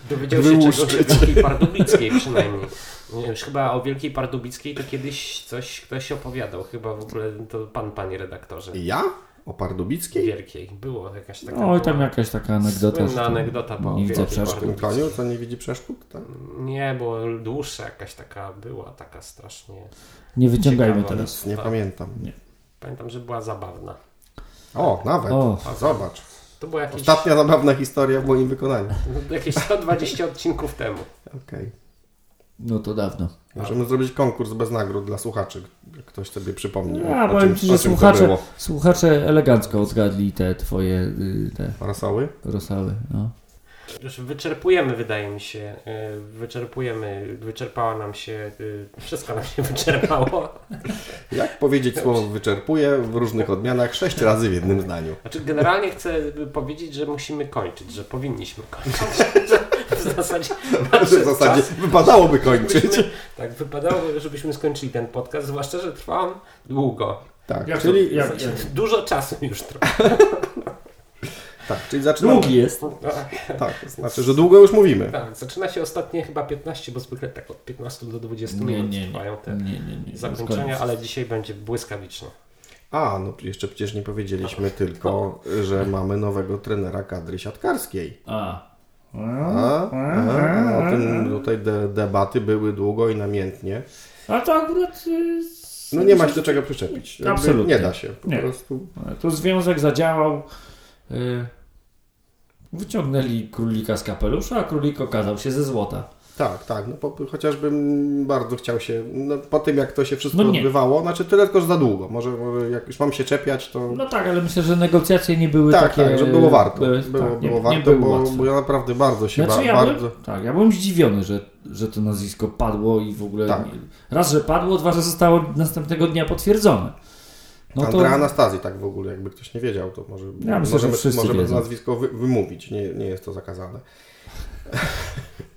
Dowiedział się Wyłuszczyć. czegoś o Pardubickiej przynajmniej. Nie, Już chyba o Wielkiej Pardubickiej to kiedyś coś ktoś opowiadał. Chyba w ogóle to pan, panie redaktorze. Ja? O Pardubickiej? Wielkiej. Było jakaś taka... Oj, tam była jakaś taka anegdota. Słynna to anegdota była Nie widzę przeszkód. Koniu, co nie widzi przeszkód? Tak? Nie, bo dłuższa jakaś taka była, taka strasznie... Nie wyciągajmy Ciekawa. teraz. Nie Tak. pamiętam. Pamiętam, że była zabawna. O, nawet. O. A zobacz. To było jakieś, Ostatnia zabawna historia w moim wykonaniu. jakieś 120 odcinków temu. Okej. No to dawno. Możemy zrobić konkurs bez nagród dla słuchaczy. Jak ktoś sobie przypomni. A, o powiem Ci, że słuchacze, słuchacze elegancko odgadli te twoje y, te Parasoły? rosały. No. Już wyczerpujemy, wydaje mi się. y, Wyczerpujemy, wyczerpała nam się, y, wszystko nam się wyczerpało. Jak powiedzieć słowo wyczerpuje w różnych odmianach sześć razy w jednym zdaniu? Znaczy, generalnie chcę powiedzieć, że musimy kończyć, że powinniśmy kończyć. W zasadzie, W zasadzie wypadałoby kończyć. Byśmy, tak, wypadało, żebyśmy skończyli ten podcast, zwłaszcza, że trwa on długo. Tak, Jak czyli, to- jak- Znaczy, Dużo czasu już trwa. tak, czyli zaczynamy. Długi jest. Tak, znaczy, że długo już mówimy. Tak, zaczyna się ostatnie chyba 15, bo zwykle tak od 15 do 20 Nie, minut nie, trwają te Nie, nie, nie. zakończenia, ale dzisiaj będzie błyskawiczne. A, no jeszcze przecież nie powiedzieliśmy tylko, że mamy nowego trenera kadry siatkarskiej. A. A, a, a o tym tutaj de, debaty były długo i namiętnie. A to akurat. y, No nie ma się do czego przyczepić. Absolutnie. Nie da się. Po Nie. prostu. To związek zadziałał. y, Wyciągnęli królika z kapelusza, a królik okazał się ze złota. Tak, tak. No, po, chociażbym bardzo chciał się, no, po tym jak to się wszystko No nie. odbywało, znaczy tyle tylko że za długo. Może, może jak już mam się czepiać, to No tak, ale myślę, że negocjacje nie były tak, takie... tak, że było warto. były- było tak, nie- było nie warto, były bo, bo ja naprawdę bardzo się Znaczy, ba, ja bardzo... byłem, tak, ja byłem zdziwiony, że, że to nazwisko padło i w ogóle Tak. nie, raz, że padło, dwa, że zostało następnego dnia potwierdzone. No to Andrea Anastazji, tak w ogóle, jakby ktoś nie wiedział, to może Ja myślę, że możemy, możemy wiedzą. nazwisko wy, wymówić, nie, nie jest to zakazane.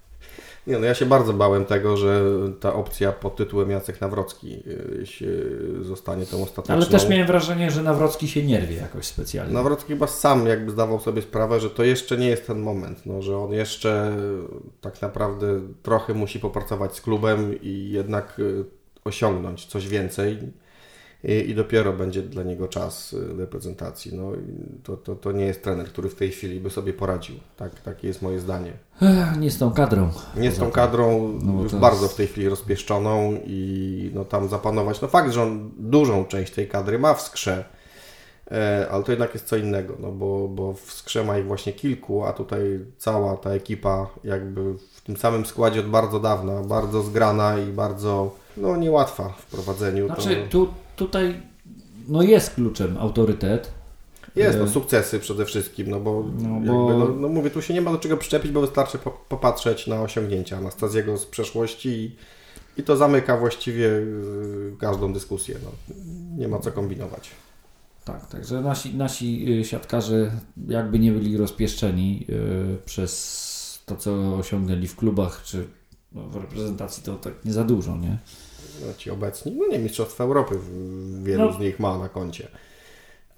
nie, no ja się bardzo bałem tego, że ta opcja pod tytułem Jacek Nawrocki y, się zostanie tą ostateczną. ale też miałem wrażenie, że Nawrocki się nie rwie jakoś specjalnie. Nawrocki chyba sam jakby zdawał sobie sprawę, że to jeszcze nie jest ten moment, no, że on jeszcze tak naprawdę trochę musi popracować z klubem i jednak y, osiągnąć coś więcej i, i dopiero będzie dla niego czas y, reprezentacji. No, to, to, to nie jest trener, który w tej chwili by sobie poradził. Tak, takie jest moje zdanie. Nie z tą kadrą. Nie z tą kadrą No już bardzo jest- w tej chwili rozpieszczoną i no, tam zapanować. No fakt, że on dużą część tej kadry ma w skrze, e, ale to jednak jest co innego, no bo, bo w skrze ma ich właśnie kilku, a tutaj cała ta ekipa jakby w tym samym składzie od bardzo dawna, bardzo zgrana i bardzo no, niełatwa w prowadzeniu. Znaczy, to tu, tutaj no jest kluczem autorytet. jest no, sukcesy przede wszystkim, no bo, No jakby, bo- no, no mówię, tu się nie ma do czego przyczepić, bo wystarczy po, popatrzeć na osiągnięcia Anastazjego z przeszłości i, i to zamyka właściwie y, każdą dyskusję. No. Nie ma co kombinować. Tak, także nasi, nasi y, siatkarze jakby nie byli rozpieszczeni y, przez to, co osiągnęli w klubach, czy no, w reprezentacji to tak nie za dużo, nie? No, ci obecni, no nie, Mistrzostwa Europy wielu No. z nich ma na koncie.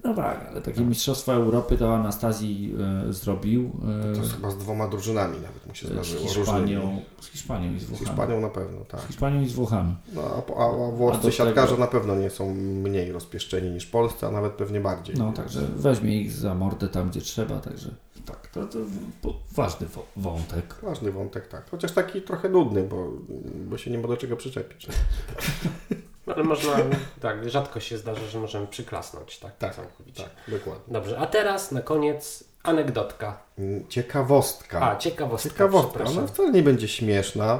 No tak, ale takie Mistrzostwa Europy to Anastazji y, zrobił y, To jest chyba z dwoma drużynami nawet mu się z zdarzyło. Hiszpanią, różnymi. z Hiszpanią i z Z Włochami. Hiszpanią na pewno, tak. Z Hiszpanią i z Włochami. No, a, a, a A włoscy do siatkarze tego- na pewno nie są mniej rozpieszczeni niż Polscy, a nawet pewnie bardziej. No, także weźmie ich za mordę tam, gdzie trzeba, także tak, to, to ważny wątek. Ważny wątek, tak. Chociaż taki trochę nudny, bo, bo się nie ma do czego przyczepić. Ale można, tak, rzadko się zdarza, że możemy przyklasnąć, tak, Tak, całkowicie. Tak, dokładnie. Dobrze, a teraz na koniec anegdotka. Mm, Ciekawostka. A, ciekawostka, Ciekawostka. Ona wcale nie będzie śmieszna.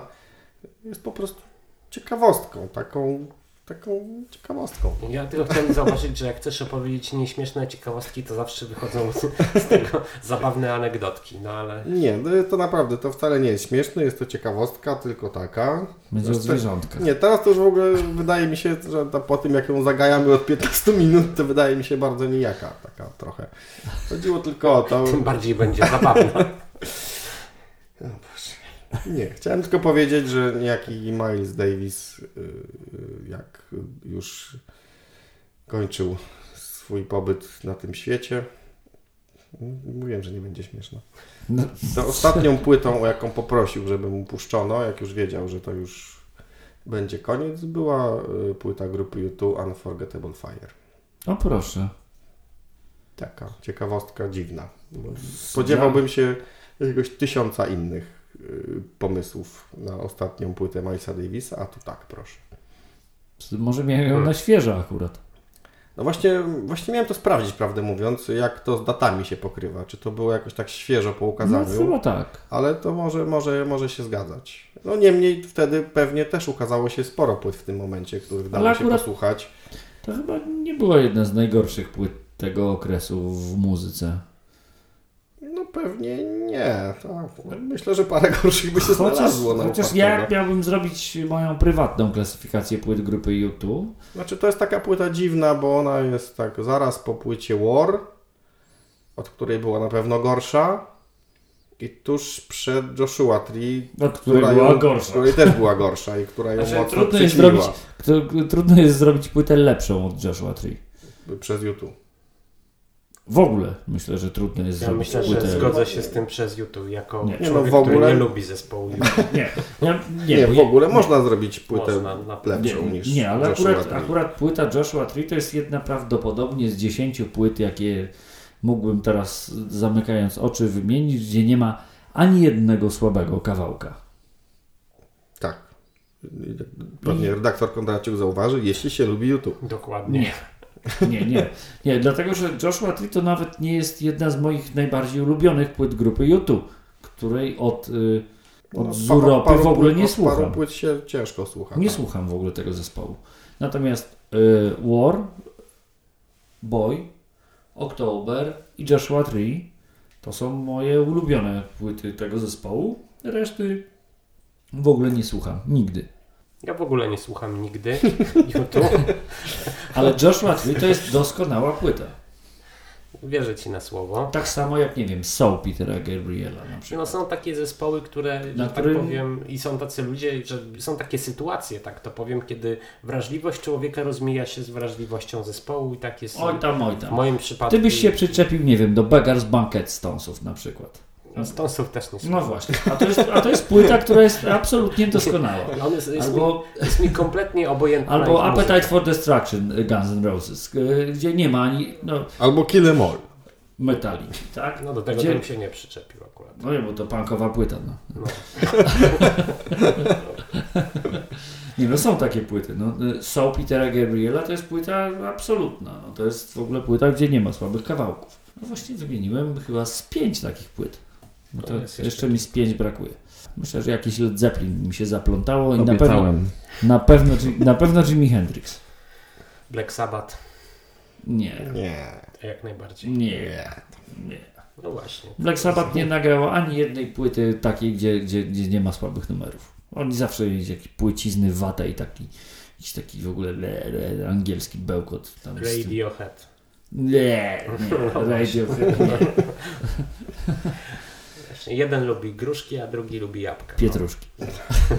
Jest po prostu ciekawostką. Taką, taką ciekawostką. Ja tylko chciałem zauważyć, że jak chcesz opowiedzieć nieśmieszne ciekawostki, to zawsze wychodzą z, z tego zabawne anegdotki, no ale... Nie, no to naprawdę to wcale nie jest śmieszne. Jest to ciekawostka, tylko taka. Będzie o Zresztą- zwierzątkach. Nie, teraz to już w ogóle wydaje mi się, że to po tym jak ją zagajamy od 15 minut, to wydaje mi się bardzo nijaka taka trochę. Chodziło tylko o to. Tym bardziej będzie zabawna. Nie, chciałem tylko powiedzieć, że niejaki Miles Davis, y, y, jak już kończył swój pobyt na tym świecie, mówiłem, że nie będzie śmieszna. No, To ostatnią płytą, o jaką poprosił, żeby mu puszczono, jak już wiedział, że to już będzie koniec, była y, płyta grupy U2 Unforgettable Fire. o proszę. Taka ciekawostka dziwna. Spodziewałbym się jakiegoś tysiąca innych pomysłów na ostatnią płytę Milesa Davisa, a tu tak, proszę. Może miałem ją na świeżo akurat. No właśnie, właśnie miałem to sprawdzić, prawdę mówiąc, jak to z datami się pokrywa. Czy to było jakoś tak świeżo po No ukazaniu, chyba tak. ale to może, może, może się zgadzać. No niemniej wtedy pewnie też ukazało się sporo płyt w tym momencie, których dało się posłuchać. To chyba nie była jedna z najgorszych płyt tego okresu w muzyce. No pewnie nie. Tak. Myślę, że parę gorszych by się Chociaż, znalazło na chociaż upadku, ja no. miałbym zrobić moją prywatną klasyfikację płyt grupy U2. Znaczy to jest taka płyta dziwna, bo ona jest tak zaraz po płycie War, od której była na pewno gorsza i tuż przed Joshua Tree, Od której była ją, gorsza. której też była gorsza i która ją Znaczy, mocno trudno jest zrobić- To, trudno jest zrobić płytę lepszą od Joshua Tree. przez YouTube. W ogóle myślę, że trudno jest Ja zrobić myślę, że płytę. zgodzę się z tym przez YouTube, jako Nie. Nie, człowiek, no w ogóle- który nie lubi zespołu YouTube. Nie, nie, Nie, bo w ogóle można zrobić płytę Można, na lepszą nie, niż nie, ale Joshua akurat, Tree. akurat płyta Joshua Tree to jest jedna prawdopodobnie z dziesięciu płyt, jakie mógłbym teraz zamykając oczy wymienić, gdzie nie ma ani jednego słabego kawałka. Tak. Pewnie redaktor Kondraciuk zauważy, jeśli się lubi YouTube. Dokładnie. Nie. Nie, nie. Nie, dlatego że Joshua Tree to nawet nie jest jedna z moich najbardziej ulubionych płyt grupy YouTube, której od y, No, Od Zuropy w ogóle nie płyt, Paru słucham. płyt się ciężko słucha. Nie tak. słucham w ogóle tego zespołu. Natomiast y, War, Boy, October i Joshua Tree to są moje ulubione płyty tego zespołu. Reszty w ogóle nie słucham. Nigdy. Ja w ogóle nie słucham nigdy YouTube. Ale Joshua Tree to jest doskonała płyta. Wierzę ci na słowo. Tak samo jak, nie wiem, Soul Petera Gabriela na No przykład. są takie zespoły, które, Na że którym- tak powiem, i są tacy ludzie, że są takie sytuacje, tak to powiem, kiedy wrażliwość człowieka rozmija się z wrażliwością zespołu i tak jest Oj tam, oj w tam. moim przypadku. Ty byś się przyczepił, nie wiem, do Beggars Banquet Stonesów na przykład. No, Stonesów też nie słucham. No właśnie. A to jest, a to jest płyta, która jest absolutnie doskonała. On jest, jest, Albo, mi, jest mi kompletnie obojętny. albo Appetite for Destruction y, Guns N' Roses, y, gdzie nie ma ani no, Albo Kill Em All. metali, tak? No do tego Gdzie- bym się nie przyczepił akurat. No nie, bo to punkowa płyta, no. No. Nie no, są takie płyty. No, y, Soul Petera Gabriela to jest płyta absolutna. No, to jest w ogóle płyta, gdzie nie ma słabych kawałków. No właśnie wymieniłem chyba z pięć takich płyt. No to jeszcze, jeszcze mi z pięć brakuje. Myślę, że jakiś Led Zeppelin mi się zaplątało i na pewno, na, pewno, na pewno Jimi Hendrix. Black Sabbath, Nie, Nie. jak najbardziej. nie, nie. No właśnie. Black Sabbath nie nagrało ani jednej płyty takiej, gdzie, gdzie, gdzie nie ma słabych numerów. Oni zawsze mieli jakieś płycizny, watę i taki, jakiś taki w ogóle le, le, angielski bełkot. Tam. Radiohead. Nie, nie, radio, nie, Właśnie jeden lubi gruszki, a drugi lubi jabłka. pietruszki.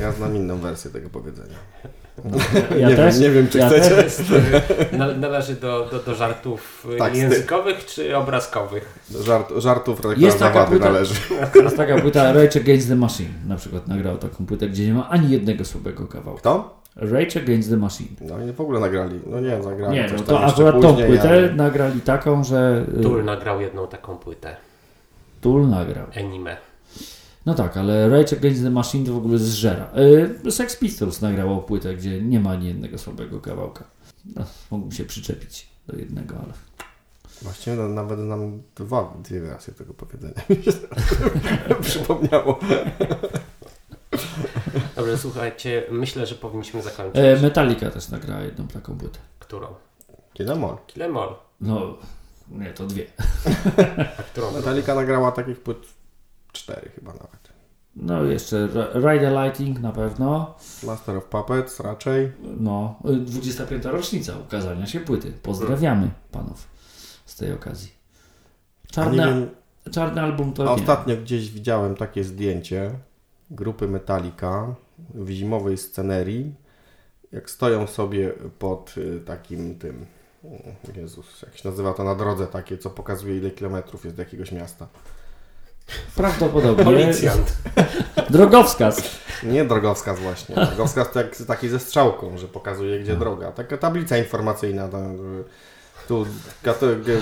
Ja znam inną wersję tego powiedzenia. Ja nie, też, wiem, nie wiem, czy ja chcecie. należy do, do, do żartów Tak, językowych czy obrazkowych? Żart, żartów Jest taka reklamowady płyta- należy. Jest taka płyta Rage Against the Machine. Na przykład nagrał taką płytę, gdzie nie ma ani jednego słabego kawałka. Kto? Rage Against the Machine. No i w ogóle nagrali. No nie, zagrali Nie, coś no to akurat tą płytę ale- nagrali taką, że... y, Tool nagrał jedną taką płytę. Tool nagrał. Anime. No tak, ale Rage Against the Machine to w ogóle zżera. Y, Sex Pistols nagrało płytę, gdzie nie ma ani jednego słabego kawałka. No, mógłbym się przyczepić do jednego, ale... Właściwie no, nawet nam dwa, dwie wersje tego powiedzenia przypomniało. Dobrze, słuchajcie, myślę, że powinniśmy zakończyć. E, Metallica też nagrała jedną taką płytę. Którą? Kinemol. Killemore. No, nie, to dwie. Metallica nagrała takich płyt cztery chyba nawet. No jeszcze Ra- Ride the Lighting na pewno. Master of Puppets raczej. No, y, 25. rocznica ukazania się płyty. Pozdrawiamy panów z tej okazji. Czarny, wiem, czarny album to a nie. ostatnio gdzieś widziałem takie zdjęcie grupy Metallica w zimowej scenerii, jak stoją sobie pod y, takim tym, Jezus, jak się nazywa to na drodze takie, co pokazuje ile kilometrów jest do jakiegoś miasta. Prawdopodobnie. Policjant. Drogowskaz. Nie drogowskaz właśnie. Drogowskaz to jak taki ze strzałką, że pokazuje gdzie droga. Taka tablica informacyjna. Tam, że tu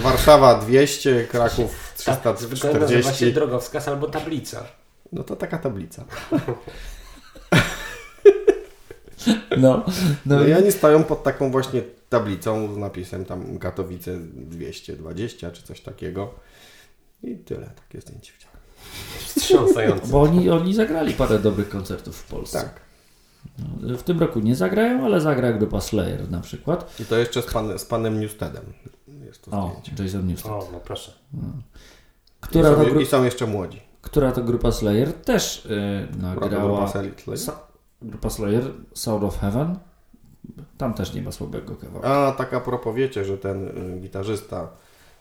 Warszawa 200, Kraków Tak, zwykle nazywa się 340. drogowskaz albo tablica. No to taka tablica. No, no, No i i oni stoją pod taką właśnie tablicą z napisem tam Katowice 220 czy coś takiego. I tyle, takie zdjęcie widziałem. Wstrząsające. bo oni, oni zagrali parę dobrych koncertów w Polsce. Tak. No, w tym roku nie zagrają, ale zagra grupa Slayer na przykład. I to jeszcze z, pan, z panem Newstedem jest to O, zdjęcie. Jason Newsted. O, no proszę. Która I, są, gru... I są jeszcze młodzi. Która to grupa Slayer też y, nagrała... Nagrała... Sa- Grupa Slayer, Sound of Heaven. Tam też nie ma słabego kawałka. A tak a propos wiecie, że ten y, gitarzysta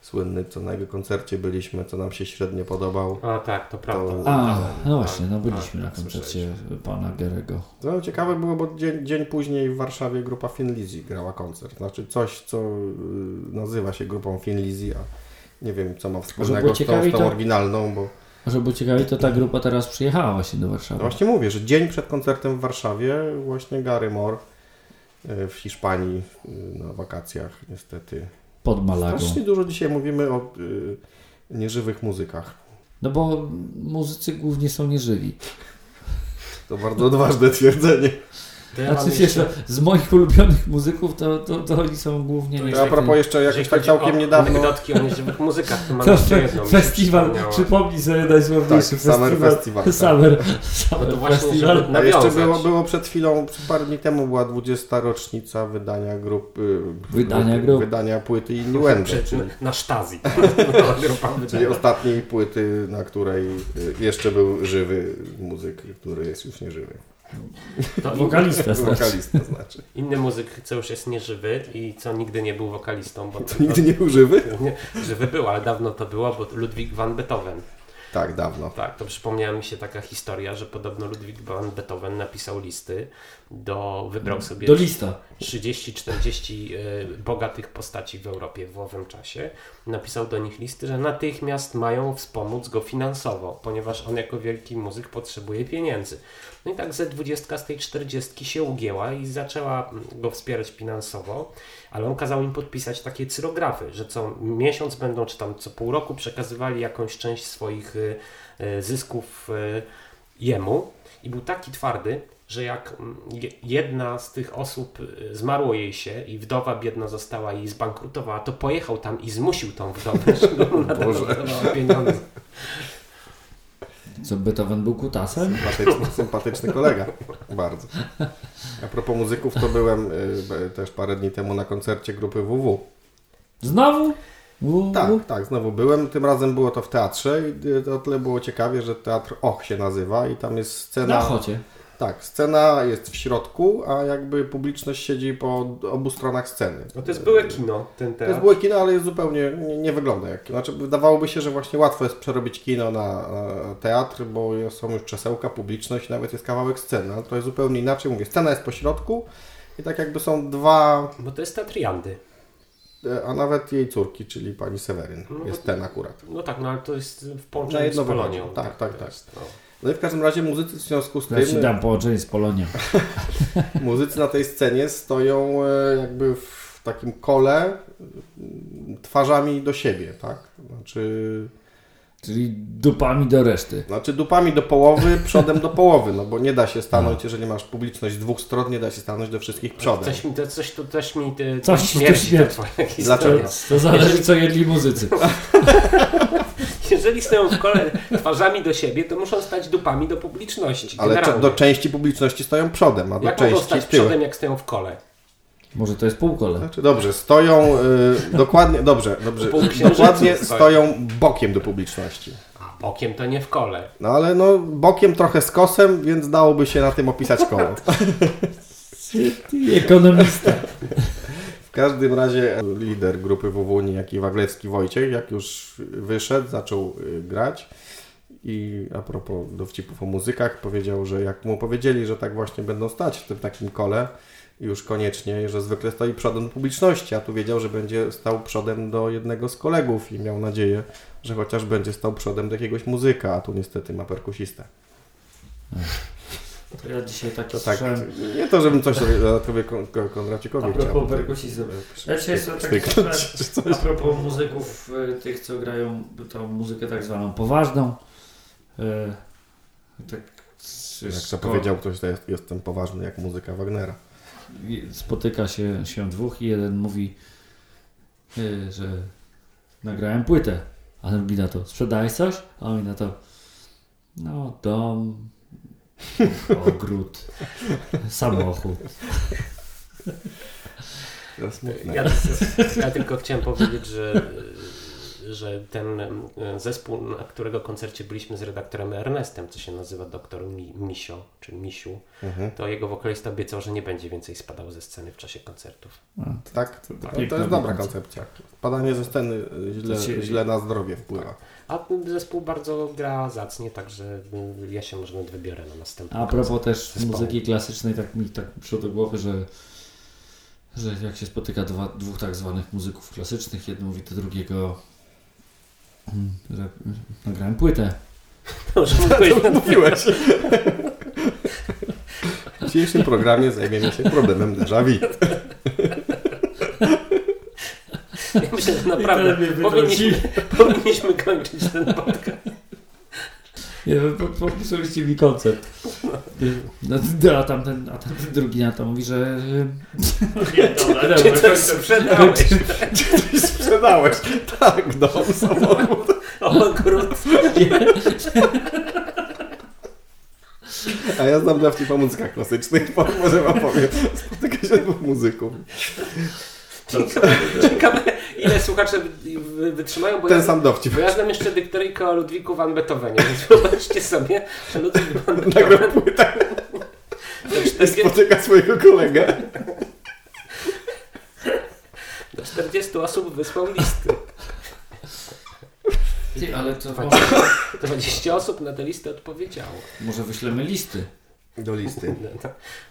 słynny, co na jego koncercie byliśmy, co nam się średnio podobał. A tak, to prawda. To- A, Tak, no właśnie, no tak, byliśmy tak, na koncercie pana Gerego. No, ciekawe było, bo dzień, dzień później w Warszawie grupa Fin Lizzy grała koncert. Znaczy coś, co y, nazywa się grupą Fin Lizzy, a nie wiem, co ma wspólnego z tą, z tą to- oryginalną, bo A żeby było ciekawie, to ta grupa teraz przyjechała właśnie do no Warszawy. właśnie mówię, że dzień przed koncertem w Warszawie właśnie Gary Moore w Hiszpanii y, na wakacjach niestety. Pod Malagą. Strasznie dużo dzisiaj mówimy o y, nieżywych muzykach. No bo muzycy głównie są nieżywi. To bardzo odważne twierdzenie. To ja Znaczy jeszcze z moich ulubionych muzyków to, to, to oni są głównie... To A propos jeszcze jakoś tak całkiem niedawno... Anegdotki o nieżywych muzykach, to mam To jeszcze jedną. festiwal, przypomnij sobie najsławniejszy Tak, Summer festiwal. Festival, tak. Summer, No Summer to właśnie, A jeszcze było, było przed chwilą, parę dni temu była 20. rocznica wydania grupy... Wydania grup. Wydania płyty Innuendo, czyli, na. Grupa czyli ostatniej płyty, na której y, jeszcze był żywy muzyk, który jest już nieżywy. To Wokalista znaczy. Wokalista znaczy. Inny muzyk, co już jest nieżywy i co nigdy nie był wokalistą, bo To nigdy nie był żywy? nie, żywy był, ale dawno to było, bo Ludwig van Beethoven. Tak, dawno. Tak, to przypomniała mi się taka historia, że podobno Ludwig van Beethoven napisał listy do, wybrał sobie Do lista. 30-40 e, bogatych postaci w Europie w owym czasie. Napisał do nich listy, że natychmiast mają wspomóc go finansowo, ponieważ on jako wielki muzyk potrzebuje pieniędzy. No i tak ze 20 z tej 40 się ugięła i zaczęła go wspierać finansowo, ale on kazał im podpisać takie cyrografy, że co miesiąc będą, czy tam co pół roku przekazywali jakąś część swoich y, y, zysków jemu. I był taki twardy, że jak je- jedna z tych osób y, zmarło jej się i wdowa biedna została i zbankrutowała, to pojechał tam i zmusił tą wdowę, żeby dawała pieniądze. Co, Beethoven był kutasem? Sympatyczny, sympatyczny kolega. Bardzo. A propos muzyków, to byłem y, też parę dni temu na koncercie grupy WW. Znowu? Tak, tak, znowu byłem. Tym razem było to w teatrze i y, to tyle było ciekawie, że teatr Och się nazywa i tam jest scena. Na chocie. Tak, scena jest w środku, a jakby publiczność siedzi po obu stronach sceny. No to jest byłe kino, ten To jest teatr. byłe kino, ale jest zupełnie nie, nie wygląda jak kino. Znaczy, wydawałoby się, że właśnie łatwo jest przerobić kino na, teatr, bo są już krzesełka, publiczność, nawet jest kawałek sceny. Ale to jest zupełnie inaczej. Mówię, scena jest po środku i tak jakby są dwa, Bo to jest teatr Jandy. e, a nawet jej córki, czyli pani Seweryn. No Jest ten akurat. No tak, no ale to jest w połączeniu z Polonią. Tak, tak, tak. jest, no. No i w każdym razie muzycy w związku z Ja ci tym, dam połączenie z Polonią. muzycy na tej scenie stoją e, jakby w takim kole twarzami do siebie, tak? Znaczy, Czyli dupami do reszty. znaczy dupami do połowy, przodem do połowy, no bo nie da się stanąć, jeżeli masz publiczność z dwóch stron, nie da się stanąć do wszystkich przodem. Coś, mi- to, coś tu też mi ty, Coś śmierci śmierci. twoja historia. Dlaczego? To zależy, co jedli muzycy. Jeżeli stoją w kole twarzami do siebie, to muszą stać dupami do publiczności. Ale do części publiczności stoją przodem, a do Jak mogą części stać tyłem. przodem, jak stoją w kole? Może to jest półkole. Znaczy, dobrze, stoją y, dokładnie, dobrze, dobrze, dokładnie stoją. stoją bokiem do publiczności. A bokiem to nie w kole. No ale no bokiem trochę z kosem, więc dałoby się na tym opisać koło. Ekonomista. Każdym razie lider grupy WW, niejaki Waglecki Wojciech, jak już wyszedł, zaczął y, grać i a propos dowcipów o muzykach, powiedział, że jak mu powiedzieli, że tak właśnie będą stać w tym takim kole, już koniecznie, że zwykle stoi przodem do publiczności, a tu wiedział, że będzie stał przodem do jednego z kolegów i miał nadzieję, że chociaż będzie stał przodem do jakiegoś muzyka, a tu niestety ma perkusistę. To ja dzisiaj taki To tak, nie to, żebym coś dodatkowo Kon- Kon- Kondracikowi A propos perkusistów. Ja dzisiaj tak a propos muzyków, y, tych co grają tą muzykę tak zwaną poważną. y, Tak Jak z- to powiedział ktoś, to jest, jestem poważny jak muzyka Wagnera. spotyka się, się dwóch i jeden mówi, y, że nagrałem płytę, a drugi na to, sprzedałeś coś? A on na to, no dom, ogród, samochód. To smutne. Ja, ja tylko chciałem powiedzieć, że, że ten e, zespół, na którego koncercie byliśmy z redaktorem Ernestem, co się nazywa doktor Mi, Misio, czy Misiu, Mhm. to jego wokalista obiecał, że nie będzie więcej spadał ze sceny w czasie koncertów. Tak, to, to, piękna jest dobra koncepcja. koncepcja. Padanie ze sceny y, źle, To źle na zdrowie wpływa. A zespół bardzo gra zacnie, także y, ja się może nawet wybiorę na następny A propos też zespołu. muzyki klasycznej, tak mi tak przyszło do głowy, że, że jak się spotyka dwa, dwóch tak zwanych muzyków klasycznych, jeden mówi do drugiego, mm, że mm, nagrałem płytę. To już mówiłeś, Mówiłeś. W dzisiejszym programie zajmiemy się problemem déjà vu. ja myślę, że naprawdę powinniśmy, powinniśmy kończyć ten podcast. Nie, no, po- popisaliście mi koncept. No, no, a, tamten, a tamten drugi na to mówi, że... Nie, dobra. Czy coś sprzedałeś? Ty sprzedałeś. Tak, dom, samochód. Ogród. A ja znam dawki po muzykach klasycznych, może wam powiem. Spotyka się dwóch muzyków. Ciekawe, ile słuchacze wy- wy- wytrzymają, bo Ten ja, sam dowcip. bo ja znam jeszcze dyktoryjkę o Ludwiku van Beethovenie, więc wyobraźcie sobie, że Ludwik van Beethoven płytę i 40, spotyka swojego kolegę. do 40 osób wysłał listy. Ty, ale to Dwa- może, 20 osób na tę listę odpowiedziało. może wyślemy listy. Do listy.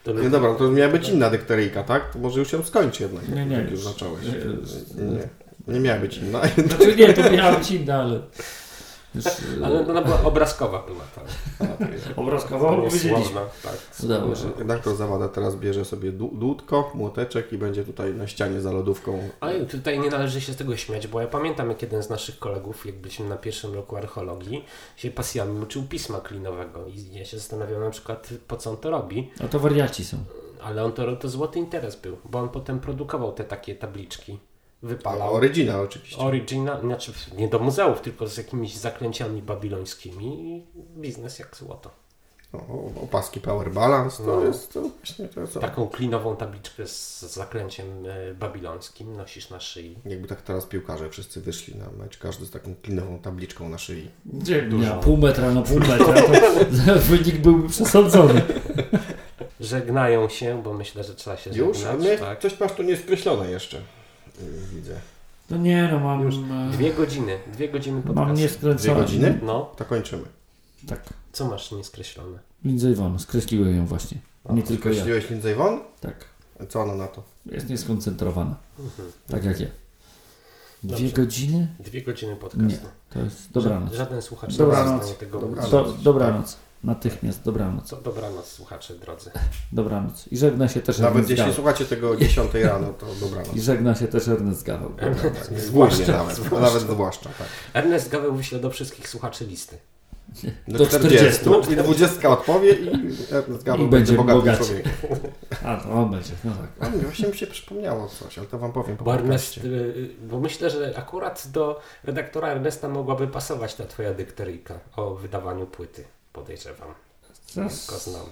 No, No dobra, to miała być inna dyktoryjka, tak? To może już ją skończ jednak, Nie, nie, jak już już. zacząłeś. Nie, Nie, nie, nie miała być inna. Znaczy nie, to miała być inna, ale... Ale ona była obrazkowa była ta. obrazkowo nie powiedzieliśmy. słowna, tak. Się. Redaktor Zawada teraz bierze sobie dłutko, młoteczek i będzie tutaj na ścianie za lodówką. Ale tutaj nie należy się z tego śmiać, bo ja pamiętam jak jeden z naszych kolegów, jak byliśmy na pierwszym roku archeologii, się pasjami uczył pisma klinowego i ja się zastanawiam na przykład po co on to robi, No to wariaci są. ale on to, to złoty interes był, bo on potem produkował te takie tabliczki, wypalał. Oryginal oczywiście. Original, znaczy nie do muzeów, tylko z jakimiś zaklęciami babilońskimi i biznes jak złoto. O, o- opaski Power Balance to No. jest to właśnie to jest, Taką klinową tabliczkę z zaklęciem e, babilońskim nosisz na szyi. Jakby tak teraz piłkarze wszyscy wyszli na mecz, każdy z taką klinową tabliczką na szyi. Gdzie Dużo. pół metra na pół metra, to wynik byłby przesądzony. Żegnają się, bo myślę, że trzeba się Już? Żegnać. nie, tak. coś masz tu nieskreślone jeszcze. Yy, Widzę. No nie, no mam... Już e, Dwie godziny, dwie godziny podcastu. Mam Dwie nieskręcone. godziny? No, To kończymy. Tak. co masz nieskreślone? Lindsay Vonn, skreśliłem ją właśnie. Nie tylko ja. Skreśliłeś Lindsay Vonn? Tak. Co ona na to? Jest nieskoncentrowana. Mhm. Tak jak ja. Dwie Dobrze. godziny? Dwie godziny podcastu. Nie. To jest dobranoc. Żaden słuchacz Dobranoc. nie zostanie tego Dobranoc. Do, dobranoc. Natychmiast dobranoc. Co dobranoc, słuchacze drodzy. Dobranoc. I żegna się też Nawet Ernest jeśli Gaweł. słuchacie tego o 10 rano, to dobranoc. I żegna się też Ernest Gaweł. Tak, zwłaszcza nawet. Zwłaszcza, tak. Ernest Gaweł wyśle do wszystkich słuchaczy listy. Do, Do 40. 40. I 20 odpowie i Ernest Gaweł I będzie bogatym bogaci. człowiekiem. A, to on będzie. No tak. A właśnie mi się przypomniało coś, ale to wam powiem po Bo, Ernest, y, bo myślę, że akurat do redaktora Ernesta mogłaby pasować ta twoja dyktoryjka o wydawaniu płyty. Podejrzewam. Go znam.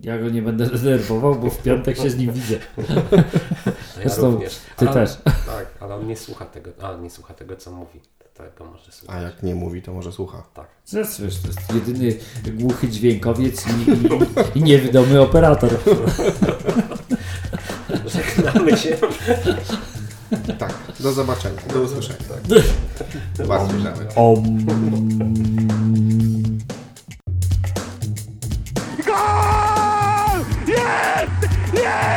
Ja go nie będę denerwował, bo w piątek się z nim widzę. To ja Zresztą również. Ty Ale- też. Tak, ale on nie słucha tego, a nie słucha tego, co mówi. Tego może słuchać. A jak nie mówi, to może słucha. Tak. Zresztą to jest jedyny głuchy dźwiękowiec i, i, i niewidomy operator. Żegnamy się. Tak, do zobaczenia, do usłyszenia. Bardzo nawet. Om.